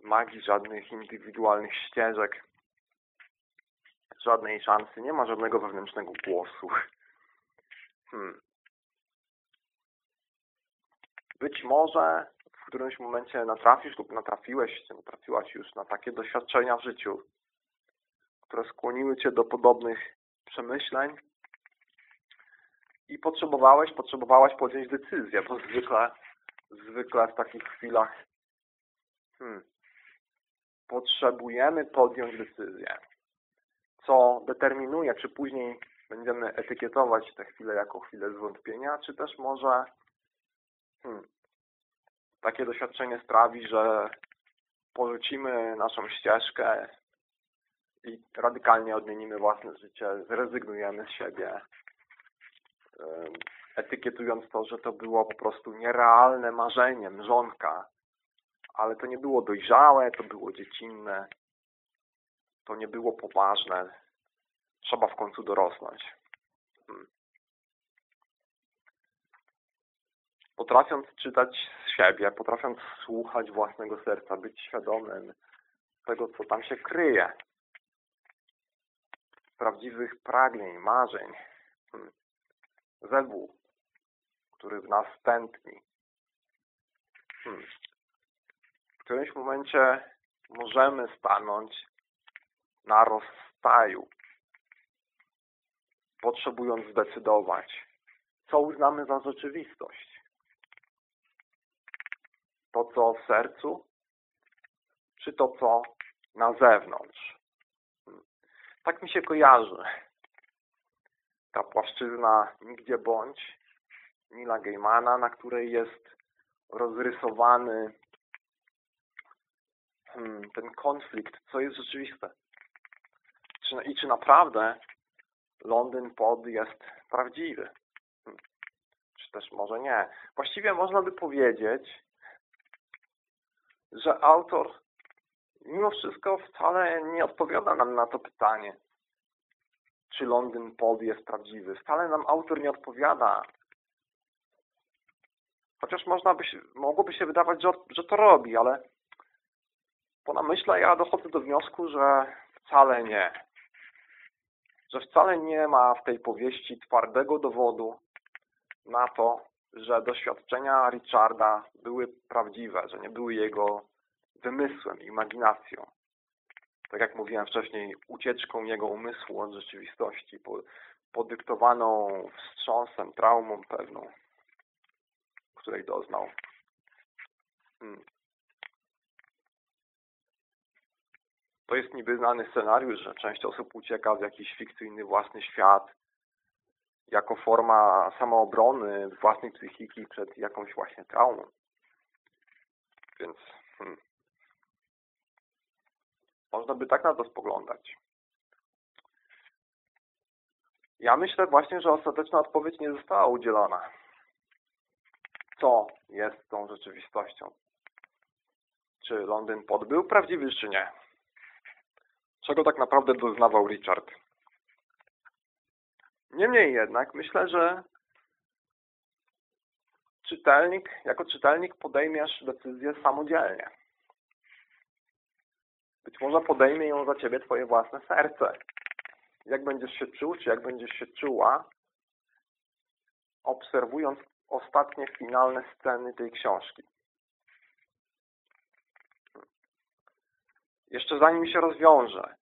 magii, żadnych indywidualnych ścieżek, żadnej szansy, nie ma żadnego wewnętrznego głosu. Hmm. Być może w którymś momencie natrafisz lub natrafiłeś, czy natrafiłaś już na takie doświadczenia w życiu, które skłoniły Cię do podobnych przemyśleń i potrzebowałeś, potrzebowałaś podjąć decyzję, bo zwykle, zwykle w takich chwilach hmm, potrzebujemy podjąć decyzję, co determinuje, czy później będziemy etykietować tę chwilę jako chwilę zwątpienia, czy też może hmm, takie doświadczenie sprawi, że porzucimy naszą ścieżkę i radykalnie odmienimy własne życie, zrezygnujemy z siebie, etykietując to, że to było po prostu nierealne marzenie, mrzonka, ale to nie było dojrzałe, to było dziecinne, to nie było poważne. Trzeba w końcu dorosnąć. Hmm. Potrafiąc czytać z siebie, potrafiąc słuchać własnego serca, być świadomym tego, co tam się kryje, prawdziwych pragnień, marzeń, hmm. zewu, który w nas tętni. Hmm w którymś momencie możemy stanąć na rozstaju, potrzebując zdecydować, co uznamy za rzeczywistość. To, co w sercu, czy to, co na zewnątrz. Tak mi się kojarzy ta płaszczyzna Nigdzie Bądź Nila Gaimana, na której jest rozrysowany hmm, ten konflikt, co jest rzeczywiste. Czy, I czy naprawdę Londyn Pod jest prawdziwy? Hmm. Czy też może nie? Właściwie można by powiedzieć, że autor mimo wszystko wcale nie odpowiada nam na to pytanie, czy Londyn Pod jest prawdziwy. Wcale nam autor nie odpowiada. Chociaż można by się, mogłoby się wydawać, że, że to robi, ale po namyśle ja dochodzę do wniosku, że wcale nie. Że wcale nie ma w tej powieści twardego dowodu na to, że doświadczenia Richarda były prawdziwe, że nie były jego wymysłem, imaginacją. Tak jak mówiłem wcześniej, ucieczką jego umysłu od rzeczywistości, podyktowaną wstrząsem, traumą pewną, której doznał. Hmm. To jest niby znany scenariusz, że część osób ucieka w jakiś fikcyjny własny świat jako forma samoobrony własnej psychiki przed jakąś właśnie traumą. Więc hmm, można by tak na to spoglądać. Ja myślę właśnie, że ostateczna odpowiedź nie została udzielona. Co jest tą rzeczywistością? Czy Londyn Pod był prawdziwy, czy nie? czego tak naprawdę doznawał Richard. Niemniej jednak myślę, że czytelnik, jako czytelnik podejmiesz decyzję samodzielnie. Być może podejmie ją za Ciebie Twoje własne serce. Jak będziesz się czuł, czy jak będziesz się czuła, obserwując ostatnie, finalne sceny tej książki. jeszcze zanim się rozwiąże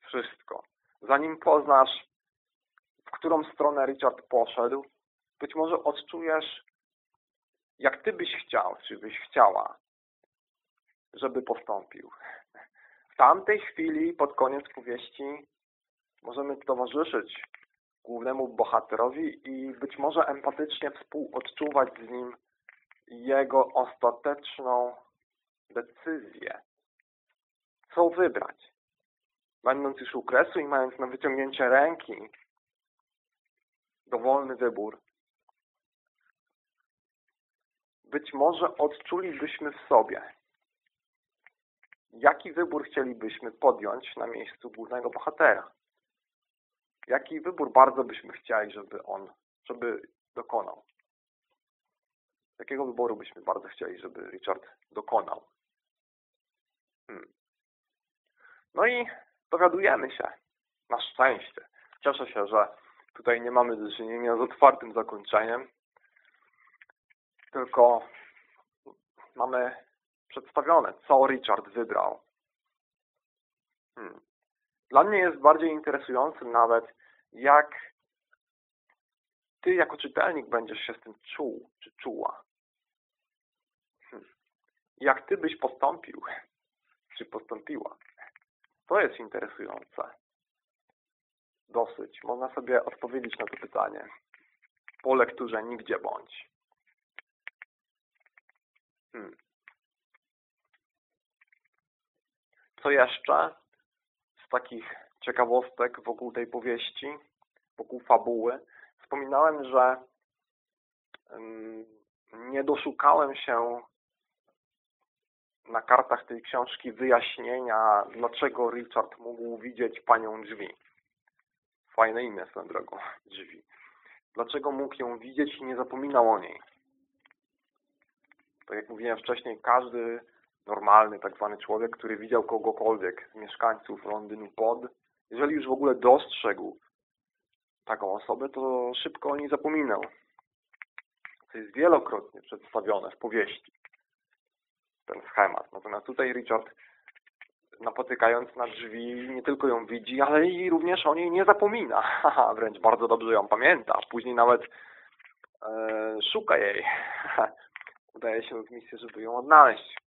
wszystko, zanim poznasz, w którą stronę Richard poszedł, być może odczujesz, jak ty byś chciał, czy byś chciała, żeby postąpił. W tamtej chwili, pod koniec powieści, możemy towarzyszyć głównemu bohaterowi i być może empatycznie współodczuwać z nim jego ostateczną decyzję. Co wybrać? Będąc już u kresu i mając na wyciągnięcie ręki dowolny wybór, być może odczulibyśmy w sobie, jaki wybór chcielibyśmy podjąć na miejscu głównego bohatera. Jaki wybór bardzo byśmy chcieli, żeby on, żeby dokonał. Jakiego wyboru byśmy bardzo chcieli, żeby Richard dokonał. Hmm. No i dowiadujemy się, na szczęście. Cieszę się, że tutaj nie mamy do czynienia z otwartym zakończeniem, tylko mamy przedstawione, co Richard wybrał. Hmm. Dla mnie jest bardziej interesujący nawet, jak ty jako czytelnik będziesz się z tym czuł, czy czuła. Hmm. Jak ty byś postąpił, czy postąpiła. To jest interesujące. Dosyć. Można sobie odpowiedzieć na to pytanie po lekturze nigdzie bądź. Hmm. Co jeszcze z takich ciekawostek wokół tej powieści, wokół fabuły? Wspominałem, że nie doszukałem się na kartach tej książki wyjaśnienia, dlaczego Richard mógł widzieć panią drzwi. Fajne imię swoją drogą, drzwi. Dlaczego mógł ją widzieć i nie zapominał o niej. Tak jak mówiłem wcześniej, każdy normalny tak zwany człowiek, który widział kogokolwiek z mieszkańców Londynu pod, jeżeli już w ogóle dostrzegł taką osobę, to szybko o niej zapominał. To jest wielokrotnie przedstawione w powieści ten schemat. Natomiast tutaj Richard napotykając na drzwi nie tylko ją widzi, ale i również o niej nie zapomina. Wręcz bardzo dobrze ją pamięta. Później nawet e, szuka jej. Udaje się w misję, żeby ją odnaleźć.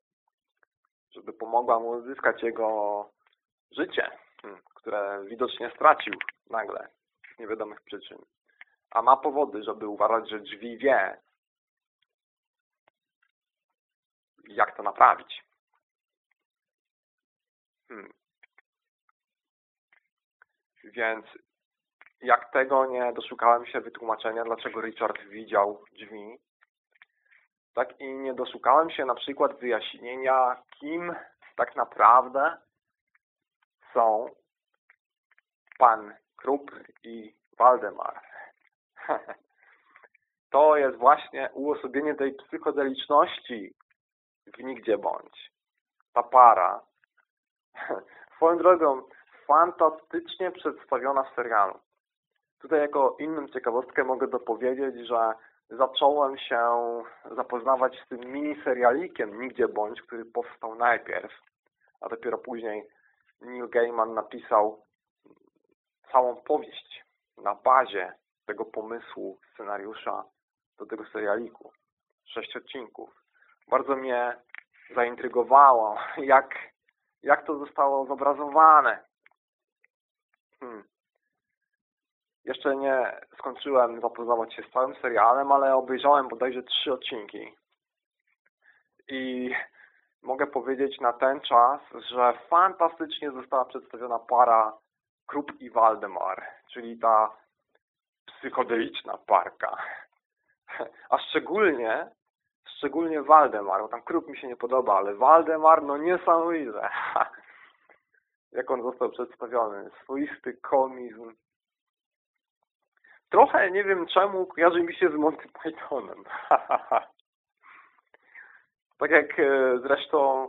Żeby pomogła mu uzyskać jego życie, hmm, które widocznie stracił nagle z niewiadomych przyczyn. A ma powody, żeby uważać, że drzwi wie, jak to naprawić. Hmm. Więc jak tego nie doszukałem się wytłumaczenia, dlaczego Richard widział drzwi, tak i nie doszukałem się na przykład wyjaśnienia, kim tak naprawdę są pan Krupp i Waldemar. To jest właśnie uosobienie tej psychodeliczności, w nigdzie bądź. Ta para, swoją drogą, fantastycznie przedstawiona w serialu. Tutaj jako inną ciekawostkę mogę dopowiedzieć, że zacząłem się zapoznawać z tym mini-serialikiem Nigdzie Bądź, który powstał najpierw, a dopiero później Neil Gaiman napisał całą powieść na bazie tego pomysłu scenariusza do tego serialiku. Sześć odcinków bardzo mnie zaintrygowało, jak, jak to zostało zobrazowane. Hmm. Jeszcze nie skończyłem zapoznawać się z całym serialem, ale obejrzałem bodajże trzy odcinki. I mogę powiedzieć na ten czas, że fantastycznie została przedstawiona para Krupp i Waldemar, czyli ta psychodeliczna parka. A szczególnie Szczególnie Waldemar, bo tam Krupp mi się nie podoba, ale Waldemar, no niesamowite. Jak on został przedstawiony. Swoisty komizm. Trochę nie wiem czemu kojarzy mi się z Monty Pythonem. tak jak e, zresztą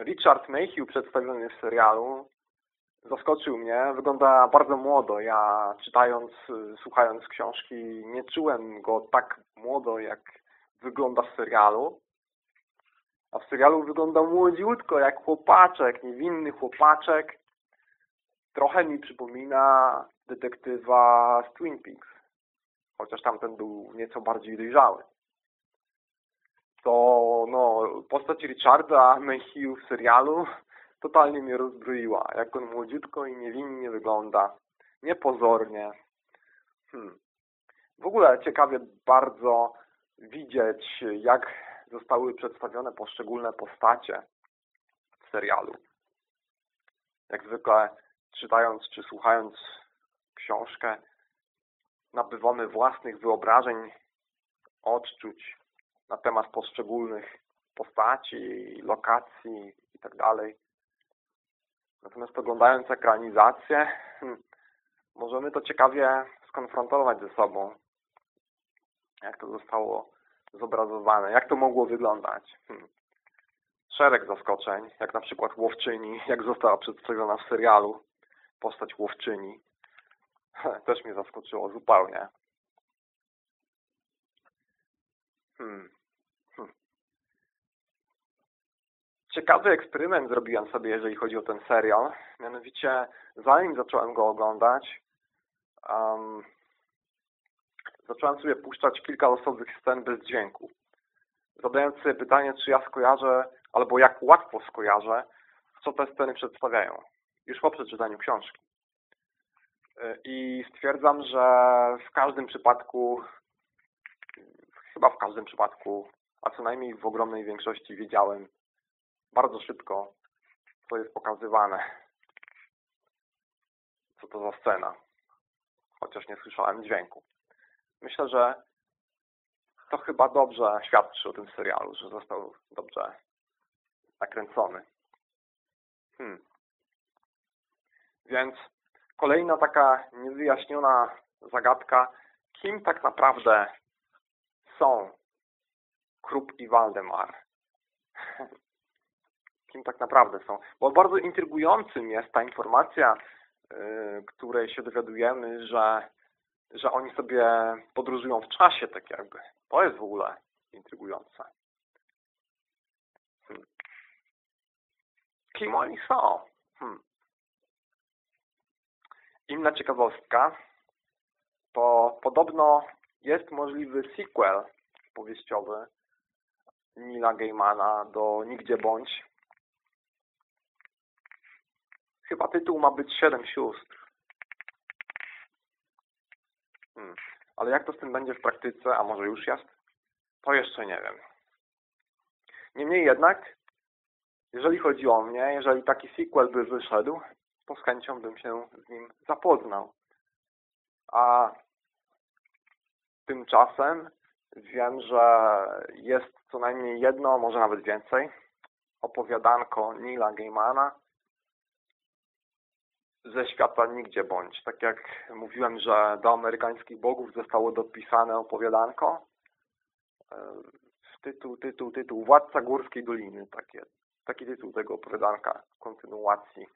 Richard Mayhew przedstawiony w serialu zaskoczył mnie. Wygląda bardzo młodo. Ja czytając, słuchając książki nie czułem go tak młodo jak wygląda w serialu. A w serialu wygląda młodziutko, jak chłopaczek, niewinny chłopaczek. Trochę mi przypomina detektywa z Twin Peaks. Chociaż tamten był nieco bardziej dojrzały. To no, postać Richarda Mayhew w serialu totalnie mnie rozbroiła. Jak on młodziutko i niewinnie wygląda. Niepozornie. Hmm. W ogóle ciekawie bardzo widzieć, jak zostały przedstawione poszczególne postacie w serialu. Jak zwykle czytając czy słuchając książkę, nabywamy własnych wyobrażeń, odczuć na temat poszczególnych postaci, lokacji itd. Tak Natomiast oglądając ekranizację, hmm, możemy to ciekawie skonfrontować ze sobą. Jak to zostało zobrazowane, jak to mogło wyglądać. Hmm. Szereg zaskoczeń, jak na przykład łowczyni, jak została przedstawiona w serialu postać łowczyni. Też mnie zaskoczyło zupełnie. Hmm. Hmm. Ciekawy eksperyment zrobiłem sobie, jeżeli chodzi o ten serial. Mianowicie, zanim zacząłem go oglądać, um, zacząłem sobie puszczać kilka losowych scen bez dźwięku. Zadając sobie pytanie, czy ja skojarzę, albo jak łatwo skojarzę, co te sceny przedstawiają. Już po przeczytaniu książki. I stwierdzam, że w każdym przypadku, chyba w każdym przypadku, a co najmniej w ogromnej większości wiedziałem bardzo szybko, co jest pokazywane. Co to za scena. Chociaż nie słyszałem dźwięku. Myślę, że to chyba dobrze świadczy o tym serialu, że został dobrze nakręcony. Hmm. Więc kolejna taka niewyjaśniona zagadka, kim tak naprawdę są Krupp i Waldemar. Kim tak naprawdę są. Bo bardzo intrygującym jest ta informacja, yy, której się dowiadujemy, że że oni sobie podróżują w czasie, tak jakby. To jest w ogóle intrygujące. Hmm. Kim oni są? Hmm. Inna ciekawostka, to podobno jest możliwy sequel powieściowy Nila Gaimana do Nigdzie Bądź. Chyba tytuł ma być Siedem Sióstr. Hmm. Ale jak to z tym będzie w praktyce, a może już jest, to jeszcze nie wiem. Niemniej jednak, jeżeli chodzi o mnie, jeżeli taki sequel by wyszedł, to z chęcią bym się z nim zapoznał. A tymczasem wiem, że jest co najmniej jedno, może nawet więcej, opowiadanko Nila Gaimana ze świata nigdzie bądź. Tak jak mówiłem, że do amerykańskich bogów zostało dopisane opowiadanko, e, tytuł, tytuł, tytuł Władca Górskiej Doliny, takie, taki tytuł tego opowiadanka, kontynuacji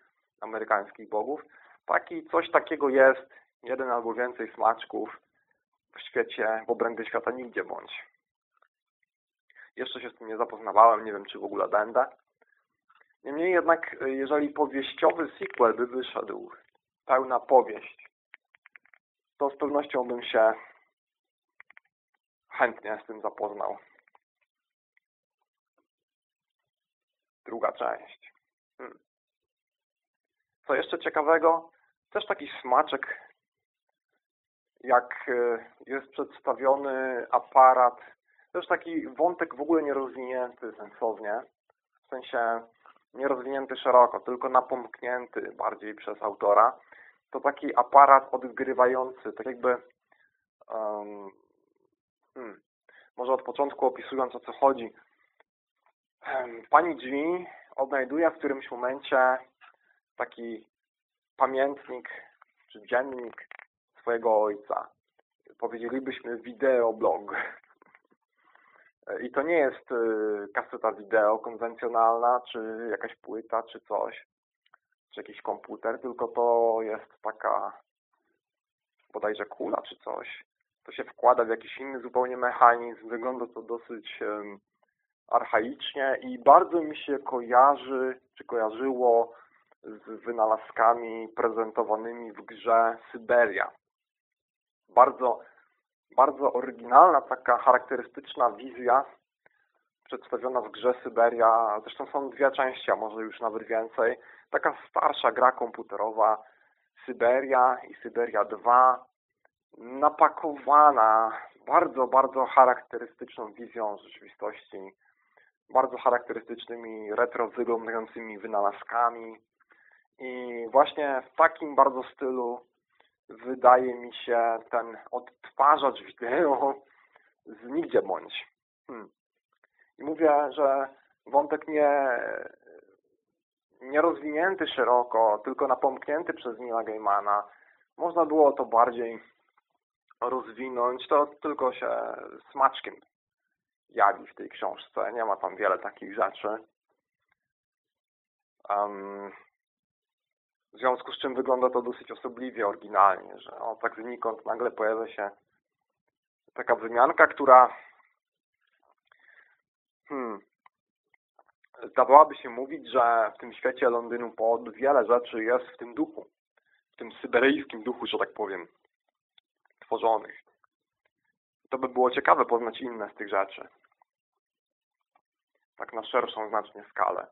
amerykańskich bogów. Taki, coś takiego jest, jeden albo więcej smaczków w świecie, w obrębie świata nigdzie bądź. Jeszcze się z tym nie zapoznawałem, nie wiem czy w ogóle będę. Niemniej jednak, jeżeli powieściowy sequel by wyszedł, pełna powieść, to z pewnością bym się chętnie z tym zapoznał. Druga część. Hmm. Co jeszcze ciekawego? Też taki smaczek, jak e, jest przedstawiony aparat. Też taki wątek w ogóle nierozwinięty sensownie. W sensie nie rozwinięty szeroko, tylko napomknięty bardziej przez autora, to taki aparat odgrywający, tak jakby um, hmm, może od początku opisując o co chodzi. Pani drzwi odnajduje w którymś momencie taki pamiętnik czy dziennik swojego ojca. Powiedzielibyśmy wideoblog. I to nie jest y, kaseta wideo konwencjonalna, czy jakaś płyta, czy coś, czy jakiś komputer, tylko to jest taka bodajże kula, czy coś. To się wkłada w jakiś inny zupełnie mechanizm. Wygląda to dosyć archaicznie i bardzo mi się kojarzy, czy kojarzyło z wynalazkami prezentowanymi w grze Syberia. Bardzo, bardzo oryginalna, taka charakterystyczna wizja przedstawiona w grze Syberia. Zresztą są dwie części, a może już nawet więcej. Taka starsza gra komputerowa Syberia i Syberia 2 napakowana bardzo, bardzo charakterystyczną wizją rzeczywistości, bardzo charakterystycznymi retro wyglądającymi wynalazkami i właśnie w takim bardzo stylu wydaje mi się ten odtwarzacz wideo z nigdzie bądź. Hmm. I mówię, że wątek nie, nie rozwinięty szeroko, tylko napomknięty przez Nila Gaimana. Można było to bardziej rozwinąć, to tylko się smaczkiem jawi w tej książce. Nie ma tam wiele takich rzeczy. Um, w związku z czym wygląda to dosyć osobliwie, oryginalnie, że o, tak znikąd nagle pojawia się taka wymianka, która hmm, się mówić, że w tym świecie Londynu pod wiele rzeczy jest w tym duchu, w tym syberyjskim duchu, że tak powiem, tworzonych. To by było ciekawe poznać inne z tych rzeczy. Tak na szerszą znacznie skalę.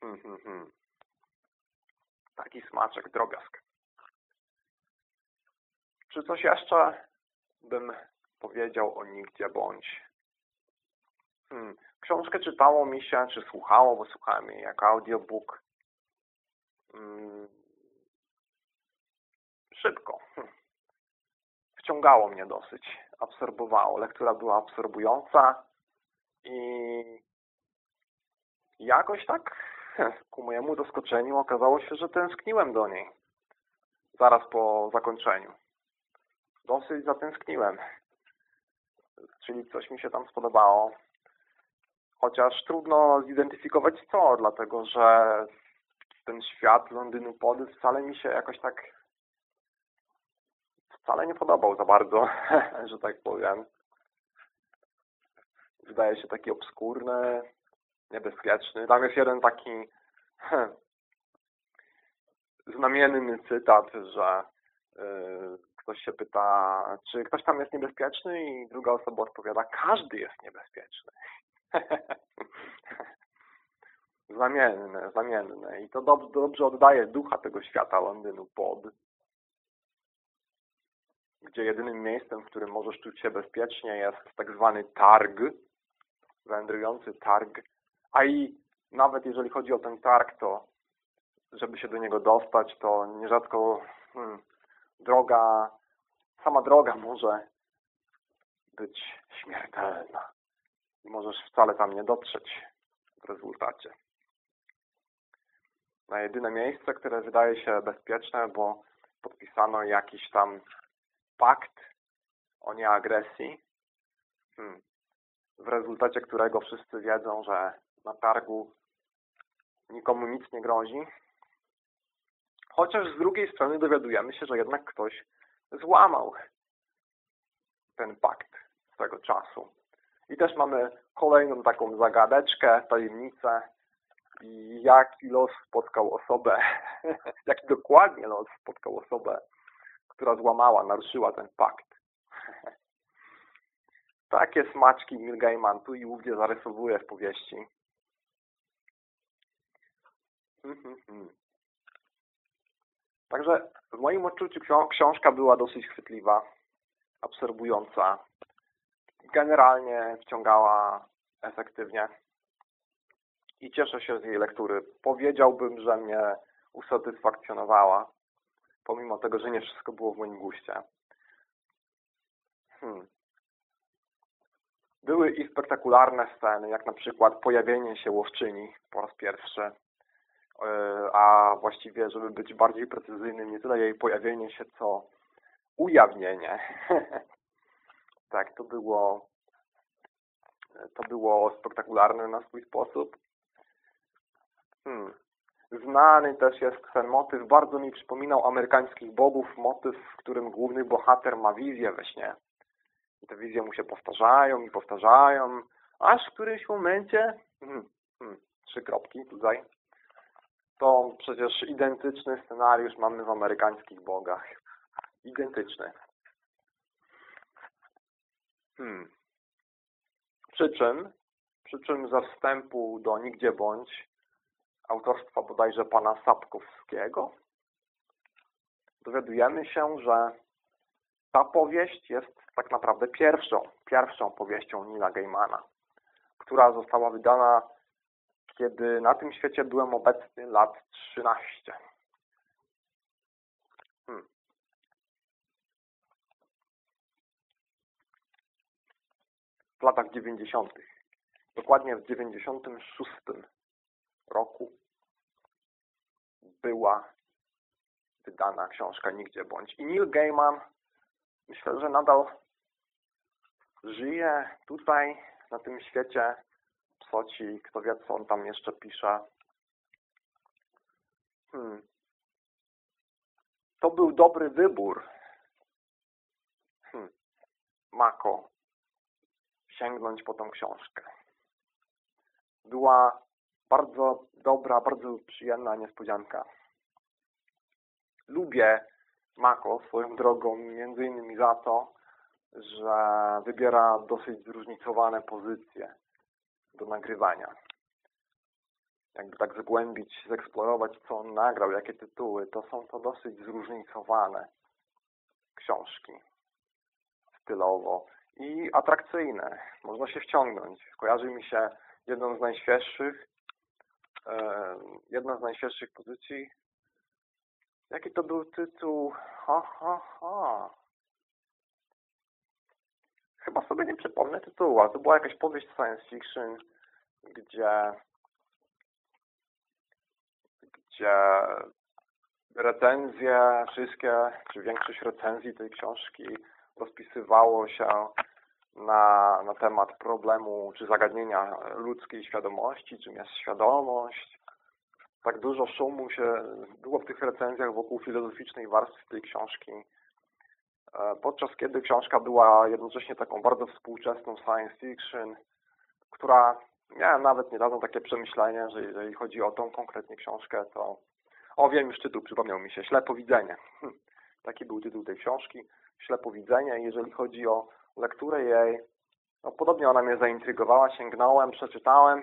Hmm. Taki smaczek, drobiazg. Czy coś jeszcze bym powiedział o nigdzie bądź? Hmm. Książkę czytało mi się, czy słuchało, bo słuchałem jej jako audiobook. Hmm. Szybko. Hmm. Wciągało mnie dosyć. Absorbowało. Lektura była absorbująca i jakoś tak ku mojemu zaskoczeniu okazało się, że tęskniłem do niej. Zaraz po zakończeniu. Dosyć zatęskniłem. Czyli coś mi się tam spodobało. Chociaż trudno zidentyfikować co, dlatego że ten świat Londynu Pody wcale mi się jakoś tak wcale nie podobał za bardzo, że tak powiem. Wydaje się taki obskurny, niebezpieczny. Tam jest jeden taki znamienny cytat, że yy, ktoś się pyta, czy ktoś tam jest niebezpieczny i druga osoba odpowiada, każdy jest niebezpieczny. znamienne, znamienne. I to dobrze, dobrze oddaje ducha tego świata Londynu pod, gdzie jedynym miejscem, w którym możesz czuć się bezpiecznie jest tak zwany targ, wędrujący targ, a i nawet jeżeli chodzi o ten targ, to żeby się do niego dostać, to nierzadko hmm, droga, sama droga może być śmiertelna. I możesz wcale tam nie dotrzeć w rezultacie. Na jedyne miejsce, które wydaje się bezpieczne, bo podpisano jakiś tam pakt o nieagresji, hmm, w rezultacie którego wszyscy wiedzą, że na targu nikomu nic nie grozi. Chociaż z drugiej strony dowiadujemy się, że jednak ktoś złamał ten pakt swego czasu. I też mamy kolejną taką zagadeczkę, tajemnicę, jaki los spotkał osobę, jaki dokładnie los spotkał osobę, która złamała, naruszyła ten pakt. Takie smaczki Neil Gaiman tu i ówdzie zarysowuje w powieści. Także w moim odczuciu książka była dosyć chwytliwa, absorbująca. Generalnie wciągała efektywnie i cieszę się z jej lektury. Powiedziałbym, że mnie usatysfakcjonowała, pomimo tego, że nie wszystko było w moim guście. Hmm. Były i spektakularne sceny, jak na przykład pojawienie się łowczyni po raz pierwszy, a właściwie, żeby być bardziej precyzyjnym, nie tyle jej pojawienie się, co ujawnienie. tak, to było to było spektakularne na swój sposób. Hmm. Znany też jest ten motyw, bardzo mi przypominał amerykańskich bogów, motyw, w którym główny bohater ma wizję we śnie I te wizje mu się powtarzają i powtarzają, aż w którymś momencie, hmm, hmm, trzy kropki tutaj, to przecież identyczny scenariusz mamy w amerykańskich bogach. Identyczny. Hmm. Przy czym, przy czym ze wstępu do Nigdzie Bądź autorstwa bodajże pana Sapkowskiego dowiadujemy się, że ta powieść jest tak naprawdę pierwszą, pierwszą powieścią Nila Gaimana, która została wydana, kiedy na tym świecie byłem obecny lat 13. Hmm. W latach 90. Dokładnie w 96 roku była wydana książka Nigdzie Bądź. I Neil Gaiman myślę, że nadal żyje tutaj, na tym świecie. Co ci, kto wie, co on tam jeszcze pisze. Hmm. To był dobry wybór. Hmm. Mako. Sięgnąć po tą książkę. Była bardzo dobra, bardzo przyjemna niespodzianka. Lubię Mako swoją drogą, między innymi za to, że wybiera dosyć zróżnicowane pozycje do nagrywania. Jakby tak zgłębić, zeksplorować, co on nagrał, jakie tytuły, to są to dosyć zróżnicowane książki stylowo i atrakcyjne. Można się wciągnąć. Kojarzy mi się jedną z najświeższych, e, jedna z najświeższych pozycji Jaki to był tytuł? Ha, ha, ha. Chyba sobie nie przypomnę tytułu, ale to była jakaś powieść science fiction, gdzie gdzie recenzje wszystkie, czy większość recenzji tej książki rozpisywało się na, na temat problemu czy zagadnienia ludzkiej świadomości, czym jest świadomość, tak dużo szumu się było w tych recenzjach wokół filozoficznej warstwy tej książki, podczas kiedy książka była jednocześnie taką bardzo współczesną science fiction, która miałem nawet niedawno takie przemyślenie, że jeżeli chodzi o tą konkretnie książkę, to o wiem już tytuł, przypomniał mi się, Ślepowidzenie. Hm, taki był tytuł tej książki, Ślepowidzenie. Jeżeli chodzi o lekturę jej, no podobnie ona mnie zaintrygowała, sięgnąłem, przeczytałem,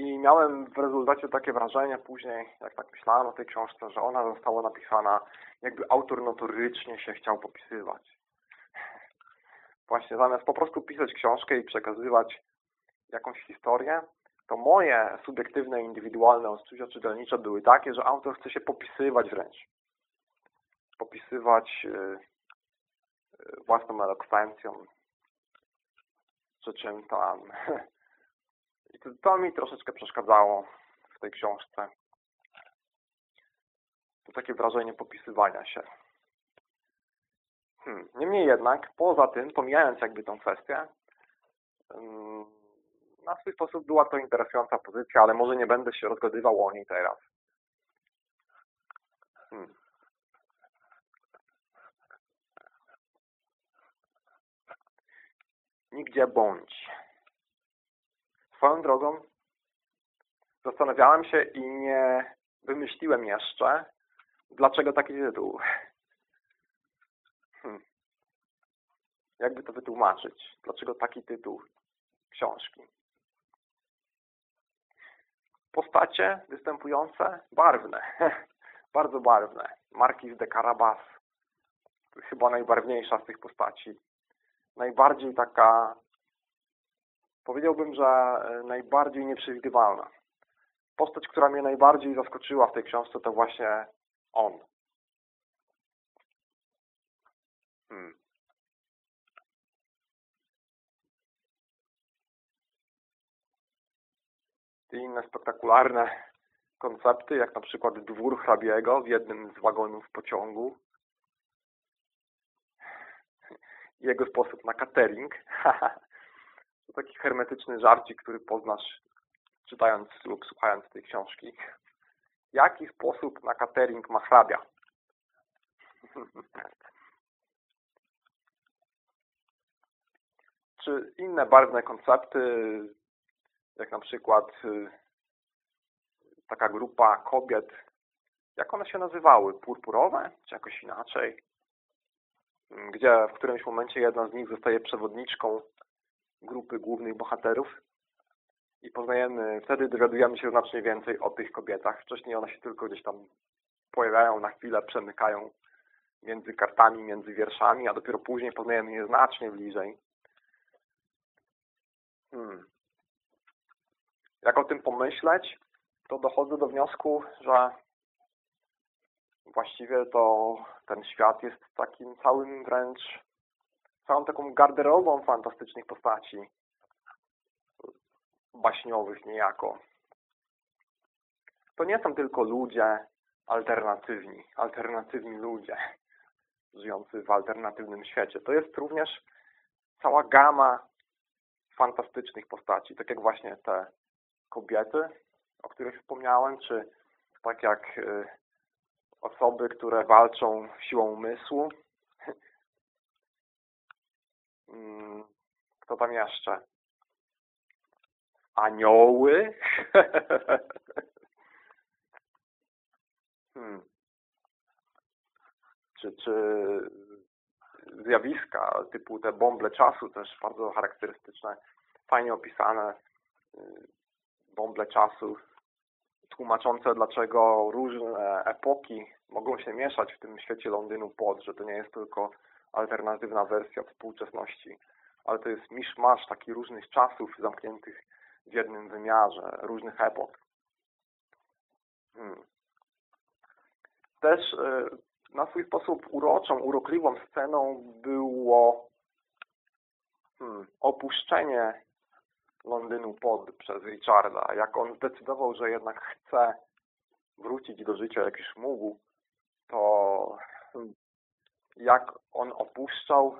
i miałem w rezultacie takie wrażenie później, jak tak myślałem o tej książce, że ona została napisana, jakby autor notorycznie się chciał popisywać. Właśnie zamiast po prostu pisać książkę i przekazywać jakąś historię, to moje subiektywne, indywidualne odczucia czytelnicze były takie, że autor chce się popisywać wręcz. Popisywać yy, własną elokwencją, czy czym tam I to, mi troszeczkę przeszkadzało w tej książce. To takie wrażenie popisywania się. Hmm. Niemniej jednak, poza tym, pomijając jakby tą kwestię, na swój sposób była to interesująca pozycja, ale może nie będę się rozgadywał o niej teraz. Hmm. Nigdzie bądź. Swoją drogą zastanawiałem się i nie wymyśliłem jeszcze, dlaczego taki tytuł. Hmm. Jakby to wytłumaczyć? Dlaczego taki tytuł książki? Postacie występujące barwne. Bardzo barwne. Marquis de Carabas. Chyba najbarwniejsza z tych postaci. Najbardziej taka powiedziałbym, że e, najbardziej nieprzewidywalna. Postać, która mnie najbardziej zaskoczyła w tej książce, to właśnie on. Hmm. I inne spektakularne koncepty, jak na przykład dwór hrabiego w jednym z wagonów pociągu. Jego sposób na catering. To taki hermetyczny żarcik, który poznasz czytając lub słuchając tej książki. Jaki sposób na catering ma hrabia? czy inne barwne koncepty, jak na przykład y, taka grupa kobiet, jak one się nazywały? Purpurowe? Czy jakoś inaczej? Gdzie w którymś momencie jedna z nich zostaje przewodniczką grupy głównych bohaterów i poznajemy, wtedy dowiadujemy się znacznie więcej o tych kobietach. Wcześniej one się tylko gdzieś tam pojawiają na chwilę, przemykają między kartami, między wierszami, a dopiero później poznajemy je znacznie bliżej. Hmm. Jak o tym pomyśleć, to dochodzę do wniosku, że właściwie to ten świat jest takim całym wręcz całą taką garderobą fantastycznych postaci baśniowych niejako. To nie są tylko ludzie alternatywni, alternatywni ludzie żyjący w alternatywnym świecie. To jest również cała gama fantastycznych postaci, tak jak właśnie te kobiety, o których wspomniałem, czy tak jak y, osoby, które walczą siłą umysłu. Mm, kto tam jeszcze? Anioły? hmm. Czy, czy zjawiska typu te bąble czasu też bardzo charakterystyczne, fajnie opisane y, bąble czasu tłumaczące, dlaczego różne epoki mogą się mieszać w tym świecie Londynu pod, że to nie jest tylko alternatywna wersja współczesności, ale to jest miszmasz takich różnych czasów zamkniętych w jednym wymiarze, różnych epok. Hmm. Też e, na swój sposób uroczą, urokliwą sceną było hmm, opuszczenie Londynu pod przez Richarda. Jak on zdecydował, że jednak chce wrócić do życia, jak już mógł, to jak on opuszczał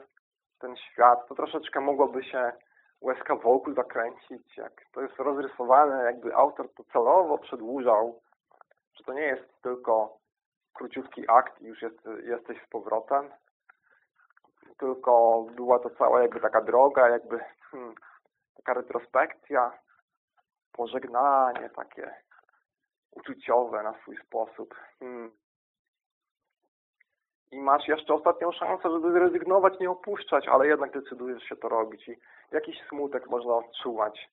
ten świat, to troszeczkę mogłoby się łezka wokół zakręcić. Jak to jest rozrysowane, jakby autor to celowo przedłużał, że to nie jest tylko króciutki akt i już jest, jesteś z powrotem, tylko była to cała jakby taka droga, jakby hmm, taka retrospekcja, pożegnanie takie uczuciowe na swój sposób. Hmm. I masz jeszcze ostatnią szansę, żeby zrezygnować, nie opuszczać, ale jednak decydujesz się to robić i jakiś smutek można odczuwać,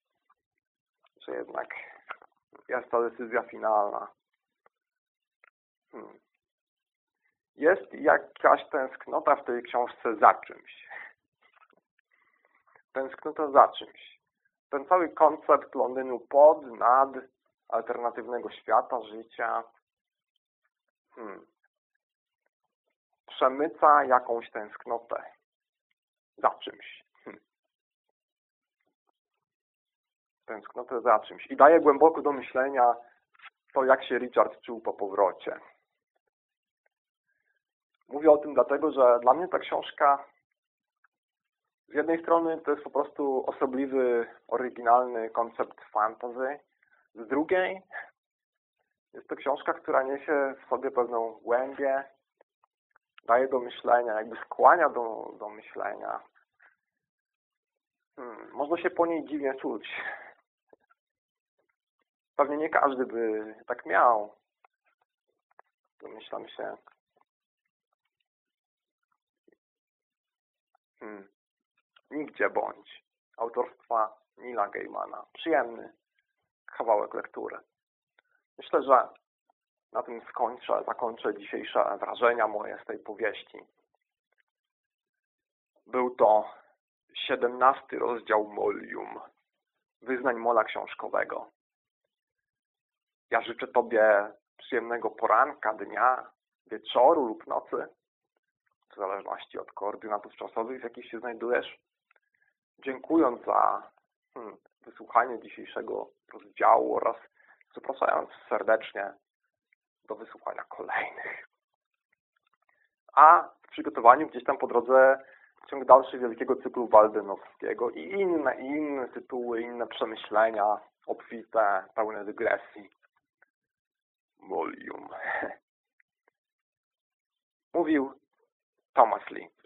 że jednak jest ta decyzja finalna. Hmm. Jest jakaś tęsknota w tej książce za czymś. Tęsknota za czymś ten cały koncept Londynu pod, nad, alternatywnego świata, życia hmm, przemyca jakąś tęsknotę za czymś. Hmm. Tęsknotę za czymś. I daje głęboko do myślenia to, jak się Richard czuł po powrocie. Mówię o tym dlatego, że dla mnie ta książka z jednej strony to jest po prostu osobliwy, oryginalny koncept fantasy. Z drugiej jest to książka, która niesie w sobie pewną głębię, daje do myślenia, jakby skłania do, do myślenia. Hmm, można się po niej dziwnie czuć. Pewnie nie każdy by tak miał. Domyślam się. Hmm. Nigdzie bądź. Autorstwa Nila Gaimana. Przyjemny kawałek lektury. Myślę, że na tym skończę, zakończę dzisiejsze wrażenia moje z tej powieści. Był to siedemnasty rozdział Molium, wyznań mola książkowego. Ja życzę Tobie przyjemnego poranka, dnia, wieczoru lub nocy, w zależności od koordynatów czasowych, w jakich się znajdujesz dziękując za hmm, wysłuchanie dzisiejszego rozdziału oraz zapraszając serdecznie do wysłuchania kolejnych. A w przygotowaniu gdzieś tam po drodze ciąg dalszy wielkiego cyklu Waldenowskiego i inne, inne tytuły, inne przemyślenia obfite, pełne dygresji. Molium. Mówił Thomas Lee.